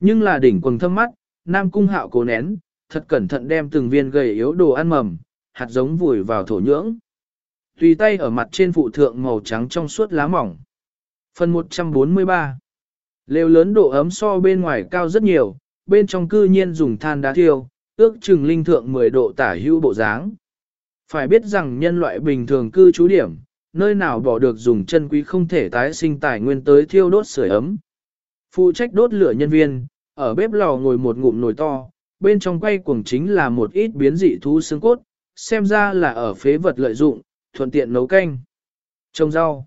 Nhưng là đỉnh quần thâm mắt, Nam Cung Hạo cố nén, thật cẩn thận đem từng viên gầy yếu đồ ăn mầm, hạt giống vùi vào thổ nhưỡng. Tùy tay ở mặt trên phụ thượng màu trắng trong suốt lá mỏng. Phần 143 Lều lớn độ ấm so bên ngoài cao rất nhiều, bên trong cư nhiên dùng than đá thiêu, ước chừng linh thượng 10 độ tả hữu bộ dáng. Phải biết rằng nhân loại bình thường cư trú điểm, nơi nào bỏ được dùng chân quý không thể tái sinh tài nguyên tới thiêu đốt sưởi ấm. Phụ trách đốt lửa nhân viên, ở bếp lò ngồi một ngụm nồi to, bên trong quay cuồng chính là một ít biến dị thú xương cốt, xem ra là ở phế vật lợi dụng, thuận tiện nấu canh. Trồng rau.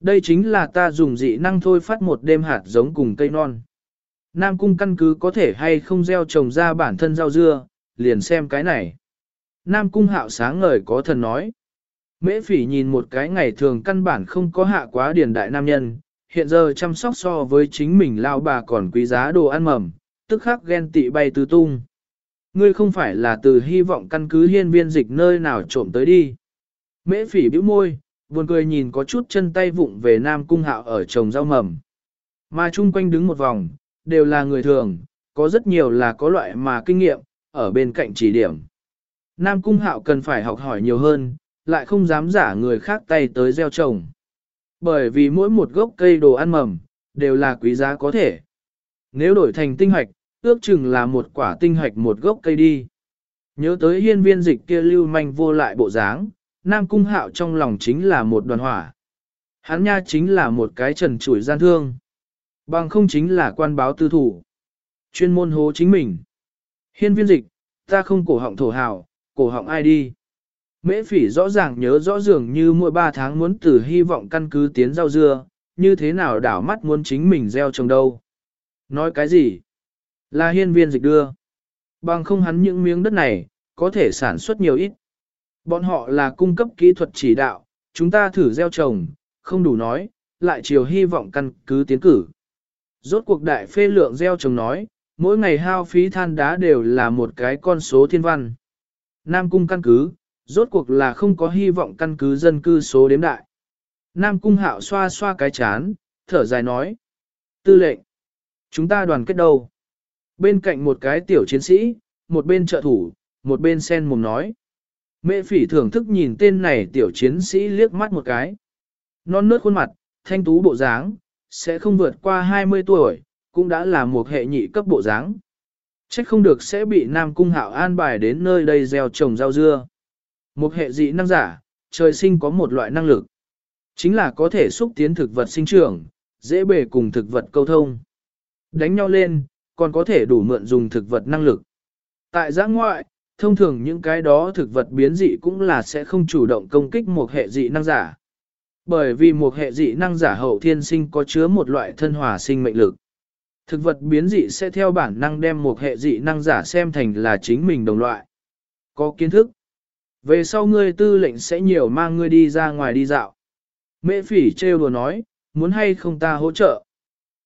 Đây chính là ta dùng dị năng thôi phát một đêm hạt giống cùng cây non. Nam cung căn cứ có thể hay không gieo trồng ra bản thân rau dưa, liền xem cái này. Nam cung hạo sáng ngời có thần nói. Mễ phỉ nhìn một cái ngày thường căn bản không có hạ quá điển đại nam nhân, hiện giờ chăm sóc so với chính mình lao bà còn quý giá đồ ăn mầm, tức khắc ghen tị bay tứ tung. Ngươi không phải là từ hy vọng căn cứ hiên viên dịch nơi nào trộm tới đi. Mễ phỉ bĩu môi, buồn cười nhìn có chút chân tay vụng về nam cung hạo ở trồng rau mầm. Mà chung quanh đứng một vòng, đều là người thường, có rất nhiều là có loại mà kinh nghiệm, ở bên cạnh chỉ điểm. Nam cung hạo cần phải học hỏi nhiều hơn, lại không dám giả người khác tay tới gieo trồng. Bởi vì mỗi một gốc cây đồ ăn mầm, đều là quý giá có thể. Nếu đổi thành tinh hoạch, ước chừng là một quả tinh hoạch một gốc cây đi. Nhớ tới hiên viên dịch kia lưu manh vô lại bộ dáng, Nam Cung Hạo trong lòng chính là một đoàn hỏa. Hắn nha chính là một cái trần chủi gian thương. Bằng không chính là quan báo tư thủ. Chuyên môn hố chính mình. Hiên viên dịch, ta không cổ họng thổ hào, cổ họng ai đi. Mễ phỉ rõ ràng nhớ rõ dường như mỗi 3 tháng muốn từ hy vọng căn cứ tiến rau dưa, như thế nào đảo mắt muốn chính mình gieo trồng đâu. Nói cái gì? Là hiên viên dịch đưa. Bằng không hắn những miếng đất này, có thể sản xuất nhiều ít. Bọn họ là cung cấp kỹ thuật chỉ đạo, chúng ta thử gieo trồng, không đủ nói, lại chiều hy vọng căn cứ tiến cử. Rốt cuộc đại phê lượng gieo trồng nói, mỗi ngày hao phí than đá đều là một cái con số thiên văn. Nam cung căn cứ, rốt cuộc là không có hy vọng căn cứ dân cư số đếm đại. Nam cung hạo xoa xoa cái chán, thở dài nói. Tư lệnh, chúng ta đoàn kết đâu? Bên cạnh một cái tiểu chiến sĩ, một bên trợ thủ, một bên sen mồm nói. Mẹ phỉ thưởng thức nhìn tên này tiểu chiến sĩ liếc mắt một cái. Non nớt khuôn mặt, thanh tú bộ dáng, sẽ không vượt qua 20 tuổi, cũng đã là một hệ nhị cấp bộ dáng. Chắc không được sẽ bị Nam Cung Hạo an bài đến nơi đây gieo trồng rau dưa. Một hệ dị năng giả, trời sinh có một loại năng lực. Chính là có thể xúc tiến thực vật sinh trưởng, dễ bề cùng thực vật câu thông. Đánh nhau lên, còn có thể đủ mượn dùng thực vật năng lực. Tại giã ngoại, thông thường những cái đó thực vật biến dị cũng là sẽ không chủ động công kích một hệ dị năng giả. Bởi vì một hệ dị năng giả hậu thiên sinh có chứa một loại thân hòa sinh mệnh lực. Thực vật biến dị sẽ theo bản năng đem một hệ dị năng giả xem thành là chính mình đồng loại. Có kiến thức. Về sau ngươi tư lệnh sẽ nhiều mang ngươi đi ra ngoài đi dạo. Mễ phỉ trêu đùa nói, muốn hay không ta hỗ trợ.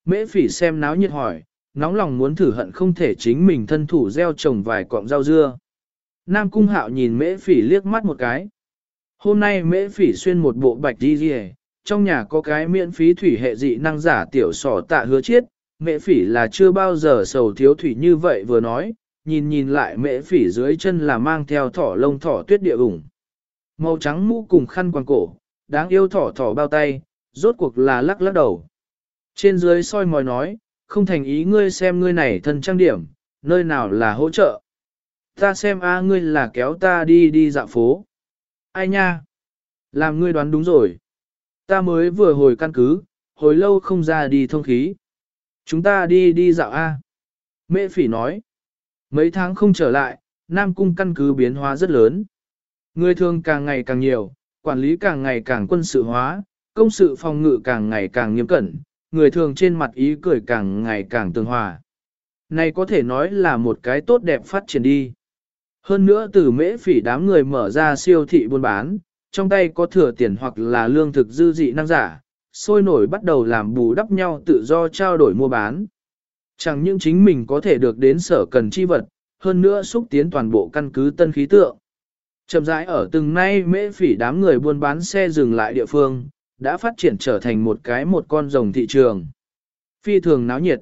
Mễ phỉ xem náo nhiệt hỏi, nóng lòng muốn thử hận không thể chính mình thân thủ gieo trồng vài cọng rau dưa. Nam Cung Hạo nhìn mễ phỉ liếc mắt một cái. Hôm nay mễ phỉ xuyên một bộ bạch đi rìa, trong nhà có cái miễn phí thủy hệ dị năng giả tiểu sỏ tạ hứa chiết, mễ phỉ là chưa bao giờ sầu thiếu thủy như vậy vừa nói, nhìn nhìn lại mễ phỉ dưới chân là mang theo thỏ lông thỏ tuyết địa ủng. Màu trắng mũ cùng khăn quàng cổ, đáng yêu thỏ thỏ bao tay, rốt cuộc là lắc lắc đầu. Trên dưới soi mòi nói, không thành ý ngươi xem ngươi này thân trang điểm, nơi nào là hỗ trợ. Ta xem a ngươi là kéo ta đi đi dạo phố. Ai nha? Làm ngươi đoán đúng rồi. Ta mới vừa hồi căn cứ, hồi lâu không ra đi thông khí. Chúng ta đi đi dạo a. Mễ phỉ nói. Mấy tháng không trở lại, Nam Cung căn cứ biến hóa rất lớn. Người thường càng ngày càng nhiều, quản lý càng ngày càng quân sự hóa, công sự phòng ngự càng ngày càng nghiêm cẩn, người thường trên mặt ý cười càng ngày càng tương hòa. Này có thể nói là một cái tốt đẹp phát triển đi. Hơn nữa từ mễ phỉ đám người mở ra siêu thị buôn bán, trong tay có thừa tiền hoặc là lương thực dư dị năng giả, sôi nổi bắt đầu làm bù đắp nhau tự do trao đổi mua bán. Chẳng những chính mình có thể được đến sở cần chi vật, hơn nữa xúc tiến toàn bộ căn cứ tân khí tượng. Chậm rãi ở từng nay mễ phỉ đám người buôn bán xe dừng lại địa phương, đã phát triển trở thành một cái một con rồng thị trường. Phi thường náo nhiệt.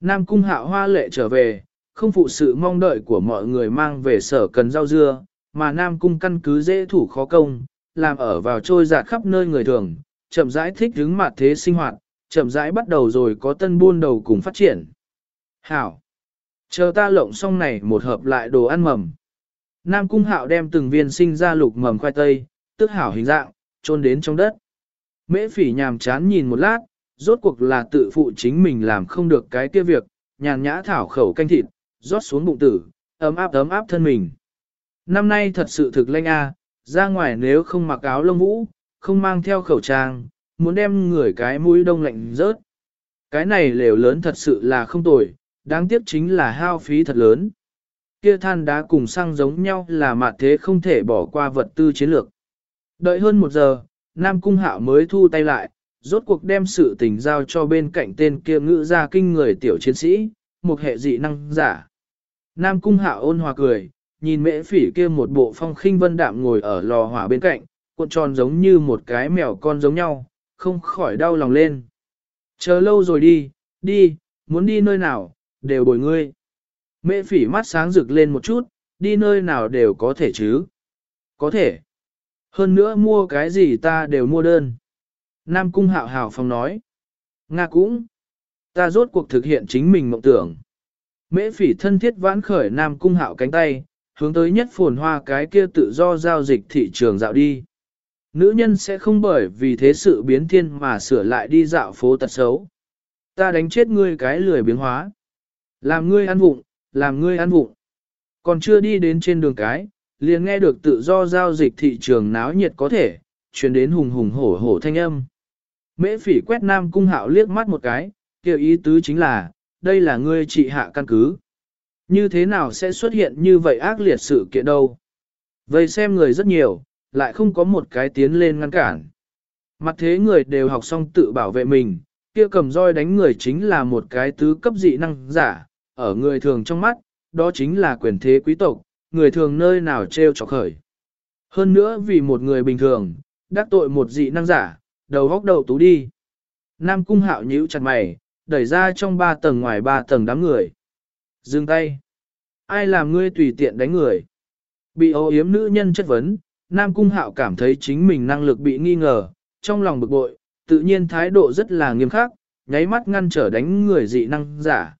Nam cung hạo hoa lệ trở về, không phụ sự mong đợi của mọi người mang về sở cần rau dưa, mà Nam cung căn cứ dễ thủ khó công, làm ở vào trôi giạt khắp nơi người thường, chậm rãi thích hứng mặt thế sinh hoạt, chậm rãi bắt đầu rồi có tân buôn đầu cùng phát triển. Hảo! Chờ ta lộng xong này một hợp lại đồ ăn mầm. Nam cung hạo đem từng viên sinh ra lục mầm khoai tây, tức hảo hình dạng, trôn đến trong đất. Mễ phỉ nhàm chán nhìn một lát, rốt cuộc là tự phụ chính mình làm không được cái kia việc, nhàn nhã thảo khẩu canh thịt, rót xuống bụng tử, ấm áp ấm áp thân mình. Năm nay thật sự thực lanh a, ra ngoài nếu không mặc áo lông vũ, không mang theo khẩu trang, muốn đem người cái mũi đông lạnh rớt. Cái này lều lớn thật sự là không tồi, đáng tiếc chính là hao phí thật lớn. Kia than đá cùng xăng giống nhau là mạt thế không thể bỏ qua vật tư chiến lược. Đợi hơn một giờ, Nam Cung Hạo mới thu tay lại, rốt cuộc đem sự tình giao cho bên cạnh tên kia ngữ ra kinh người tiểu chiến sĩ, một hệ dị năng giả. Nam Cung Hạo ôn hòa cười, nhìn mễ phỉ kia một bộ phong khinh vân đạm ngồi ở lò hỏa bên cạnh, cuộn tròn giống như một cái mèo con giống nhau, không khỏi đau lòng lên. Chờ lâu rồi đi, đi, muốn đi nơi nào, đều bồi ngươi. Mễ phỉ mắt sáng rực lên một chút, đi nơi nào đều có thể chứ. Có thể. Hơn nữa mua cái gì ta đều mua đơn. Nam Cung hạo hào phong nói. Nga cũng. Ta rốt cuộc thực hiện chính mình mộng tưởng. Mễ phỉ thân thiết vãn khởi Nam Cung hạo cánh tay, hướng tới nhất phồn hoa cái kia tự do giao dịch thị trường dạo đi. Nữ nhân sẽ không bởi vì thế sự biến thiên mà sửa lại đi dạo phố tật xấu. Ta đánh chết ngươi cái lười biến hóa. Làm ngươi ăn vụng, làm ngươi ăn vụng. Còn chưa đi đến trên đường cái, liền nghe được tự do giao dịch thị trường náo nhiệt có thể, truyền đến hùng hùng hổ hổ thanh âm. Mễ phỉ quét nam cung hạo liếc mắt một cái, kêu ý tứ chính là, đây là ngươi trị hạ căn cứ. Như thế nào sẽ xuất hiện như vậy ác liệt sự kiện đâu? Vậy xem người rất nhiều, lại không có một cái tiến lên ngăn cản. Mặt thế người đều học xong tự bảo vệ mình, kia cầm roi đánh người chính là một cái tứ cấp dị năng giả, ở người thường trong mắt, đó chính là quyền thế quý tộc, người thường nơi nào treo trọc khởi. Hơn nữa vì một người bình thường, đắc tội một dị năng giả, đầu góc đầu tú đi. Nam cung hạo nhíu chặt mày, đẩy ra trong ba tầng ngoài ba tầng đám người. Dừng tay. Ai làm ngươi tùy tiện đánh người? Bị ô yếm nữ nhân chất vấn, Nam cung hạo cảm thấy chính mình năng lực bị nghi ngờ, trong lòng bực bội, tự nhiên thái độ rất là nghiêm khắc, nháy mắt ngăn trở đánh người dị năng giả.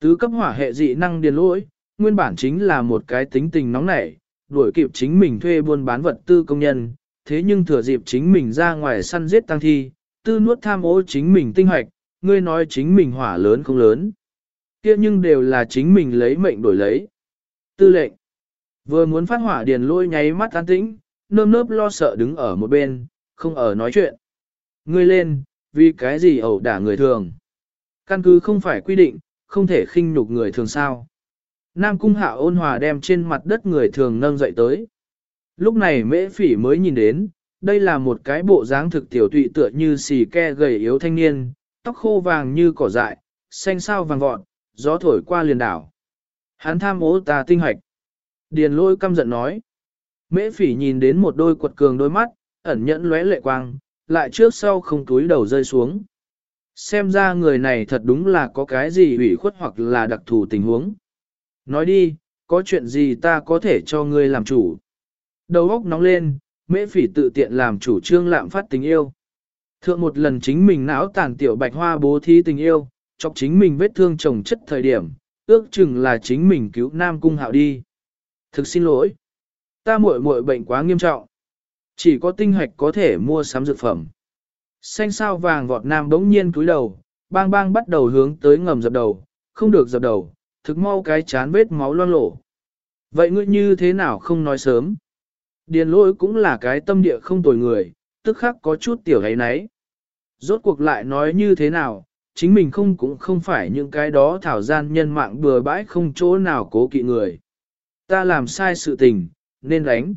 Tứ cấp hỏa hệ dị năng điền lỗi, nguyên bản chính là một cái tính tình nóng nảy, đuổi kịp chính mình thuê buôn bán vật tư công nhân, thế nhưng thừa dịp chính mình ra ngoài săn giết tăng thi, tư nuốt tham ô chính mình tinh hoạch, ngươi nói chính mình hỏa lớn không lớn. kia nhưng đều là chính mình lấy mệnh đổi lấy. Tư lệnh, vừa muốn phát hỏa điền lôi nháy mắt an tĩnh, nơm nớp lo sợ đứng ở một bên, không ở nói chuyện. Ngươi lên, vì cái gì ẩu đả người thường. Căn cứ không phải quy định, không thể khinh nhục người thường sao. Nam cung hạ ôn hòa đem trên mặt đất người thường nâng dậy tới. Lúc này mễ phỉ mới nhìn đến, đây là một cái bộ dáng thực tiểu tụy tựa như xì ke gầy yếu thanh niên, tóc khô vàng như cỏ dại, xanh sao vàng vọt, gió thổi qua liền đảo. Hắn tham ố ta tinh hoạch. Điền lôi căm giận nói. Mễ phỉ nhìn đến một đôi quật cường đôi mắt, ẩn nhẫn lóe lệ quang, lại trước sau không túi đầu rơi xuống. Xem ra người này thật đúng là có cái gì ủy khuất hoặc là đặc thù tình huống. Nói đi, có chuyện gì ta có thể cho ngươi làm chủ. Đầu óc nóng lên, mễ phỉ tự tiện làm chủ trương lạm phát tình yêu. Thượng một lần chính mình não tàn tiểu bạch hoa bố thí tình yêu, chọc chính mình vết thương chồng chất thời điểm, ước chừng là chính mình cứu Nam Cung Hạo đi. Thực xin lỗi. Ta muội muội bệnh quá nghiêm trọng. Chỉ có tinh hạch có thể mua sắm dược phẩm. Xanh sao vàng vọt Nam bỗng nhiên cúi đầu, bang bang bắt đầu hướng tới ngầm dập đầu, không được dập đầu, thực mau cái chán vết máu loang lổ. Vậy ngươi như thế nào không nói sớm? Điền lỗi cũng là cái tâm địa không tồi người, tức khắc có chút tiểu ấy nấy. Rốt cuộc lại nói như thế nào, chính mình không cũng không phải những cái đó thảo gian nhân mạng bừa bãi không chỗ nào cố kỵ người. Ta làm sai sự tình, nên đánh.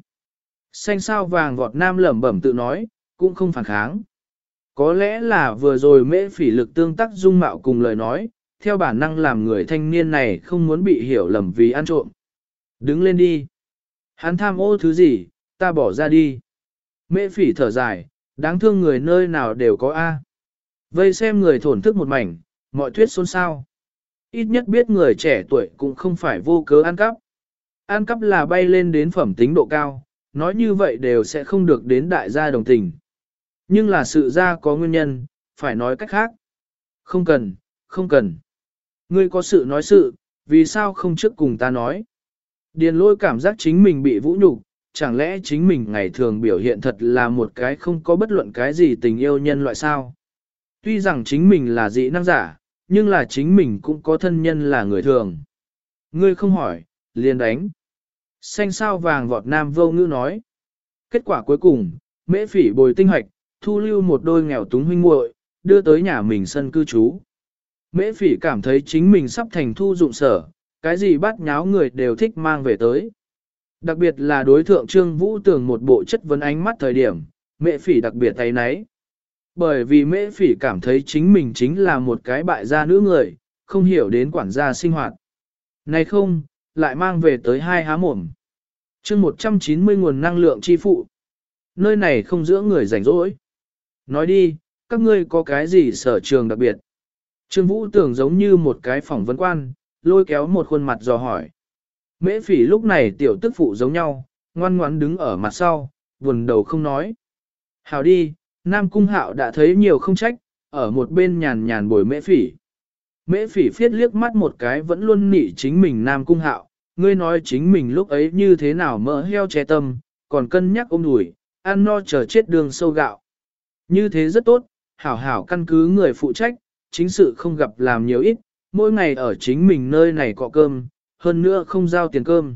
Xanh sao vàng vọt nam lẩm bẩm tự nói, cũng không phản kháng. Có lẽ là vừa rồi mễ phỉ lực tương tác dung mạo cùng lời nói, theo bản năng làm người thanh niên này không muốn bị hiểu lầm vì ăn trộm. Đứng lên đi. Hắn tham ô thứ gì, ta bỏ ra đi. Mễ phỉ thở dài, đáng thương người nơi nào đều có A. Vây xem người thổn thức một mảnh, mọi thuyết xôn xao. Ít nhất biết người trẻ tuổi cũng không phải vô cớ ăn cắp. Ăn cắp là bay lên đến phẩm tính độ cao, nói như vậy đều sẽ không được đến đại gia đồng tình. Nhưng là sự ra có nguyên nhân, phải nói cách khác. Không cần, không cần. Ngươi có sự nói sự, vì sao không trước cùng ta nói? Điền lôi cảm giác chính mình bị vũ nhục, chẳng lẽ chính mình ngày thường biểu hiện thật là một cái không có bất luận cái gì tình yêu nhân loại sao? Tuy rằng chính mình là dị năng giả, nhưng là chính mình cũng có thân nhân là người thường. Ngươi không hỏi, liền đánh. Xanh sao vàng vọt nam vô ngữ nói. Kết quả cuối cùng, mễ phỉ bồi tinh hoạch, thu lưu một đôi nghèo túng huynh muội, đưa tới nhà mình sân cư trú. Mễ phỉ cảm thấy chính mình sắp thành thu dụng sở, cái gì bắt nháo người đều thích mang về tới. Đặc biệt là đối thượng Trương Vũ Tường một bộ chất vấn ánh mắt thời điểm, mẹ phỉ đặc biệt tay nấy. Bởi vì mẹ phỉ cảm thấy chính mình chính là một cái bại gia nữ người, không hiểu đến quản gia sinh hoạt. Này không, lại mang về tới hai há mồm. chương 190 nguồn năng lượng chi phụ. Nơi này không giữa người rảnh rỗi. Nói đi, các ngươi có cái gì sở trường đặc biệt? Trương Vũ tưởng giống như một cái phỏng vấn quan, lôi kéo một khuôn mặt dò hỏi. Mễ phỉ lúc này tiểu tức phụ giống nhau, ngoan ngoãn đứng ở mặt sau, buồn đầu không nói. Hào đi, Nam Cung Hạo đã thấy nhiều không trách, ở một bên nhàn nhàn bồi mễ phỉ. Mễ phỉ phiết liếc mắt một cái vẫn luôn nị chính mình Nam Cung Hạo, ngươi nói chính mình lúc ấy như thế nào mỡ heo che tâm, còn cân nhắc ôm đùi, ăn no chờ chết đường sâu gạo. Như thế rất tốt, hảo hảo căn cứ người phụ trách, chính sự không gặp làm nhiều ít, mỗi ngày ở chính mình nơi này cọ cơm, hơn nữa không giao tiền cơm.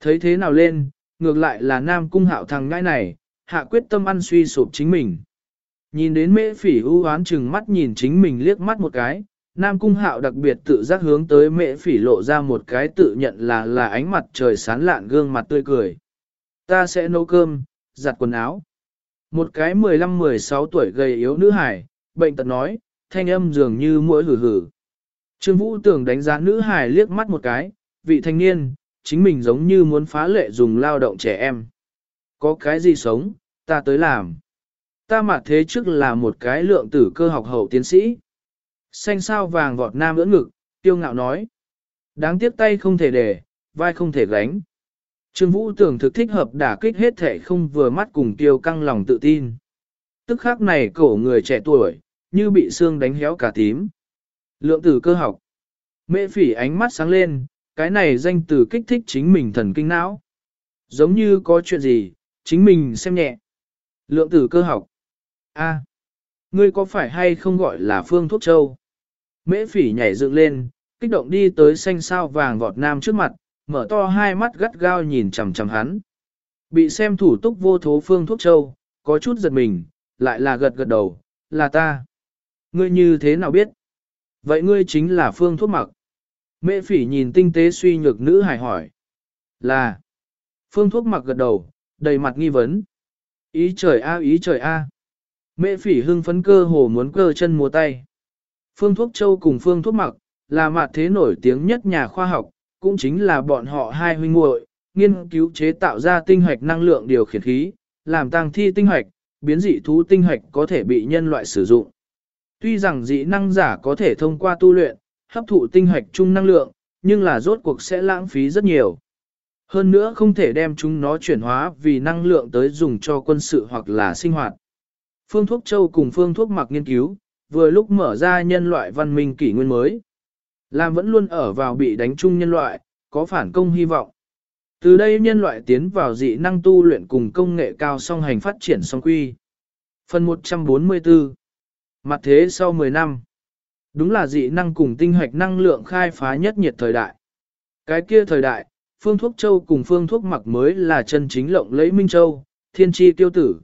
Thấy thế nào lên, ngược lại là Nam Cung Hạo thằng ngãi này, hạ quyết tâm ăn suy sụp chính mình. Nhìn đến mễ phỉ ưu hoán chừng mắt nhìn chính mình liếc mắt một cái, Nam Cung Hạo đặc biệt tự giác hướng tới mễ phỉ lộ ra một cái tự nhận là là ánh mặt trời sán lạn gương mặt tươi cười. Ta sẽ nấu cơm, giặt quần áo. Một cái 15-16 tuổi gầy yếu nữ hải, bệnh tật nói, thanh âm dường như mũi hử hử. Trương Vũ tưởng đánh giá nữ hải liếc mắt một cái, vị thanh niên, chính mình giống như muốn phá lệ dùng lao động trẻ em. Có cái gì sống, ta tới làm. Ta mà thế trước là một cái lượng tử cơ học hậu tiến sĩ. Xanh sao vàng vọt nam ưỡn ngực, tiêu ngạo nói. Đáng tiếc tay không thể để, vai không thể gánh. Trương Vũ tưởng thực thích hợp đả kích hết thể không vừa mắt cùng tiêu căng lòng tự tin. Tức khắc này cổ người trẻ tuổi, như bị xương đánh héo cả tím. Lượng tử cơ học. Mễ phỉ ánh mắt sáng lên, cái này danh từ kích thích chính mình thần kinh não. Giống như có chuyện gì, chính mình xem nhẹ. Lượng tử cơ học. A, ngươi có phải hay không gọi là phương thuốc châu? Mễ phỉ nhảy dựng lên, kích động đi tới xanh sao vàng vọt nam trước mặt, mở to hai mắt gắt gao nhìn chằm chằm hắn. Bị xem thủ túc vô thố phương thuốc châu, có chút giật mình, lại là gật gật đầu, là ta. Ngươi như thế nào biết? Vậy ngươi chính là phương thuốc mặc. Mễ phỉ nhìn tinh tế suy nhược nữ hài hỏi. Là. Phương thuốc mặc gật đầu, đầy mặt nghi vấn. Ý trời a ý trời a. Mễ phỉ hưng phấn cơ hồ muốn cơ chân múa tay. Phương thuốc châu cùng phương thuốc mặc, là mặt thế nổi tiếng nhất nhà khoa học, cũng chính là bọn họ hai huynh muội nghiên cứu chế tạo ra tinh hoạch năng lượng điều khiển khí, làm tăng thi tinh hoạch, biến dị thú tinh hoạch có thể bị nhân loại sử dụng. Tuy rằng dị năng giả có thể thông qua tu luyện, hấp thụ tinh hạch chung năng lượng, nhưng là rốt cuộc sẽ lãng phí rất nhiều. Hơn nữa không thể đem chúng nó chuyển hóa vì năng lượng tới dùng cho quân sự hoặc là sinh hoạt. Phương thuốc châu cùng phương thuốc mặc nghiên cứu, vừa lúc mở ra nhân loại văn minh kỷ nguyên mới. Làm vẫn luôn ở vào bị đánh chung nhân loại, có phản công hy vọng. Từ đây nhân loại tiến vào dị năng tu luyện cùng công nghệ cao song hành phát triển song quy. Phần 144 Mặt thế sau 10 năm Đúng là dị năng cùng tinh hoạch năng lượng khai phá nhất nhiệt thời đại. Cái kia thời đại, phương thuốc châu cùng phương thuốc mặc mới là chân chính lộng lẫy Minh Châu, thiên tri tiêu tử.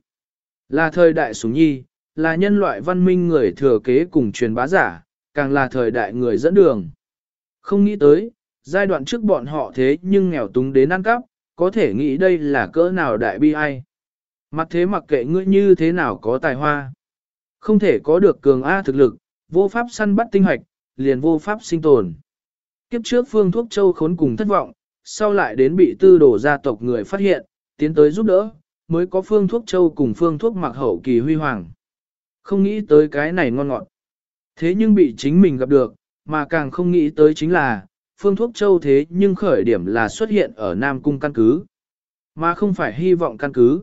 Là thời đại sủng nhi, là nhân loại văn minh người thừa kế cùng truyền bá giả, càng là thời đại người dẫn đường. Không nghĩ tới, giai đoạn trước bọn họ thế nhưng nghèo túng đến ăn cắp, có thể nghĩ đây là cỡ nào đại bi ai. Mặt thế mặc kệ ngươi như thế nào có tài hoa. Không thể có được cường A thực lực, vô pháp săn bắt tinh hoạch, liền vô pháp sinh tồn. Kiếp trước phương thuốc châu khốn cùng thất vọng, sau lại đến bị tư đổ gia tộc người phát hiện, tiến tới giúp đỡ, mới có phương thuốc châu cùng phương thuốc mặc hậu kỳ huy hoàng. Không nghĩ tới cái này ngon ngọt. Thế nhưng bị chính mình gặp được, mà càng không nghĩ tới chính là, phương thuốc châu thế nhưng khởi điểm là xuất hiện ở Nam Cung căn cứ, mà không phải hy vọng căn cứ.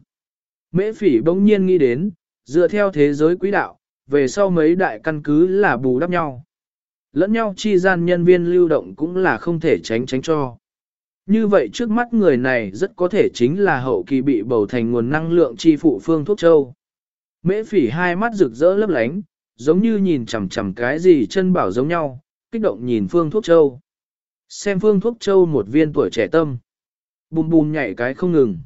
Mễ phỉ bỗng nhiên nghĩ đến, dựa theo thế giới quỹ đạo, về sau mấy đại căn cứ là bù đắp nhau. Lẫn nhau chi gian nhân viên lưu động cũng là không thể tránh tránh cho. Như vậy trước mắt người này rất có thể chính là hậu kỳ bị bầu thành nguồn năng lượng chi phụ phương thuốc châu. Mễ phỉ hai mắt rực rỡ lấp lánh, giống như nhìn chằm chằm cái gì chân bảo giống nhau, kích động nhìn phương thuốc châu. xem phương thuốc châu một viên tuổi trẻ tâm. Bùm bùm nhảy cái không ngừng.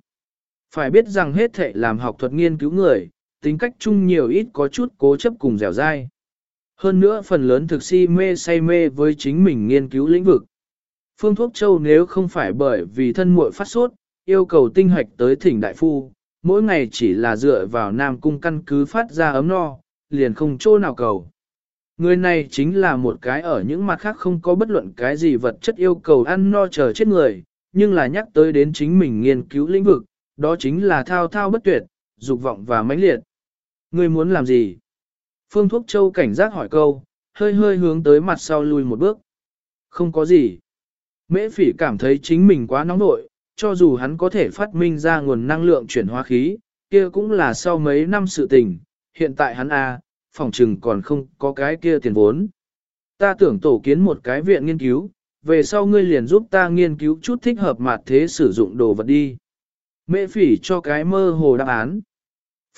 Phải biết rằng hết thể làm học thuật nghiên cứu người, tính cách chung nhiều ít có chút cố chấp cùng dẻo dai. Hơn nữa phần lớn thực si mê say mê với chính mình nghiên cứu lĩnh vực. Phương Thuốc Châu nếu không phải bởi vì thân muội phát sốt, yêu cầu tinh hoạch tới thỉnh đại phu, mỗi ngày chỉ là dựa vào Nam Cung căn cứ phát ra ấm no, liền không chỗ nào cầu. Người này chính là một cái ở những mặt khác không có bất luận cái gì vật chất yêu cầu ăn no chờ chết người, nhưng là nhắc tới đến chính mình nghiên cứu lĩnh vực, đó chính là thao thao bất tuyệt, dục vọng và mãnh liệt. Ngươi muốn làm gì? Phương Thuốc Châu cảnh giác hỏi câu, hơi hơi hướng tới mặt sau lùi một bước. Không có gì. Mễ phỉ cảm thấy chính mình quá nóng nội, cho dù hắn có thể phát minh ra nguồn năng lượng chuyển hóa khí, kia cũng là sau mấy năm sự tình, hiện tại hắn A, à, phòng trừng còn không có cái kia tiền vốn. Ta tưởng tổ kiến một cái viện nghiên cứu, về sau ngươi liền giúp ta nghiên cứu chút thích hợp mặt thế sử dụng đồ vật đi. Mễ phỉ cho cái mơ hồ đáp án.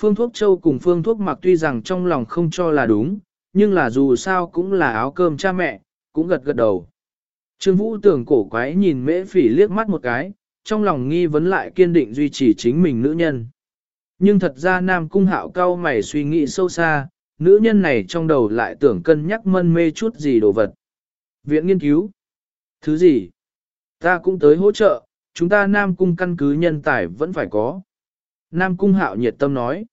Phương thuốc châu cùng phương thuốc mặc tuy rằng trong lòng không cho là đúng, nhưng là dù sao cũng là áo cơm cha mẹ, cũng gật gật đầu. Trương Vũ tưởng cổ quái nhìn mễ phỉ liếc mắt một cái, trong lòng nghi vấn lại kiên định duy trì chính mình nữ nhân. Nhưng thật ra Nam Cung Hạo cao mày suy nghĩ sâu xa, nữ nhân này trong đầu lại tưởng cân nhắc mân mê chút gì đồ vật. Viện nghiên cứu. Thứ gì? Ta cũng tới hỗ trợ, chúng ta Nam Cung căn cứ nhân tài vẫn phải có. Nam Cung Hạo nhiệt tâm nói.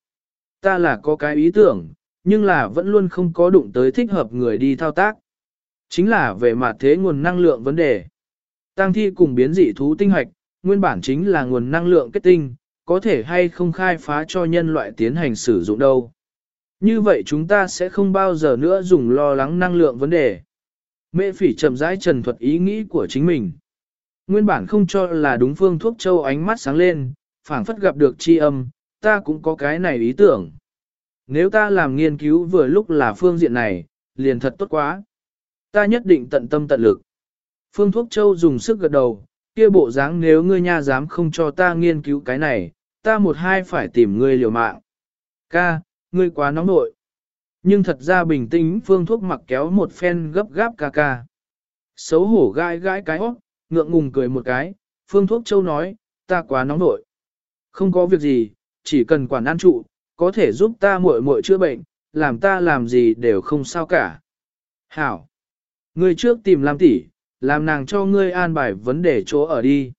Ta là có cái ý tưởng, nhưng là vẫn luôn không có đụng tới thích hợp người đi thao tác. Chính là về mặt thế nguồn năng lượng vấn đề. Tăng thi cùng biến dị thú tinh hoạch, nguyên bản chính là nguồn năng lượng kết tinh, có thể hay không khai phá cho nhân loại tiến hành sử dụng đâu. Như vậy chúng ta sẽ không bao giờ nữa dùng lo lắng năng lượng vấn đề. Mẹ phỉ chậm rãi trần thuật ý nghĩ của chính mình. Nguyên bản không cho là đúng phương thuốc châu ánh mắt sáng lên, phảng phất gặp được chi âm, ta cũng có cái này ý tưởng. Nếu ta làm nghiên cứu vừa lúc là phương diện này, liền thật tốt quá. Ta nhất định tận tâm tận lực. Phương Thuốc Châu dùng sức gật đầu, kia bộ dáng nếu ngươi nha dám không cho ta nghiên cứu cái này, ta một hai phải tìm ngươi liều mạng. Ca, ngươi quá nóng nội. Nhưng thật ra bình tĩnh Phương Thuốc mặc kéo một phen gấp gáp ca ca. Xấu hổ gai gãi cái óc, ngượng ngùng cười một cái, Phương Thuốc Châu nói, ta quá nóng nội. Không có việc gì, chỉ cần quản an trụ, có thể giúp ta muội muội chữa bệnh, làm ta làm gì đều không sao cả. Hảo! Ngươi trước tìm làm tỷ, làm nàng cho ngươi an bài vấn đề chỗ ở đi.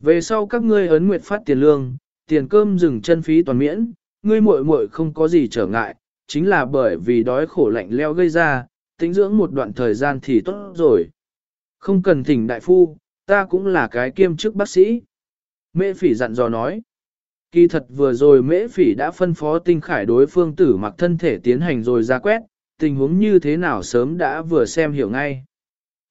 Về sau các ngươi ấn nguyệt phát tiền lương, tiền cơm dừng chân phí toàn miễn, ngươi muội muội không có gì trở ngại, chính là bởi vì đói khổ lạnh leo gây ra, tính dưỡng một đoạn thời gian thì tốt rồi. Không cần thỉnh đại phu, ta cũng là cái kiêm chức bác sĩ. Mễ phỉ dặn dò nói. Kỳ thật vừa rồi mễ phỉ đã phân phó tinh khải đối phương tử mặc thân thể tiến hành rồi ra quét, tình huống như thế nào sớm đã vừa xem hiểu ngay.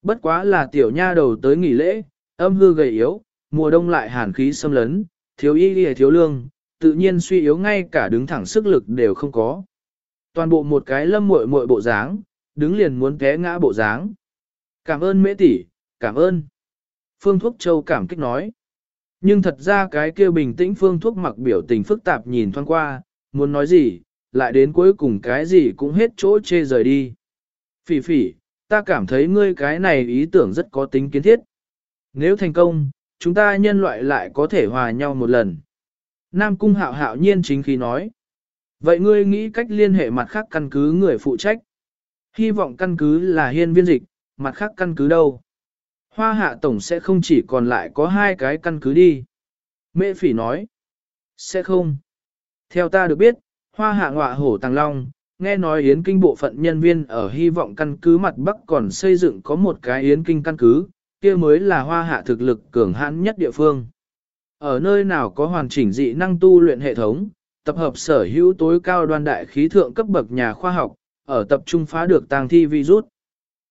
Bất quá là tiểu nha đầu tới nghỉ lễ, âm hư gầy yếu, mùa đông lại hàn khí xâm lấn, thiếu y lìa thiếu lương, tự nhiên suy yếu ngay cả đứng thẳng sức lực đều không có. Toàn bộ một cái lâm muội muội bộ dáng, đứng liền muốn té ngã bộ dáng. Cảm ơn mễ tỷ, cảm ơn. Phương Thuốc Châu cảm kích nói. Nhưng thật ra cái kia bình tĩnh Phương Thuốc mặc biểu tình phức tạp nhìn thoáng qua, muốn nói gì, lại đến cuối cùng cái gì cũng hết chỗ chê rời đi. Phỉ phỉ, ta cảm thấy ngươi cái này ý tưởng rất có tính kiến thiết. Nếu thành công, chúng ta nhân loại lại có thể hòa nhau một lần. Nam Cung hạo hạo nhiên chính khi nói. Vậy ngươi nghĩ cách liên hệ mặt khác căn cứ người phụ trách. Hy vọng căn cứ là hiên viên dịch, mặt khác căn cứ đâu. Hoa hạ tổng sẽ không chỉ còn lại có hai cái căn cứ đi. Mễ phỉ nói. Sẽ không. Theo ta được biết, hoa hạ ngọa hổ tàng long, nghe nói yến kinh bộ phận nhân viên ở hy vọng căn cứ mặt bắc còn xây dựng có một cái yến kinh căn cứ, kia mới là hoa hạ thực lực cường hãn nhất địa phương. Ở nơi nào có hoàn chỉnh dị năng tu luyện hệ thống, tập hợp sở hữu tối cao đoan đại khí thượng cấp bậc nhà khoa học, ở tập trung phá được tàng thi virus.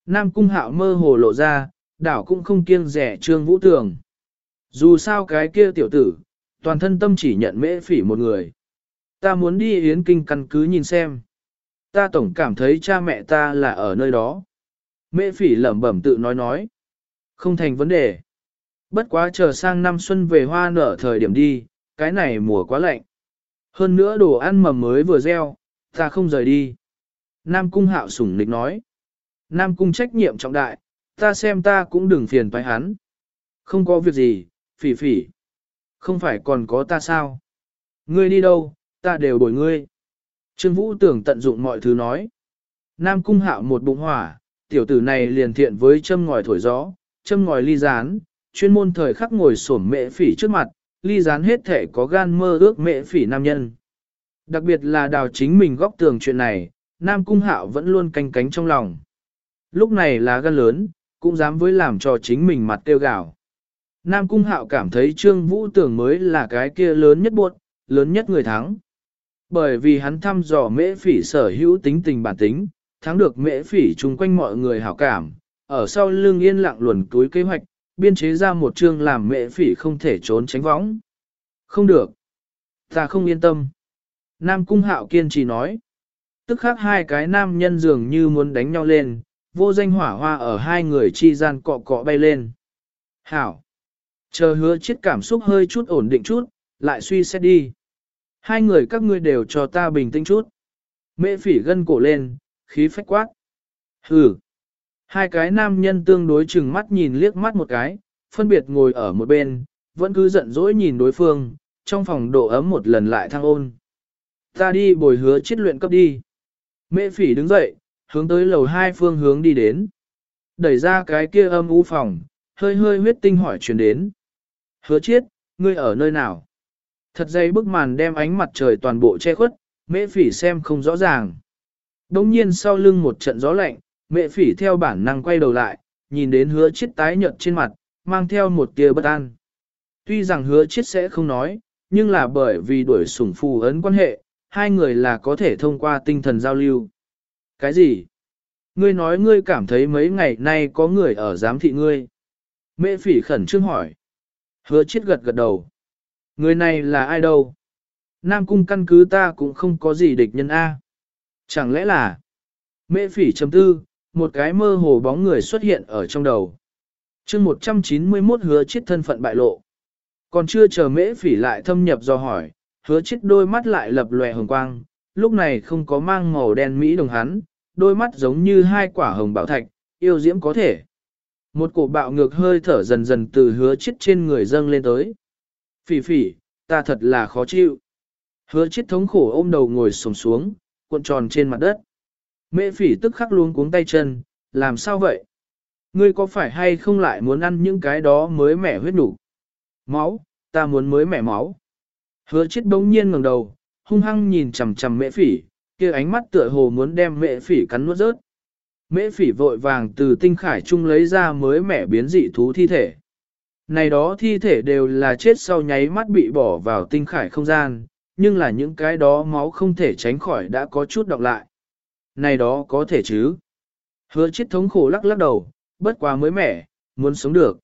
Nam cung hạo mơ hồ lộ ra, đảo cũng không kiêng rẻ trương vũ tường. Dù sao cái kia tiểu tử, toàn thân tâm chỉ nhận mễ phỉ một người. Ta muốn đi yến kinh căn cứ nhìn xem. Ta tổng cảm thấy cha mẹ ta là ở nơi đó. Mễ phỉ lẩm bẩm tự nói nói. Không thành vấn đề. Bất quá chờ sang năm xuân về hoa nở thời điểm đi, cái này mùa quá lạnh. Hơn nữa đồ ăn mầm mới vừa gieo, ta không rời đi. Nam cung hạo sủng nịch nói. Nam cung trách nhiệm trọng đại, Ta xem ta cũng đừng phiền phải hắn. Không có việc gì, phỉ phỉ. Không phải còn có ta sao? Ngươi đi đâu, ta đều đổi ngươi. Trương Vũ tưởng tận dụng mọi thứ nói. Nam cung hạo một bụng hỏa, tiểu tử này liền thiện với châm ngòi thổi gió, châm ngòi ly rán, chuyên môn thời khắc ngồi sổm mệ phỉ trước mặt, ly rán hết thể có gan mơ ước mệ phỉ nam nhân. Đặc biệt là đào chính mình góc tường chuyện này, Nam Cung Hạo vẫn luôn canh cánh trong lòng. Lúc này là gan lớn, cũng dám với làm cho chính mình mặt tiêu gạo. Nam Cung Hạo cảm thấy Trương Vũ Tưởng mới là cái kia lớn nhất buộc, lớn nhất người thắng. Bởi vì hắn thăm dò mễ phỉ sở hữu tính tình bản tính, thắng được mễ phỉ chung quanh mọi người hảo cảm, ở sau lưng yên lặng luồn túi kế hoạch, biên chế ra một chương làm mễ phỉ không thể trốn tránh võng. Không được. Ta không yên tâm. Nam Cung Hạo kiên trì nói. Tức khác hai cái nam nhân dường như muốn đánh nhau lên, vô danh hỏa hoa ở hai người chi gian cọ cọ bay lên. Hảo. Chờ hứa chết cảm xúc hơi chút ổn định chút, lại suy xét đi. Hai người các ngươi đều cho ta bình tĩnh chút. Mễ phỉ gân cổ lên, khí phách quát. Hừ. Hai cái nam nhân tương đối chừng mắt nhìn liếc mắt một cái, phân biệt ngồi ở một bên, vẫn cứ giận dỗi nhìn đối phương, trong phòng độ ấm một lần lại thăng ôn. Ta đi bồi hứa chết luyện cấp đi. Mễ phỉ đứng dậy, hướng tới lầu hai phương hướng đi đến. Đẩy ra cái kia âm u phòng, hơi hơi huyết tinh hỏi chuyển đến. Hứa chiết ngươi ở nơi nào? Thật dây bức màn đem ánh mặt trời toàn bộ che khuất, mễ phỉ xem không rõ ràng. Đông nhiên sau lưng một trận gió lạnh, mẹ phỉ theo bản năng quay đầu lại, nhìn đến hứa chiết tái nhợt trên mặt, mang theo một tia bất an. Tuy rằng hứa chiết sẽ không nói, nhưng là bởi vì đuổi sủng phù ấn quan hệ, hai người là có thể thông qua tinh thần giao lưu. Cái gì? Ngươi nói ngươi cảm thấy mấy ngày nay có người ở giám thị ngươi. Mẹ phỉ khẩn trương hỏi. Hứa chết gật gật đầu. Người này là ai đâu? Nam cung căn cứ ta cũng không có gì địch nhân A. Chẳng lẽ là... Mẹ phỉ chấm tư, một cái mơ hồ bóng người xuất hiện ở trong đầu. chương 191 hứa chết thân phận bại lộ. Còn chưa chờ mễ phỉ lại thâm nhập do hỏi, hứa chết đôi mắt lại lập lòe hồng quang, lúc này không có mang màu đen mỹ đồng hắn, đôi mắt giống như hai quả hồng bảo thạch, yêu diễm có thể. Một cổ bạo ngược hơi thở dần dần từ hứa chết trên người dâng lên tới. Phỉ phỉ, ta thật là khó chịu. Hứa chết thống khổ ôm đầu ngồi sổng xuống, cuộn tròn trên mặt đất. mẹ phỉ tức khắc luôn cuống tay chân, làm sao vậy? Ngươi có phải hay không lại muốn ăn những cái đó mới mẻ huyết đủ? Máu, ta muốn mới mẻ máu. Hứa chết bỗng nhiên ngẩng đầu, hung hăng nhìn chằm chằm mễ phỉ, kia ánh mắt tựa hồ muốn đem mễ phỉ cắn nuốt rớt. Mễ phỉ vội vàng từ tinh khải trung lấy ra mới mẻ biến dị thú thi thể. Này đó thi thể đều là chết sau nháy mắt bị bỏ vào tinh khải không gian, nhưng là những cái đó máu không thể tránh khỏi đã có chút đọc lại. Này đó có thể chứ. Hứa chết thống khổ lắc lắc đầu, bất quá mới mẻ, muốn sống được.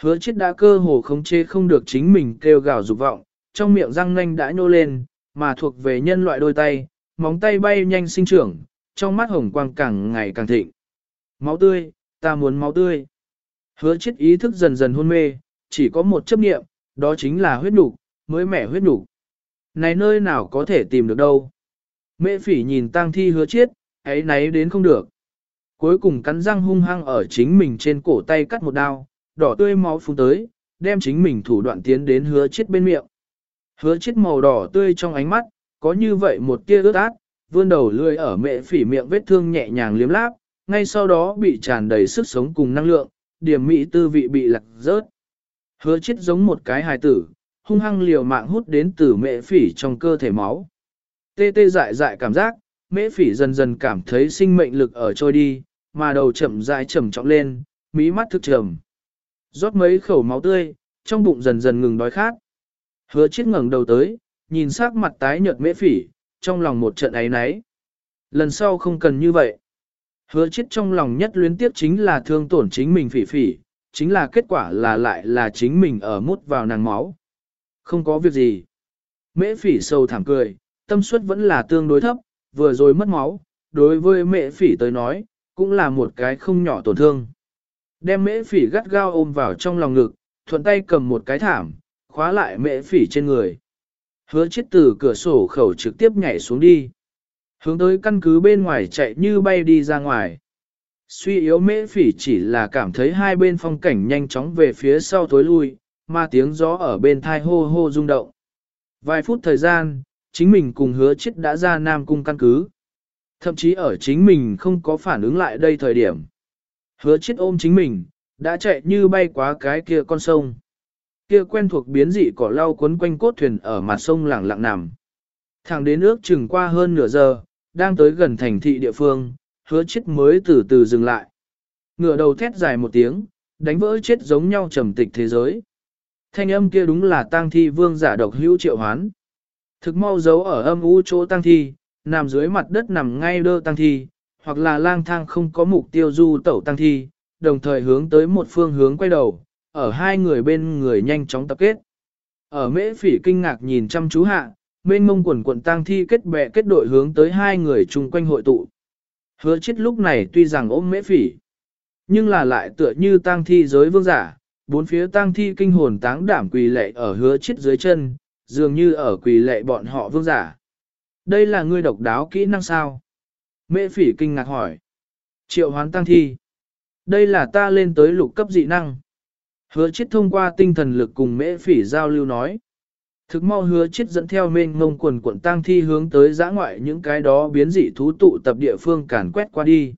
Hứa chết đã cơ hồ không chê không được chính mình kêu gào dục vọng, trong miệng răng nanh đã nhô lên, mà thuộc về nhân loại đôi tay, móng tay bay nhanh sinh trưởng, trong mắt hồng quang càng ngày càng thịnh. Máu tươi, ta muốn máu tươi. Hứa chết ý thức dần dần hôn mê, chỉ có một chấp niệm, đó chính là huyết nục, mới mẻ huyết nục. Này nơi nào có thể tìm được đâu. Mễ phỉ nhìn tang thi hứa chết, ấy náy đến không được. Cuối cùng cắn răng hung hăng ở chính mình trên cổ tay cắt một đao, đỏ tươi máu phun tới, đem chính mình thủ đoạn tiến đến hứa chết bên miệng. Hứa chết màu đỏ tươi trong ánh mắt, có như vậy một tia ướt át, vươn đầu lươi ở mẹ phỉ miệng vết thương nhẹ nhàng liếm láp, ngay sau đó bị tràn đầy sức sống cùng năng lượng, điểm mỹ tư vị bị lạc rớt. Hứa chết giống một cái hài tử, hung hăng liều mạng hút đến từ mẹ phỉ trong cơ thể máu. Tê tê dại dại cảm giác, mẹ phỉ dần dần cảm thấy sinh mệnh lực ở trôi đi, mà đầu chậm rãi trầm trọng lên, mí mắt thức trầm. Rót mấy khẩu máu tươi, trong bụng dần dần ngừng đói khát. Hứa chết ngẩng đầu tới, nhìn sắc mặt tái nhợt mễ phỉ, trong lòng một trận ấy náy. Lần sau không cần như vậy. Hứa chết trong lòng nhất luyến tiếp chính là thương tổn chính mình phỉ phỉ, chính là kết quả là lại là chính mình ở mút vào nàng máu. Không có việc gì. Mễ phỉ sâu thảm cười, tâm suất vẫn là tương đối thấp, vừa rồi mất máu, đối với mễ phỉ tới nói, cũng là một cái không nhỏ tổn thương. Đem mễ phỉ gắt gao ôm vào trong lòng ngực, thuận tay cầm một cái thảm, khóa lại mễ phỉ trên người. Hứa chết từ cửa sổ khẩu trực tiếp nhảy xuống đi. Hướng tới căn cứ bên ngoài chạy như bay đi ra ngoài. Suy yếu mễ phỉ chỉ là cảm thấy hai bên phong cảnh nhanh chóng về phía sau tối lui, mà tiếng gió ở bên thai hô hô rung động. Vài phút thời gian, chính mình cùng hứa chết đã ra Nam Cung căn cứ. Thậm chí ở chính mình không có phản ứng lại đây thời điểm. Hứa chết ôm chính mình, đã chạy như bay quá cái kia con sông. Kia quen thuộc biến dị cỏ lau quấn quanh cốt thuyền ở mặt sông lặng lặng nằm. Thẳng đến nước chừng qua hơn nửa giờ, đang tới gần thành thị địa phương, hứa chết mới từ từ dừng lại. Ngựa đầu thét dài một tiếng, đánh vỡ chết giống nhau trầm tịch thế giới. Thanh âm kia đúng là tang thi vương giả độc hữu triệu hoán. Thực mau giấu ở âm u chỗ tang thi, nằm dưới mặt đất nằm ngay đơ tang thi, hoặc là lang thang không có mục tiêu du tẩu tang thi, đồng thời hướng tới một phương hướng quay đầu, ở hai người bên người nhanh chóng tập kết. Ở mễ phỉ kinh ngạc nhìn chăm chú hạ, mênh mông quần quần tang thi kết bè kết đội hướng tới hai người chung quanh hội tụ. Hứa chết lúc này tuy rằng ôm mễ phỉ, nhưng là lại tựa như tang thi giới vương giả, bốn phía tang thi kinh hồn táng đảm quỳ lệ ở hứa chết dưới chân, dường như ở quỳ lệ bọn họ vương giả. Đây là ngươi độc đáo kỹ năng sao? Mễ phỉ kinh ngạc hỏi. Triệu hoán tăng thi. Đây là ta lên tới lục cấp dị năng. Hứa chết thông qua tinh thần lực cùng mễ phỉ giao lưu nói. Thực mau hứa chết dẫn theo mênh ngông quần quận tăng thi hướng tới giã ngoại những cái đó biến dị thú tụ tập địa phương càn quét qua đi.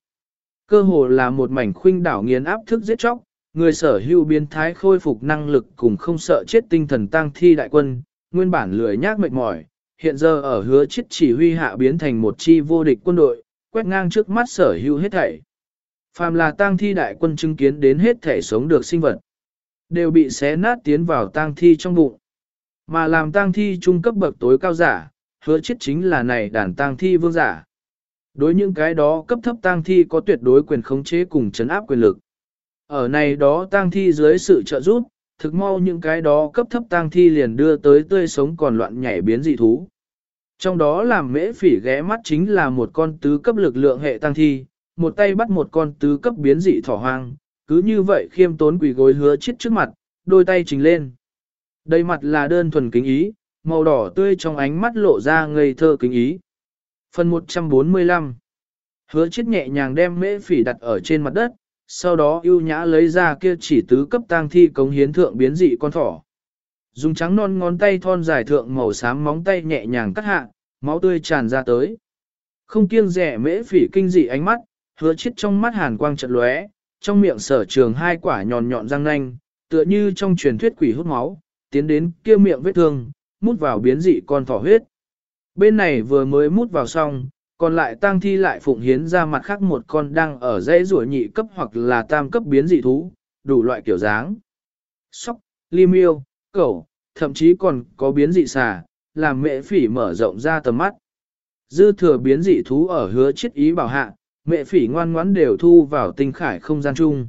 Cơ hồ là một mảnh khuynh đảo nghiền áp thức giết chóc, người sở hữu biến thái khôi phục năng lực cùng không sợ chết tinh thần tăng thi đại quân, nguyên bản lười nhác mệt mỏi, hiện giờ ở hứa chết chỉ huy hạ biến thành một chi vô địch quân đội, quét ngang trước mắt sở hữu hết thảy. Phàm là tang thi đại quân chứng kiến đến hết thể sống được sinh vật, đều bị xé nát tiến vào tang thi trong bụng. Mà làm tang thi trung cấp bậc tối cao giả, hứa chết chính là này đàn tang thi vương giả. Đối những cái đó cấp thấp tang thi có tuyệt đối quyền khống chế cùng chấn áp quyền lực. Ở này đó tang thi dưới sự trợ giúp, thực mau những cái đó cấp thấp tang thi liền đưa tới tươi sống còn loạn nhảy biến dị thú. Trong đó làm mễ phỉ ghé mắt chính là một con tứ cấp lực lượng hệ tang thi, một tay bắt một con tứ cấp biến dị thỏ hoang, cứ như vậy khiêm tốn quỳ gối hứa chết trước mặt, đôi tay trình lên. đầy mặt là đơn thuần kính ý, màu đỏ tươi trong ánh mắt lộ ra ngây thơ kính ý. Phần 145 Hứa chết nhẹ nhàng đem mễ phỉ đặt ở trên mặt đất, sau đó ưu nhã lấy ra kia chỉ tứ cấp tang thi cống hiến thượng biến dị con thỏ. Dùng trắng non ngón tay thon dài thượng màu xám móng tay nhẹ nhàng cắt hạ, máu tươi tràn ra tới. Không kiêng rẻ mễ phỉ kinh dị ánh mắt, hứa chết trong mắt hàn quang chợt lóe, trong miệng sở trường hai quả nhọn nhọn răng nanh, tựa như trong truyền thuyết quỷ hút máu, tiến đến kia miệng vết thương, mút vào biến dị con thỏ huyết. Bên này vừa mới mút vào xong, còn lại tang thi lại phụng hiến ra mặt khác một con đang ở dãy rủa nhị cấp hoặc là tam cấp biến dị thú, đủ loại kiểu dáng. Sóc, lim yêu, cẩu, thậm chí còn có biến dị xà, làm mẹ phỉ mở rộng ra tầm mắt. Dư thừa biến dị thú ở hứa chiết ý bảo hạ, mẹ phỉ ngoan ngoãn đều thu vào tinh khải không gian chung.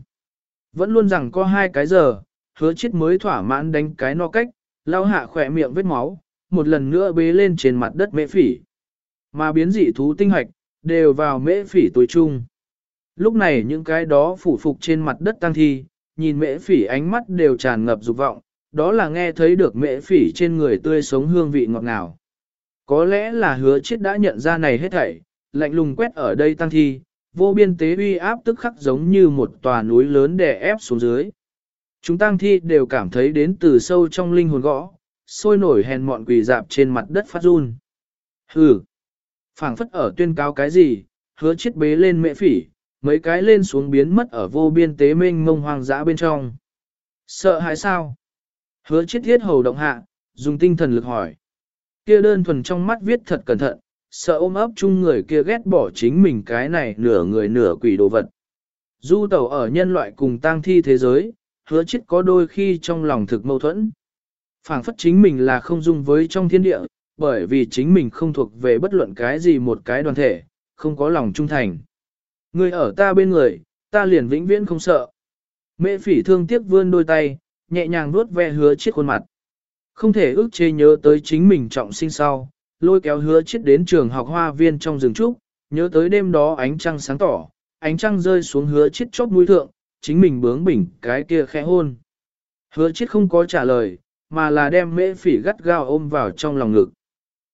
Vẫn luôn rằng có hai cái giờ, hứa chiết mới thỏa mãn đánh cái no cách, lau hạ khỏe miệng vết máu, một lần nữa bế lên trên mặt đất mẹ phỉ. Mà biến dị thú tinh hoạch, đều vào mễ phỉ tối chung. Lúc này những cái đó phủ phục trên mặt đất tăng thi, nhìn mễ phỉ ánh mắt đều tràn ngập dục vọng, đó là nghe thấy được mễ phỉ trên người tươi sống hương vị ngọt ngào. Có lẽ là hứa chết đã nhận ra này hết thảy, lạnh lùng quét ở đây tăng thi, vô biên tế uy áp tức khắc giống như một tòa núi lớn đè ép xuống dưới. Chúng tăng thi đều cảm thấy đến từ sâu trong linh hồn gõ, sôi nổi hèn mọn quỳ dạp trên mặt đất phát run. Hừ! phảng phất ở tuyên cáo cái gì, hứa chết bế lên mẹ phỉ, mấy cái lên xuống biến mất ở vô biên tế mênh mông hoang dã bên trong. Sợ hãi sao? Hứa chết thiết hầu động hạ, dùng tinh thần lực hỏi. Kia đơn thuần trong mắt viết thật cẩn thận, sợ ôm ấp chung người kia ghét bỏ chính mình cái này nửa người nửa quỷ đồ vật. Du tẩu ở nhân loại cùng tang thi thế giới, hứa chết có đôi khi trong lòng thực mâu thuẫn. phảng phất chính mình là không dung với trong thiên địa, bởi vì chính mình không thuộc về bất luận cái gì một cái đoàn thể, không có lòng trung thành. Người ở ta bên người, ta liền vĩnh viễn không sợ. Mẹ phỉ thương tiếc vươn đôi tay, nhẹ nhàng nuốt ve hứa chết khuôn mặt. Không thể ước chế nhớ tới chính mình trọng sinh sau, lôi kéo hứa chết đến trường học hoa viên trong rừng trúc, nhớ tới đêm đó ánh trăng sáng tỏ, ánh trăng rơi xuống hứa chết chóp mũi thượng, chính mình bướng bỉnh cái kia khẽ hôn. Hứa chết không có trả lời, mà là đem mễ phỉ gắt gao ôm vào trong lòng ngực.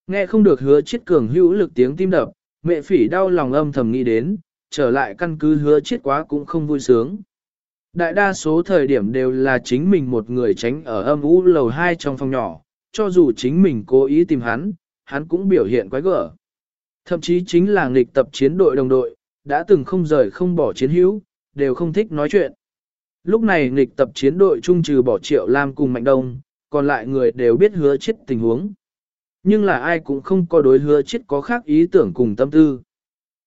Nghe không được hứa chiết cường hữu lực tiếng tim đập, mẹ phỉ đau lòng âm thầm nghĩ đến, trở lại căn cứ hứa chết quá cũng không vui sướng. Đại đa số thời điểm đều là chính mình một người tránh ở âm u lầu 2 trong phòng nhỏ, cho dù chính mình cố ý tìm hắn, hắn cũng biểu hiện quái gở. Thậm chí chính là nghịch tập chiến đội đồng đội, đã từng không rời không bỏ chiến hữu, đều không thích nói chuyện. Lúc này nghịch tập chiến đội trung trừ bỏ triệu Lam cùng Mạnh Đông, còn lại người đều biết hứa chết tình huống. Nhưng là ai cũng không có đối hứa chết có khác ý tưởng cùng tâm tư.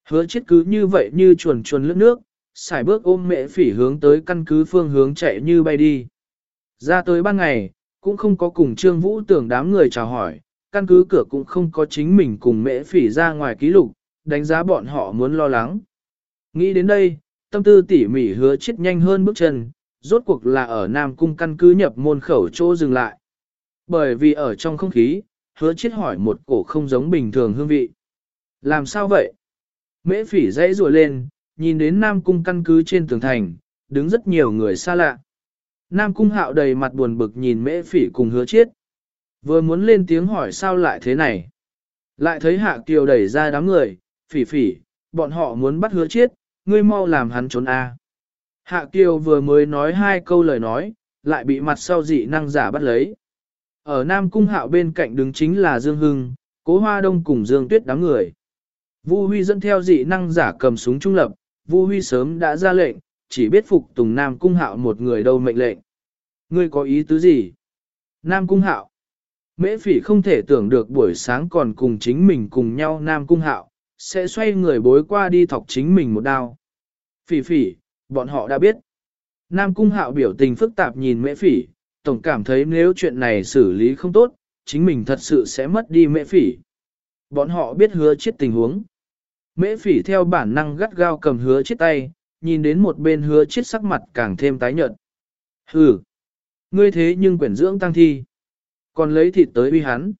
Hứa chết cứ như vậy như chuồn chuồn lướt nước, xài bước ôm mẹ phỉ hướng tới căn cứ phương hướng chạy như bay đi. Ra tới ban ngày, cũng không có cùng Trương Vũ tưởng đám người chào hỏi, căn cứ cửa cũng không có chính mình cùng mẹ phỉ ra ngoài ký lục, đánh giá bọn họ muốn lo lắng. Nghĩ đến đây, tâm tư tỉ mỉ hứa chết nhanh hơn bước chân, rốt cuộc là ở Nam Cung căn cứ nhập môn khẩu chỗ dừng lại. Bởi vì ở trong không khí, hứa chết hỏi một cổ không giống bình thường hương vị. Làm sao vậy? Mễ phỉ dãy rùa lên, nhìn đến Nam Cung căn cứ trên tường thành, đứng rất nhiều người xa lạ. Nam Cung hạo đầy mặt buồn bực nhìn mễ phỉ cùng hứa chết. Vừa muốn lên tiếng hỏi sao lại thế này. Lại thấy hạ kiều đẩy ra đám người, phỉ phỉ, bọn họ muốn bắt hứa chết, ngươi mau làm hắn trốn a. Hạ kiều vừa mới nói hai câu lời nói, lại bị mặt sau dị năng giả bắt lấy. Ở Nam Cung hạo bên cạnh đứng chính là Dương Hưng, Cố Hoa Đông cùng Dương Tuyết đám người. Vu Huy dẫn theo dị năng giả cầm súng trung lập, Vu Huy sớm đã ra lệnh, chỉ biết phục tùng Nam Cung Hạo một người đâu mệnh lệnh. Ngươi có ý tứ gì? Nam Cung Hạo. Mễ phỉ không thể tưởng được buổi sáng còn cùng chính mình cùng nhau Nam Cung Hạo, sẽ xoay người bối qua đi thọc chính mình một đao. Phỉ phỉ, bọn họ đã biết. Nam Cung Hạo biểu tình phức tạp nhìn mễ phỉ, tổng cảm thấy nếu chuyện này xử lý không tốt, chính mình thật sự sẽ mất đi mễ phỉ. Bọn họ biết hứa chết tình huống. Mễ phỉ theo bản năng gắt gao cầm hứa chết tay, nhìn đến một bên hứa chết sắc mặt càng thêm tái nhợt. Hừ, ngươi thế nhưng quyển dưỡng tăng thi, còn lấy thịt tới uy hắn.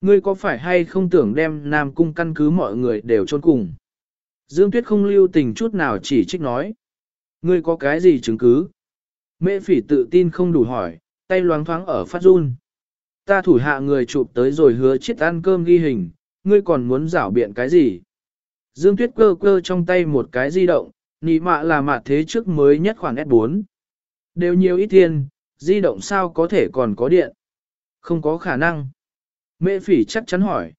Ngươi có phải hay không tưởng đem Nam Cung căn cứ mọi người đều chôn cùng? Dương Tuyết không lưu tình chút nào chỉ trích nói. Ngươi có cái gì chứng cứ? Mễ phỉ tự tin không đủ hỏi, tay loáng thoáng ở phát run. Ta thủ hạ người chụp tới rồi hứa chết ăn cơm ghi hình, ngươi còn muốn rảo biện cái gì? Dương Tuyết cơ cơ trong tay một cái di động, nị mạ là mạ thế trước mới nhất khoảng S4. Đều nhiều ít tiền, di động sao có thể còn có điện? Không có khả năng. Mẹ phỉ chắc chắn hỏi.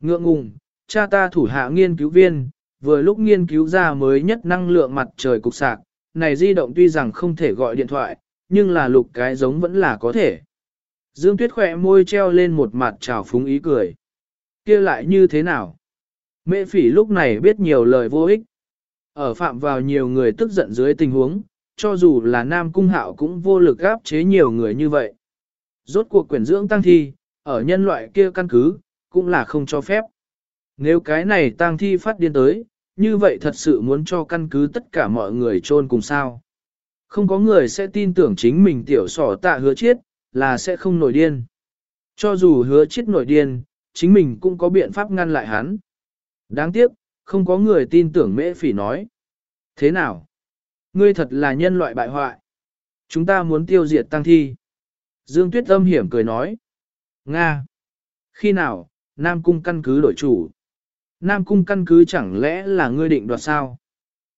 Ngượng ngùng, cha ta thủ hạ nghiên cứu viên, vừa lúc nghiên cứu ra mới nhất năng lượng mặt trời cục sạc, này di động tuy rằng không thể gọi điện thoại, nhưng là lục cái giống vẫn là có thể. Dương Tuyết khỏe môi treo lên một mặt trào phúng ý cười. kia lại như thế nào? Mẹ phỉ lúc này biết nhiều lời vô ích. Ở phạm vào nhiều người tức giận dưới tình huống, cho dù là nam cung hạo cũng vô lực áp chế nhiều người như vậy. Rốt cuộc quyển dưỡng tăng thi, ở nhân loại kia căn cứ, cũng là không cho phép. Nếu cái này tăng thi phát điên tới, như vậy thật sự muốn cho căn cứ tất cả mọi người chôn cùng sao. Không có người sẽ tin tưởng chính mình tiểu sỏ tạ hứa chết, là sẽ không nổi điên. Cho dù hứa chết nổi điên, chính mình cũng có biện pháp ngăn lại hắn. Đáng tiếc, không có người tin tưởng mễ phỉ nói. Thế nào? Ngươi thật là nhân loại bại hoại. Chúng ta muốn tiêu diệt tăng thi. Dương Tuyết âm hiểm cười nói. Nga. Khi nào, Nam Cung căn cứ đổi chủ? Nam Cung căn cứ chẳng lẽ là ngươi định đoạt sao?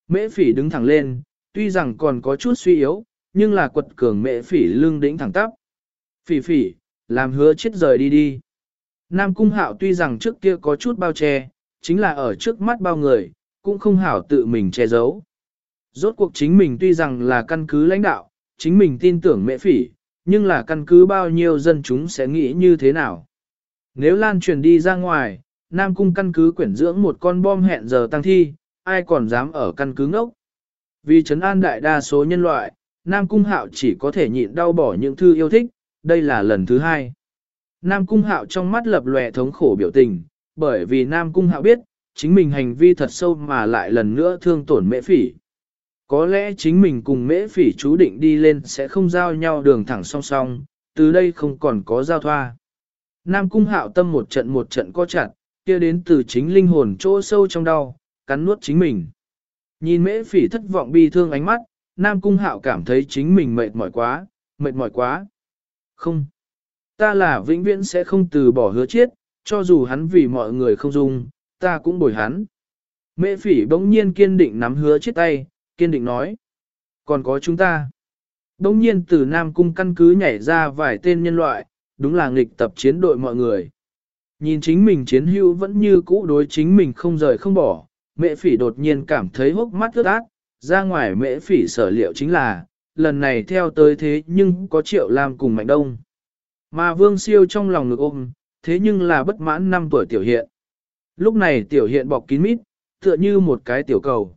Mễ phỉ đứng thẳng lên, tuy rằng còn có chút suy yếu, nhưng là quật cường mễ phỉ lưng đỉnh thẳng tắp. Phỉ phỉ, làm hứa chết rời đi đi. Nam Cung hạo tuy rằng trước kia có chút bao che, chính là ở trước mắt bao người, cũng không hảo tự mình che giấu. Rốt cuộc chính mình tuy rằng là căn cứ lãnh đạo, chính mình tin tưởng mẹ phỉ, nhưng là căn cứ bao nhiêu dân chúng sẽ nghĩ như thế nào. Nếu lan truyền đi ra ngoài, Nam Cung căn cứ quyển dưỡng một con bom hẹn giờ tăng thi, ai còn dám ở căn cứ ngốc. Vì trấn an đại đa số nhân loại, Nam Cung Hạo chỉ có thể nhịn đau bỏ những thư yêu thích, đây là lần thứ hai. Nam Cung Hạo trong mắt lập lòe thống khổ biểu tình, bởi vì Nam Cung Hạo biết, chính mình hành vi thật sâu mà lại lần nữa thương tổn mễ phỉ. Có lẽ chính mình cùng mễ phỉ chú định đi lên sẽ không giao nhau đường thẳng song song, từ đây không còn có giao thoa. Nam Cung Hạo tâm một trận một trận co chặt, kia đến từ chính linh hồn chỗ sâu trong đau, cắn nuốt chính mình. Nhìn mễ phỉ thất vọng bi thương ánh mắt, Nam Cung Hạo cảm thấy chính mình mệt mỏi quá, mệt mỏi quá. Không, ta là vĩnh viễn sẽ không từ bỏ hứa chết, cho dù hắn vì mọi người không dung, ta cũng bồi hắn. Mễ phỉ bỗng nhiên kiên định nắm hứa chết tay, kiên định nói. Còn có chúng ta. Đông nhiên từ Nam Cung căn cứ nhảy ra vài tên nhân loại, đúng là nghịch tập chiến đội mọi người. Nhìn chính mình chiến hữu vẫn như cũ đối chính mình không rời không bỏ, mẹ phỉ đột nhiên cảm thấy hốc mắt ướt át, ra ngoài mẹ phỉ sở liệu chính là, lần này theo tới thế nhưng có triệu làm cùng mạnh đông. Mà vương siêu trong lòng ngực ôm, thế nhưng là bất mãn năm tuổi tiểu hiện. Lúc này tiểu hiện bọc kín mít, tựa như một cái tiểu cầu.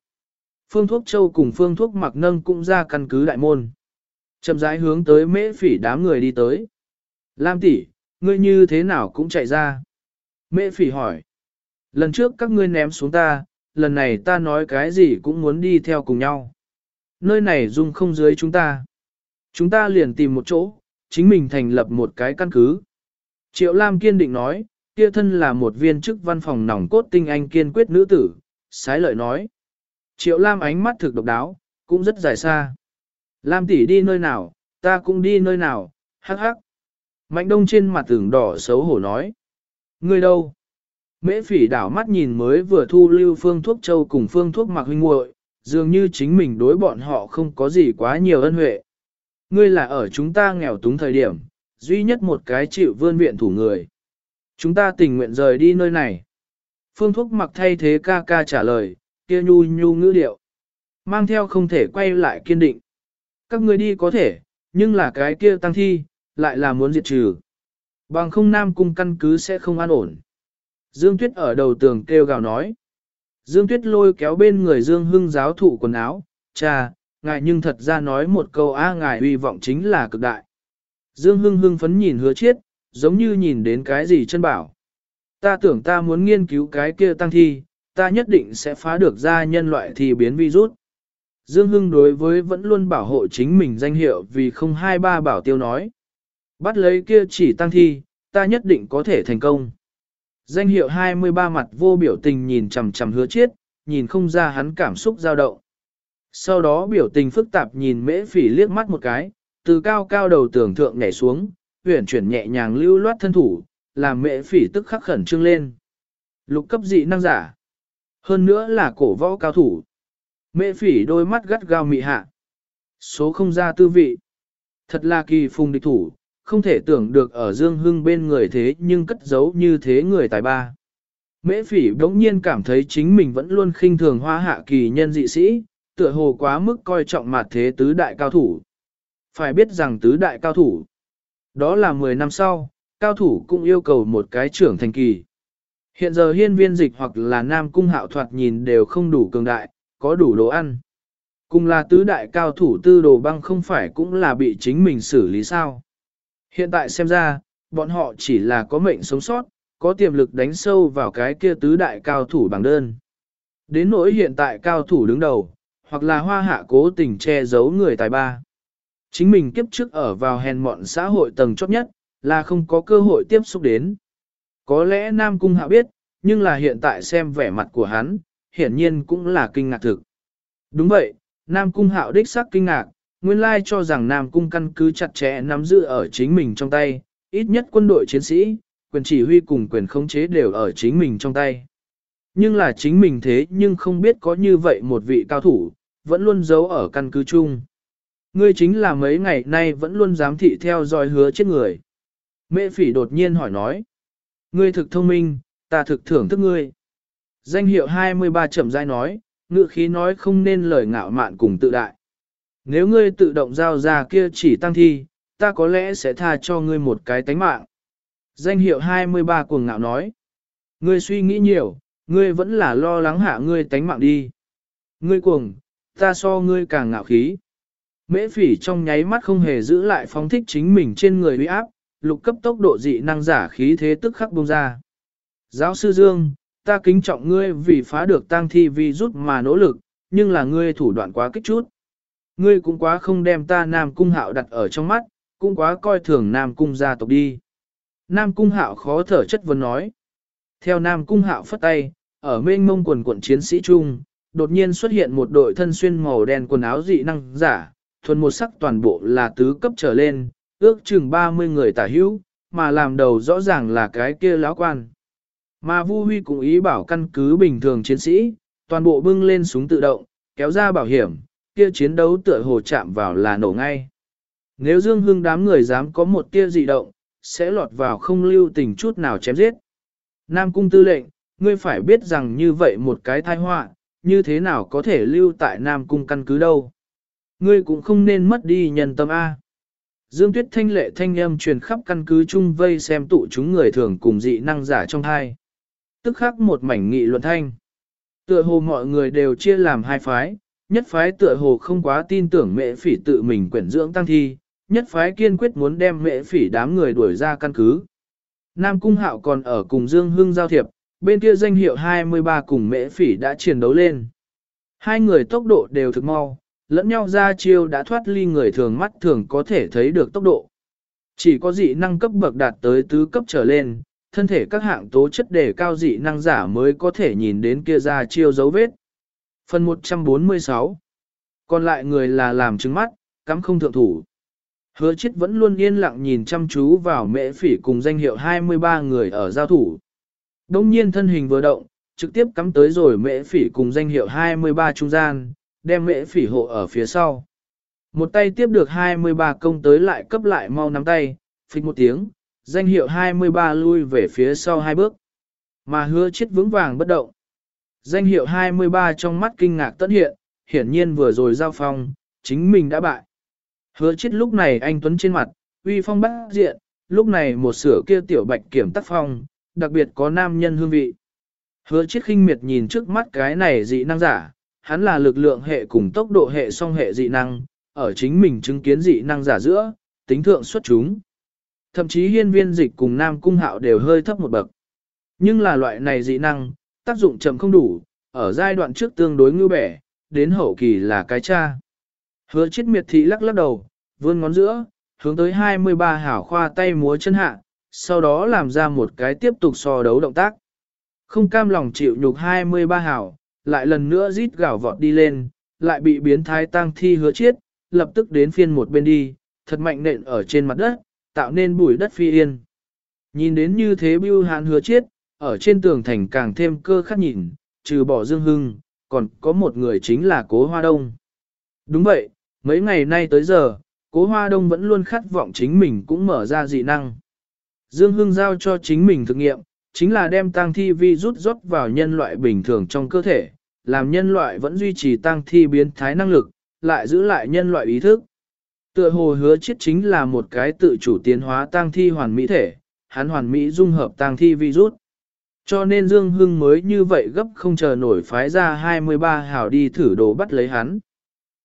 Phương thuốc châu cùng phương thuốc mặc nâng cũng ra căn cứ đại môn. Chậm rãi hướng tới mễ phỉ đám người đi tới. Lam tỷ, ngươi như thế nào cũng chạy ra. Mễ phỉ hỏi. Lần trước các ngươi ném xuống ta, lần này ta nói cái gì cũng muốn đi theo cùng nhau. Nơi này dung không dưới chúng ta. Chúng ta liền tìm một chỗ, chính mình thành lập một cái căn cứ. Triệu Lam kiên định nói, kia thân là một viên chức văn phòng nòng cốt tinh anh kiên quyết nữ tử, sái lợi nói. Triệu Lam ánh mắt thực độc đáo, cũng rất dài xa. Lam tỷ đi nơi nào, ta cũng đi nơi nào, hắc hắc. Mạnh đông trên mặt tưởng đỏ xấu hổ nói. Ngươi đâu? Mễ phỉ đảo mắt nhìn mới vừa thu lưu phương thuốc châu cùng phương thuốc mặc huynh muội, dường như chính mình đối bọn họ không có gì quá nhiều ân huệ. Ngươi là ở chúng ta nghèo túng thời điểm, duy nhất một cái chịu vươn viện thủ người. Chúng ta tình nguyện rời đi nơi này. Phương thuốc mặc thay thế ca ca trả lời, kia nhu nhu ngữ điệu. Mang theo không thể quay lại kiên định. Các ngươi đi có thể, nhưng là cái kia tăng thi, lại là muốn diệt trừ. Bằng không nam cung căn cứ sẽ không an ổn. Dương Tuyết ở đầu tường kêu gào nói. Dương Tuyết lôi kéo bên người Dương Hưng giáo thụ quần áo, cha, ngài nhưng thật ra nói một câu a ngài uy vọng chính là cực đại. Dương Hưng hưng phấn nhìn hứa chiết, giống như nhìn đến cái gì chân bảo. Ta tưởng ta muốn nghiên cứu cái kia tăng thi, ta nhất định sẽ phá được ra nhân loại thì biến virus. Dương Hưng đối với vẫn luôn bảo hộ chính mình danh hiệu vì không hai ba bảo tiêu nói. Bắt lấy kia chỉ tăng thi, ta nhất định có thể thành công. Danh hiệu 23 mặt vô biểu tình nhìn chằm chằm hứa chiết, nhìn không ra hắn cảm xúc dao động. Sau đó biểu tình phức tạp nhìn mễ phỉ liếc mắt một cái, từ cao cao đầu tưởng thượng nhảy xuống, huyển chuyển nhẹ nhàng lưu loát thân thủ, làm mễ phỉ tức khắc khẩn trương lên. Lục cấp dị năng giả. Hơn nữa là cổ võ cao thủ. Mễ phỉ đôi mắt gắt gao mị hạ. Số không ra tư vị. Thật là kỳ phùng địch thủ, không thể tưởng được ở Dương Hưng bên người thế nhưng cất giấu như thế người tài ba. Mễ phỉ đống nhiên cảm thấy chính mình vẫn luôn khinh thường hoa hạ kỳ nhân dị sĩ, tựa hồ quá mức coi trọng mặt thế tứ đại cao thủ. Phải biết rằng tứ đại cao thủ, đó là 10 năm sau, cao thủ cũng yêu cầu một cái trưởng thành kỳ. Hiện giờ hiên viên dịch hoặc là nam cung hạo thoạt nhìn đều không đủ cường đại, có đủ đồ ăn. Cùng là tứ đại cao thủ tư đồ băng không phải cũng là bị chính mình xử lý sao. Hiện tại xem ra, bọn họ chỉ là có mệnh sống sót, có tiềm lực đánh sâu vào cái kia tứ đại cao thủ bằng đơn. Đến nỗi hiện tại cao thủ đứng đầu, hoặc là hoa hạ cố tình che giấu người tài ba. Chính mình kiếp trước ở vào hèn mọn xã hội tầng chót nhất, là không có cơ hội tiếp xúc đến. Có lẽ Nam Cung Hạ biết, nhưng là hiện tại xem vẻ mặt của hắn, hiển nhiên cũng là kinh ngạc thực. Đúng vậy, Nam Cung Hạo đích xác kinh ngạc, nguyên lai cho rằng Nam Cung căn cứ chặt chẽ nắm giữ ở chính mình trong tay, ít nhất quân đội chiến sĩ, quyền chỉ huy cùng quyền khống chế đều ở chính mình trong tay. Nhưng là chính mình thế nhưng không biết có như vậy một vị cao thủ, vẫn luôn giấu ở căn cứ chung. Ngươi chính là mấy ngày nay vẫn luôn dám thị theo dõi hứa chết người. Mẹ phỉ đột nhiên hỏi nói. Ngươi thực thông minh, ta thực thưởng thức ngươi. Danh hiệu 23 chậm rãi nói, ngự khí nói không nên lời ngạo mạn cùng tự đại. Nếu ngươi tự động giao ra kia chỉ tăng thi, ta có lẽ sẽ tha cho ngươi một cái tánh mạng. Danh hiệu 23 cuồng ngạo nói. Ngươi suy nghĩ nhiều, ngươi vẫn là lo lắng hạ ngươi tánh mạng đi. Ngươi cuồng, ta so ngươi càng ngạo khí. Mễ phỉ trong nháy mắt không hề giữ lại phóng thích chính mình trên người uy áp, lục cấp tốc độ dị năng giả khí thế tức khắc bung ra. Giáo sư Dương, ta kính trọng ngươi vì phá được tang thi vi rút mà nỗ lực, nhưng là ngươi thủ đoạn quá kích chút. Ngươi cũng quá không đem ta Nam Cung Hạo đặt ở trong mắt, cũng quá coi thường Nam Cung gia tộc đi. Nam Cung Hạo khó thở chất vấn nói. Theo Nam Cung Hạo phất tay, ở mênh mông quần quận chiến sĩ trung, đột nhiên xuất hiện một đội thân xuyên màu đen quần áo dị năng giả, thuần một sắc toàn bộ là tứ cấp trở lên, ước chừng 30 người tả hữu, mà làm đầu rõ ràng là cái kia lão quan. Mà Vu Huy cũng ý bảo căn cứ bình thường chiến sĩ, toàn bộ bưng lên súng tự động, kéo ra bảo hiểm, kia chiến đấu tựa hồ chạm vào là nổ ngay. Nếu Dương Hưng đám người dám có một tia dị động, sẽ lọt vào không lưu tình chút nào chém giết. Nam Cung tư lệnh, ngươi phải biết rằng như vậy một cái tai họa, như thế nào có thể lưu tại Nam Cung căn cứ đâu. Ngươi cũng không nên mất đi nhân tâm A. Dương Tuyết thanh lệ thanh âm truyền khắp căn cứ chung vây xem tụ chúng người thường cùng dị năng giả trong hai. Tức khắc một mảnh nghị luận thanh. Tựa hồ mọi người đều chia làm hai phái, nhất phái tựa hồ không quá tin tưởng mẹ phỉ tự mình quyển dưỡng tăng thi, nhất phái kiên quyết muốn đem mẹ phỉ đám người đuổi ra căn cứ. Nam Cung Hạo còn ở cùng Dương Hưng giao thiệp, bên kia danh hiệu 23 cùng mễ phỉ đã chiến đấu lên. Hai người tốc độ đều thực mau, lẫn nhau ra chiêu đã thoát ly người thường mắt thường có thể thấy được tốc độ. Chỉ có dị năng cấp bậc đạt tới tứ cấp trở lên, thân thể các hạng tố chất đề cao dị năng giả mới có thể nhìn đến kia ra chiêu dấu vết. Phần 146 Còn lại người là làm trứng mắt, cắm không thượng thủ. Hứa chết vẫn luôn yên lặng nhìn chăm chú vào mễ phỉ cùng danh hiệu 23 người ở giao thủ. Đông nhiên thân hình vừa động, trực tiếp cắm tới rồi mễ phỉ cùng danh hiệu 23 trung gian, đem mễ phỉ hộ ở phía sau. Một tay tiếp được 23 công tới lại cấp lại mau nắm tay, phịch một tiếng, danh hiệu 23 lui về phía sau hai bước. Mà hứa chết vững vàng bất động. Danh hiệu 23 trong mắt kinh ngạc tất hiện, hiển nhiên vừa rồi giao phong, chính mình đã bại. Hứa chết lúc này anh Tuấn trên mặt, uy phong bác diện, lúc này một sửa kia tiểu bạch kiểm tắc phong, đặc biệt có nam nhân hương vị. Hứa chết khinh miệt nhìn trước mắt cái này dị năng giả, hắn là lực lượng hệ cùng tốc độ hệ song hệ dị năng, ở chính mình chứng kiến dị năng giả giữa, tính thượng xuất chúng. Thậm chí hiên viên dịch cùng nam cung hạo đều hơi thấp một bậc. Nhưng là loại này dị năng, tác dụng chậm không đủ, ở giai đoạn trước tương đối ngư bẻ, đến hậu kỳ là cái cha. Hứa chết miệt thị lắc lắc đầu, vươn ngón giữa, hướng tới 23 hảo khoa tay múa chân hạ, sau đó làm ra một cái tiếp tục so đấu động tác. Không cam lòng chịu nhục 23 hảo, lại lần nữa rít gào vọt đi lên, lại bị biến thái tang thi hứa chết, lập tức đến phiên một bên đi, thật mạnh nện ở trên mặt đất, tạo nên bụi đất phi yên. Nhìn đến như thế bưu hàn hứa chết, ở trên tường thành càng thêm cơ khắc nhìn, trừ bỏ dương hưng, còn có một người chính là cố hoa đông. Đúng vậy, mấy ngày nay tới giờ, cố hoa đông vẫn luôn khát vọng chính mình cũng mở ra dị năng. Dương Hưng giao cho chính mình thực nghiệm, chính là đem tăng thi vi rút rót vào nhân loại bình thường trong cơ thể, làm nhân loại vẫn duy trì tăng thi biến thái năng lực, lại giữ lại nhân loại ý thức. Tựa hồ hứa chết chính là một cái tự chủ tiến hóa tăng thi hoàn mỹ thể, hắn hoàn mỹ dung hợp tăng thi virus. Cho nên Dương Hưng mới như vậy gấp không chờ nổi phái ra 23 hảo đi thử đồ bắt lấy hắn.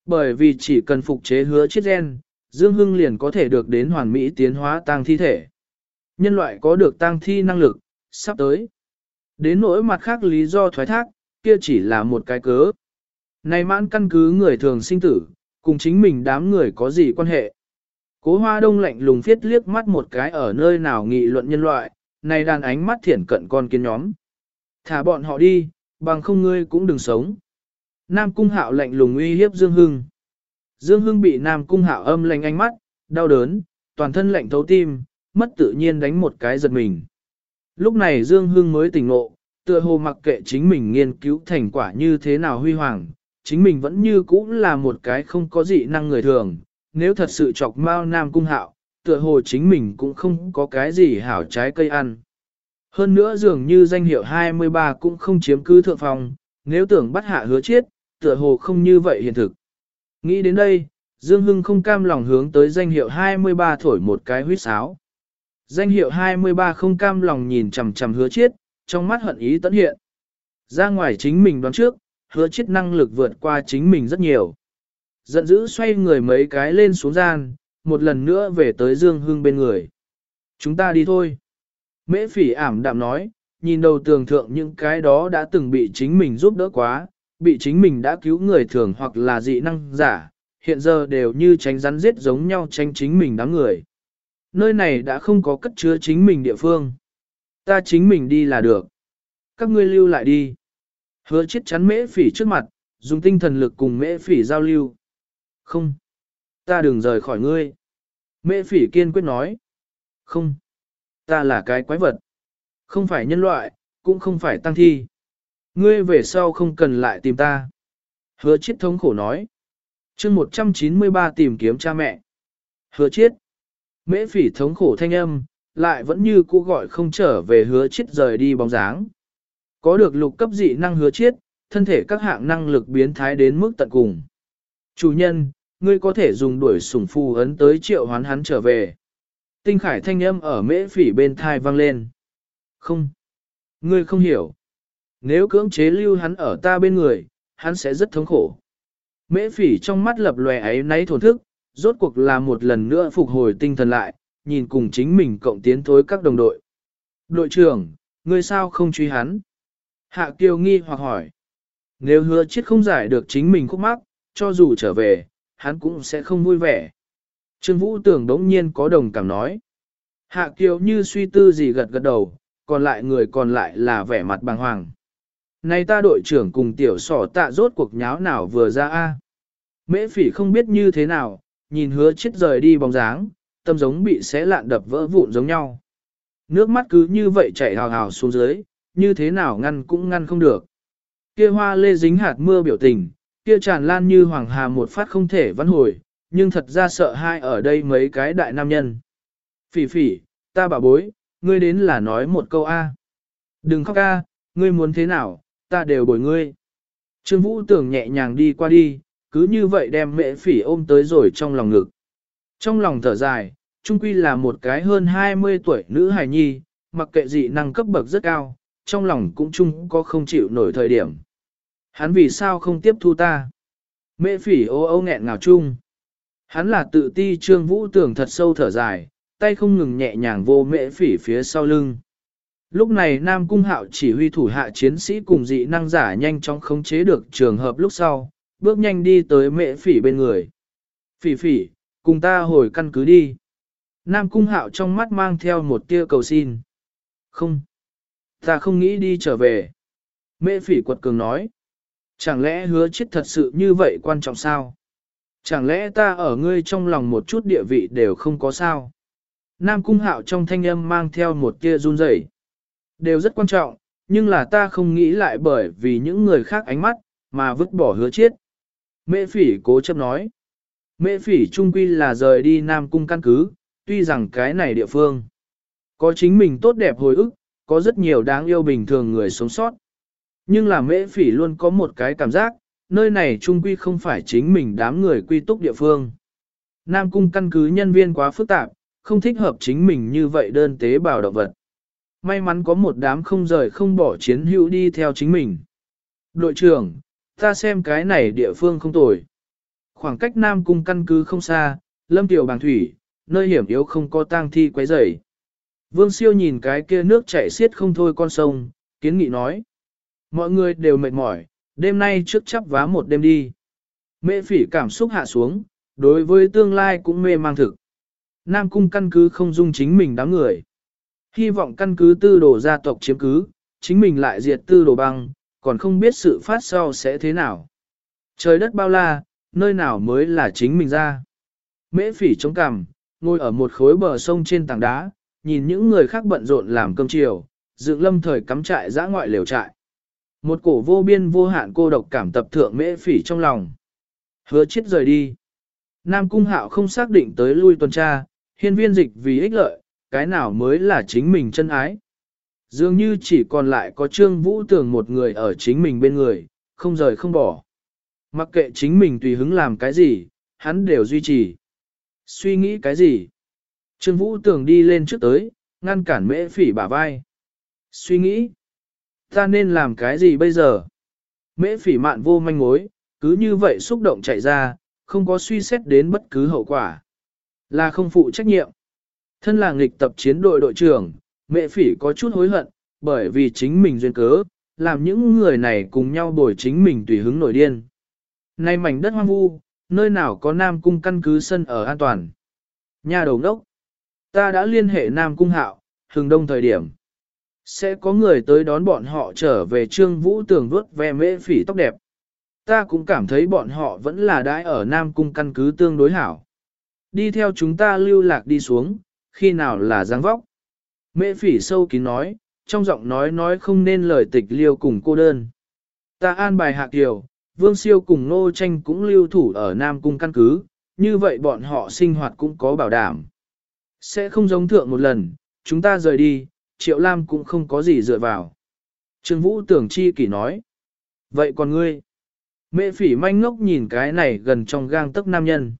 Bởi vì chỉ cần phục chế hứa chết gen, Dương Hưng liền có thể được đến hoàn mỹ tiến hóa tăng thi thể. Nhân loại có được tăng thi năng lực, sắp tới. Đến nỗi mặt khác lý do thoái thác, kia chỉ là một cái cớ. Này mãn căn cứ người thường sinh tử, cùng chính mình đám người có gì quan hệ. Cố hoa đông lạnh lùng phiết liếc mắt một cái ở nơi nào nghị luận nhân loại, này đàn ánh mắt thiển cận con kiến nhóm. Thả bọn họ đi, bằng không ngươi cũng đừng sống. Nam cung hạo lạnh lùng uy hiếp Dương Hưng. Dương Hưng bị Nam cung hạo âm lạnh ánh mắt, đau đớn, toàn thân lạnh thấu tim, mất tự nhiên đánh một cái giật mình. Lúc này Dương Hưng mới tỉnh ngộ, tựa hồ mặc kệ chính mình nghiên cứu thành quả như thế nào huy hoàng, chính mình vẫn như cũ là một cái không có dị năng người thường, nếu thật sự chọc mao nam cung hạo, tựa hồ chính mình cũng không có cái gì hảo trái cây ăn. Hơn nữa dường như danh hiệu 23 cũng không chiếm cứ thượng phòng, nếu tưởng bắt hạ hứa chết, tựa hồ không như vậy hiện thực. Nghĩ đến đây, Dương Hưng không cam lòng hướng tới danh hiệu 23 thổi một cái huyết sáo. Danh hiệu 23 không cam lòng nhìn chằm chằm hứa chiết trong mắt hận ý tấn hiện. Ra ngoài chính mình đoán trước, hứa chiết năng lực vượt qua chính mình rất nhiều. Giận dữ xoay người mấy cái lên xuống gian, một lần nữa về tới Dương Hưng bên người. Chúng ta đi thôi. Mễ phỉ ảm đạm nói, nhìn đầu tường thượng những cái đó đã từng bị chính mình giúp đỡ quá, bị chính mình đã cứu người thường hoặc là dị năng giả, hiện giờ đều như tránh rắn giết giống nhau tránh chính mình đáng người. Nơi này đã không có cất chứa chính mình địa phương. Ta chính mình đi là được. Các ngươi lưu lại đi. Hứa chết chắn mễ phỉ trước mặt, dùng tinh thần lực cùng mễ phỉ giao lưu. Không. Ta đừng rời khỏi ngươi. Mễ phỉ kiên quyết nói. Không. Ta là cái quái vật. Không phải nhân loại, cũng không phải tăng thi. Ngươi về sau không cần lại tìm ta. Hứa chiết thống khổ nói. chương 193 tìm kiếm cha mẹ. Hứa chiết. Mễ phỉ thống khổ thanh âm, lại vẫn như cũ gọi không trở về hứa chiết rời đi bóng dáng. Có được lục cấp dị năng hứa chiết, thân thể các hạng năng lực biến thái đến mức tận cùng. Chủ nhân, ngươi có thể dùng đuổi sủng phù ấn tới triệu hoán hắn trở về. Tinh khải thanh âm ở mễ phỉ bên thai vang lên. Không. Ngươi không hiểu. Nếu cưỡng chế lưu hắn ở ta bên người, hắn sẽ rất thống khổ. Mễ phỉ trong mắt lập lòe ấy náy thổn thức, rốt cuộc là một lần nữa phục hồi tinh thần lại, nhìn cùng chính mình cộng tiến thối các đồng đội. Đội trưởng, ngươi sao không truy hắn? Hạ Kiều nghi hoặc hỏi. Nếu hứa chết không giải được chính mình khúc mắc, cho dù trở về, hắn cũng sẽ không vui vẻ. Trương Vũ tưởng đống nhiên có đồng cảm nói. Hạ Kiều như suy tư gì gật gật đầu, còn lại người còn lại là vẻ mặt bàng hoàng. Này ta đội trưởng cùng tiểu sỏ tạ rốt cuộc nháo nào vừa ra a Mễ phỉ không biết như thế nào, nhìn hứa chết rời đi bóng dáng, tâm giống bị xé lạn đập vỡ vụn giống nhau. Nước mắt cứ như vậy chảy hào hào xuống dưới, như thế nào ngăn cũng ngăn không được. Kia hoa lê dính hạt mưa biểu tình, kia tràn lan như hoàng hà một phát không thể vãn hồi, nhưng thật ra sợ hai ở đây mấy cái đại nam nhân. Phỉ phỉ, ta bảo bối, ngươi đến là nói một câu A. Đừng khóc A, ngươi muốn thế nào, ta đều bồi ngươi. Trương Vũ tưởng nhẹ nhàng đi qua đi, cứ như vậy đem mệ phỉ ôm tới rồi trong lòng ngực. Trong lòng thở dài, trung quy là một cái hơn 20 tuổi nữ hài nhi, mặc kệ dị năng cấp bậc rất cao, trong lòng cũng chung có không chịu nổi thời điểm. Hắn vì sao không tiếp thu ta? Mệ phỉ ô ô nghẹn ngào chung. Hắn là tự ti trương vũ tưởng thật sâu thở dài, tay không ngừng nhẹ nhàng vô mệ phỉ phía sau lưng. Lúc này Nam Cung Hạo chỉ huy thủ hạ chiến sĩ cùng dị năng giả nhanh chóng khống chế được trường hợp lúc sau, bước nhanh đi tới mẹ phỉ bên người. Phỉ phỉ, cùng ta hồi căn cứ đi. Nam Cung Hạo trong mắt mang theo một tia cầu xin. Không, ta không nghĩ đi trở về. Mẹ phỉ quật cường nói. Chẳng lẽ hứa chết thật sự như vậy quan trọng sao? Chẳng lẽ ta ở ngươi trong lòng một chút địa vị đều không có sao? Nam Cung Hạo trong thanh âm mang theo một tia run rẩy. Đều rất quan trọng, nhưng là ta không nghĩ lại bởi vì những người khác ánh mắt, mà vứt bỏ hứa chết. Mễ phỉ cố chấp nói. Mễ phỉ trung quy là rời đi Nam Cung căn cứ, tuy rằng cái này địa phương có chính mình tốt đẹp hồi ức, có rất nhiều đáng yêu bình thường người sống sót. Nhưng là mễ phỉ luôn có một cái cảm giác, nơi này trung quy không phải chính mình đám người quy túc địa phương. Nam Cung căn cứ nhân viên quá phức tạp, không thích hợp chính mình như vậy đơn tế bào động vật. May mắn có một đám không rời không bỏ chiến hữu đi theo chính mình. Đội trưởng, ta xem cái này địa phương không tồi. Khoảng cách Nam Cung căn cứ không xa, lâm tiểu bàng thủy, nơi hiểm yếu không có tang thi quấy rầy. Vương siêu nhìn cái kia nước chảy xiết không thôi con sông, kiến nghị nói. Mọi người đều mệt mỏi, đêm nay trước chấp vá một đêm đi. Mẹ phỉ cảm xúc hạ xuống, đối với tương lai cũng mê mang thực. Nam cung căn cứ không dung chính mình đám người. Hy vọng căn cứ tư đồ gia tộc chiếm cứ, chính mình lại diệt tư đồ băng, còn không biết sự phát sau sẽ thế nào. Trời đất bao la, nơi nào mới là chính mình ra. Mễ phỉ chống cằm, ngồi ở một khối bờ sông trên tảng đá, nhìn những người khác bận rộn làm cơm chiều, dựng lâm thời cắm trại giã ngoại liều trại. Một cổ vô biên vô hạn cô độc cảm tập thượng mễ phỉ trong lòng. Hứa chết rời đi. Nam Cung Hạo không xác định tới lui tuần tra, hiên viên dịch vì ích lợi, cái nào mới là chính mình chân ái. Dường như chỉ còn lại có Trương Vũ Tường một người ở chính mình bên người, không rời không bỏ. Mặc kệ chính mình tùy hứng làm cái gì, hắn đều duy trì. Suy nghĩ cái gì? Trương Vũ Tường đi lên trước tới, ngăn cản mễ phỉ bả vai. Suy nghĩ, ta nên làm cái gì bây giờ? Mễ phỉ mạn vô manh mối, cứ như vậy xúc động chạy ra, không có suy xét đến bất cứ hậu quả. Là không phụ trách nhiệm. Thân là nghịch tập chiến đội đội trưởng, mẹ phỉ có chút hối hận, bởi vì chính mình duyên cớ, làm những người này cùng nhau bồi chính mình tùy hứng nổi điên. Nay mảnh đất hoang vu, nơi nào có Nam Cung căn cứ sân ở an toàn. Nhà đầu đốc, ta đã liên hệ Nam Cung hạo, hừng đông thời điểm. Sẽ có người tới đón bọn họ trở về trương vũ tường vớt ve mễ phỉ tóc đẹp. Ta cũng cảm thấy bọn họ vẫn là đãi ở Nam Cung căn cứ tương đối hảo. Đi theo chúng ta lưu lạc đi xuống, khi nào là giáng vóc. Mễ phỉ sâu kín nói, trong giọng nói nói không nên lời tịch liêu cùng cô đơn. Ta an bài hạ kiều, Vương Siêu cùng Nô Tranh cũng lưu thủ ở Nam Cung căn cứ, như vậy bọn họ sinh hoạt cũng có bảo đảm. Sẽ không giống thượng một lần, chúng ta rời đi, Triệu Lam cũng không có gì dựa vào. Trương Vũ tưởng chi kỷ nói. Vậy còn ngươi? Mẹ phỉ manh ngốc nhìn cái này gần trong gang tấc nam nhân.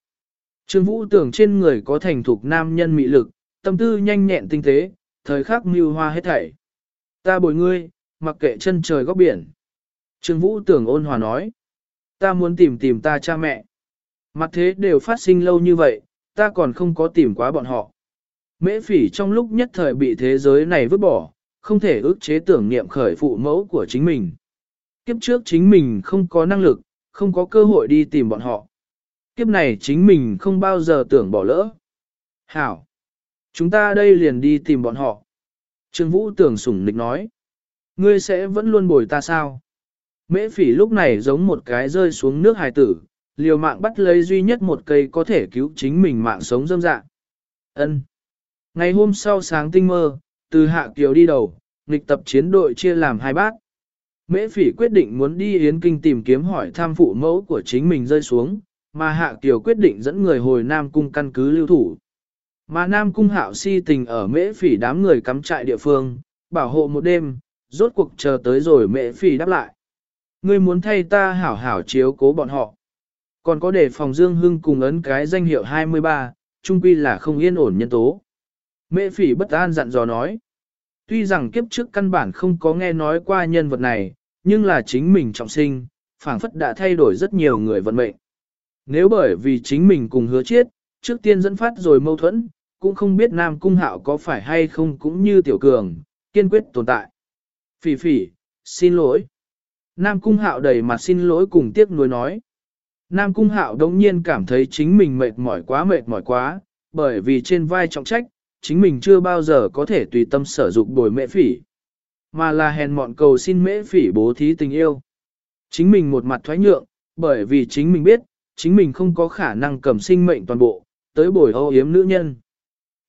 Trương Vũ tưởng trên người có thành thục nam nhân mị lực, tâm tư nhanh nhẹn tinh tế, thời khắc mưu hoa hết thảy. Ta bồi ngươi, mặc kệ chân trời góc biển. Trương Vũ tưởng ôn hòa nói. Ta muốn tìm tìm ta cha mẹ. Mặt thế đều phát sinh lâu như vậy, ta còn không có tìm quá bọn họ. Mễ phỉ trong lúc nhất thời bị thế giới này vứt bỏ, không thể ức chế tưởng niệm khởi phụ mẫu của chính mình. Kiếp trước chính mình không có năng lực, không có cơ hội đi tìm bọn họ. Kiếp này chính mình không bao giờ tưởng bỏ lỡ. Hảo! Chúng ta đây liền đi tìm bọn họ. Trương Vũ tưởng sủng nịch nói. Ngươi sẽ vẫn luôn bồi ta sao? Mễ phỉ lúc này giống một cái rơi xuống nước hài tử, liều mạng bắt lấy duy nhất một cây có thể cứu chính mình mạng sống dâm dạng. Ân. Ngày hôm sau sáng tinh mơ, từ hạ kiều đi đầu, nghịch tập chiến đội chia làm hai bát. Mễ phỉ quyết định muốn đi Yến Kinh tìm kiếm hỏi tham phụ mẫu của chính mình rơi xuống, mà hạ kiều quyết định dẫn người hồi Nam Cung căn cứ lưu thủ. Mà Nam Cung hạo si tình ở mễ phỉ đám người cắm trại địa phương, bảo hộ một đêm, rốt cuộc chờ tới rồi mễ phỉ đáp lại. Ngươi muốn thay ta hảo hảo chiếu cố bọn họ. Còn có để phòng Dương Hưng cùng ấn cái danh hiệu 23, chung quy là không yên ổn nhân tố. Mễ phỉ bất an dặn dò nói. Tuy rằng kiếp trước căn bản không có nghe nói qua nhân vật này, nhưng là chính mình trọng sinh, phảng phất đã thay đổi rất nhiều người vận mệnh. Nếu bởi vì chính mình cùng hứa chết, trước tiên dẫn phát rồi mâu thuẫn, cũng không biết Nam Cung Hạo có phải hay không cũng như Tiểu Cường, kiên quyết tồn tại. Phỉ phỉ, xin lỗi. Nam Cung Hạo đầy mặt xin lỗi cùng tiếc nuối nói. Nam Cung Hạo đống nhiên cảm thấy chính mình mệt mỏi quá mệt mỏi quá, bởi vì trên vai trọng trách, chính mình chưa bao giờ có thể tùy tâm sở dụng bồi mẹ phỉ. Mà là hèn mọn cầu xin mễ phỉ bố thí tình yêu. Chính mình một mặt thoái nhượng, bởi vì chính mình biết, chính mình không có khả năng cầm sinh mệnh toàn bộ, tới bồi âu yếm nữ nhân.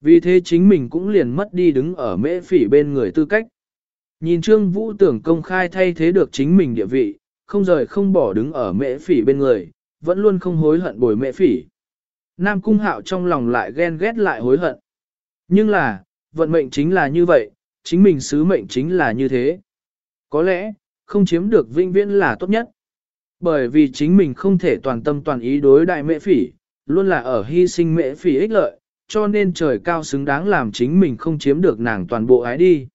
Vì thế chính mình cũng liền mất đi đứng ở mễ phỉ bên người tư cách. Nhìn Trương Vũ tưởng công khai thay thế được chính mình địa vị, không rời không bỏ đứng ở mễ phỉ bên người, vẫn luôn không hối hận bồi mễ phỉ. Nam Cung Hạo trong lòng lại ghen ghét lại hối hận. Nhưng là, vận mệnh chính là như vậy, chính mình sứ mệnh chính là như thế. Có lẽ, không chiếm được vinh viễn là tốt nhất. Bởi vì chính mình không thể toàn tâm toàn ý đối đại mễ phỉ, luôn là ở hy sinh mễ phỉ ích lợi, cho nên trời cao xứng đáng làm chính mình không chiếm được nàng toàn bộ ái đi.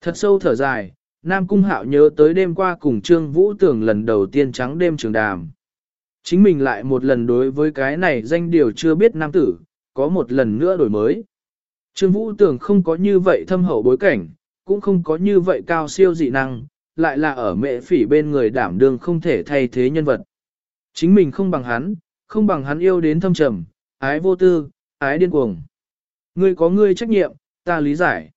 Thật sâu thở dài, Nam Cung Hạo nhớ tới đêm qua cùng Trương Vũ Tưởng lần đầu tiên trắng đêm trường đàm. Chính mình lại một lần đối với cái này danh điều chưa biết nam tử, có một lần nữa đổi mới. Trương Vũ Tưởng không có như vậy thâm hậu bối cảnh, cũng không có như vậy cao siêu dị năng, lại là ở mẹ phỉ bên người đảm đương không thể thay thế nhân vật. Chính mình không bằng hắn, không bằng hắn yêu đến thâm trầm, ái vô tư, ái điên cuồng. Ngươi có ngươi trách nhiệm, ta lý giải.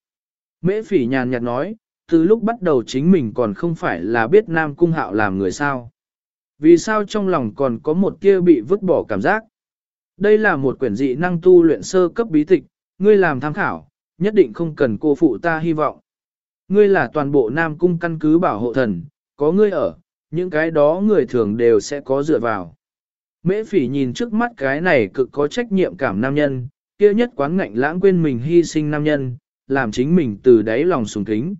Mễ phỉ nhàn nhạt nói, từ lúc bắt đầu chính mình còn không phải là biết Nam Cung Hạo làm người sao. Vì sao trong lòng còn có một kia bị vứt bỏ cảm giác? Đây là một quyển dị năng tu luyện sơ cấp bí tịch, ngươi làm tham khảo, nhất định không cần cô phụ ta hy vọng. Ngươi là toàn bộ Nam Cung căn cứ bảo hộ thần, có ngươi ở, những cái đó người thường đều sẽ có dựa vào. Mễ phỉ nhìn trước mắt cái này cực có trách nhiệm cảm nam nhân, kia nhất quán ngạnh lãng quên mình hy sinh nam nhân, làm chính mình từ đáy lòng sùng kính.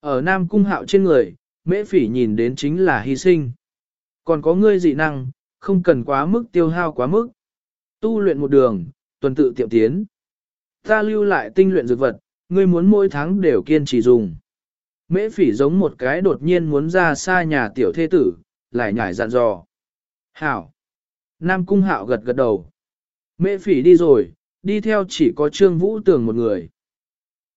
Ở Nam Cung hạo trên người, mễ phỉ nhìn đến chính là hy sinh. Còn có ngươi dị năng, không cần quá mức tiêu hao quá mức. Tu luyện một đường, tuần tự tiệm tiến. Ta lưu lại tinh luyện dược vật, ngươi muốn mỗi tháng đều kiên trì dùng. Mễ phỉ giống một cái đột nhiên muốn ra xa nhà tiểu thế tử, lại nhảy dặn dò. Hảo! Nam Cung Hạo gật gật đầu. Mễ phỉ đi rồi, đi theo chỉ có Trương Vũ Tường một người.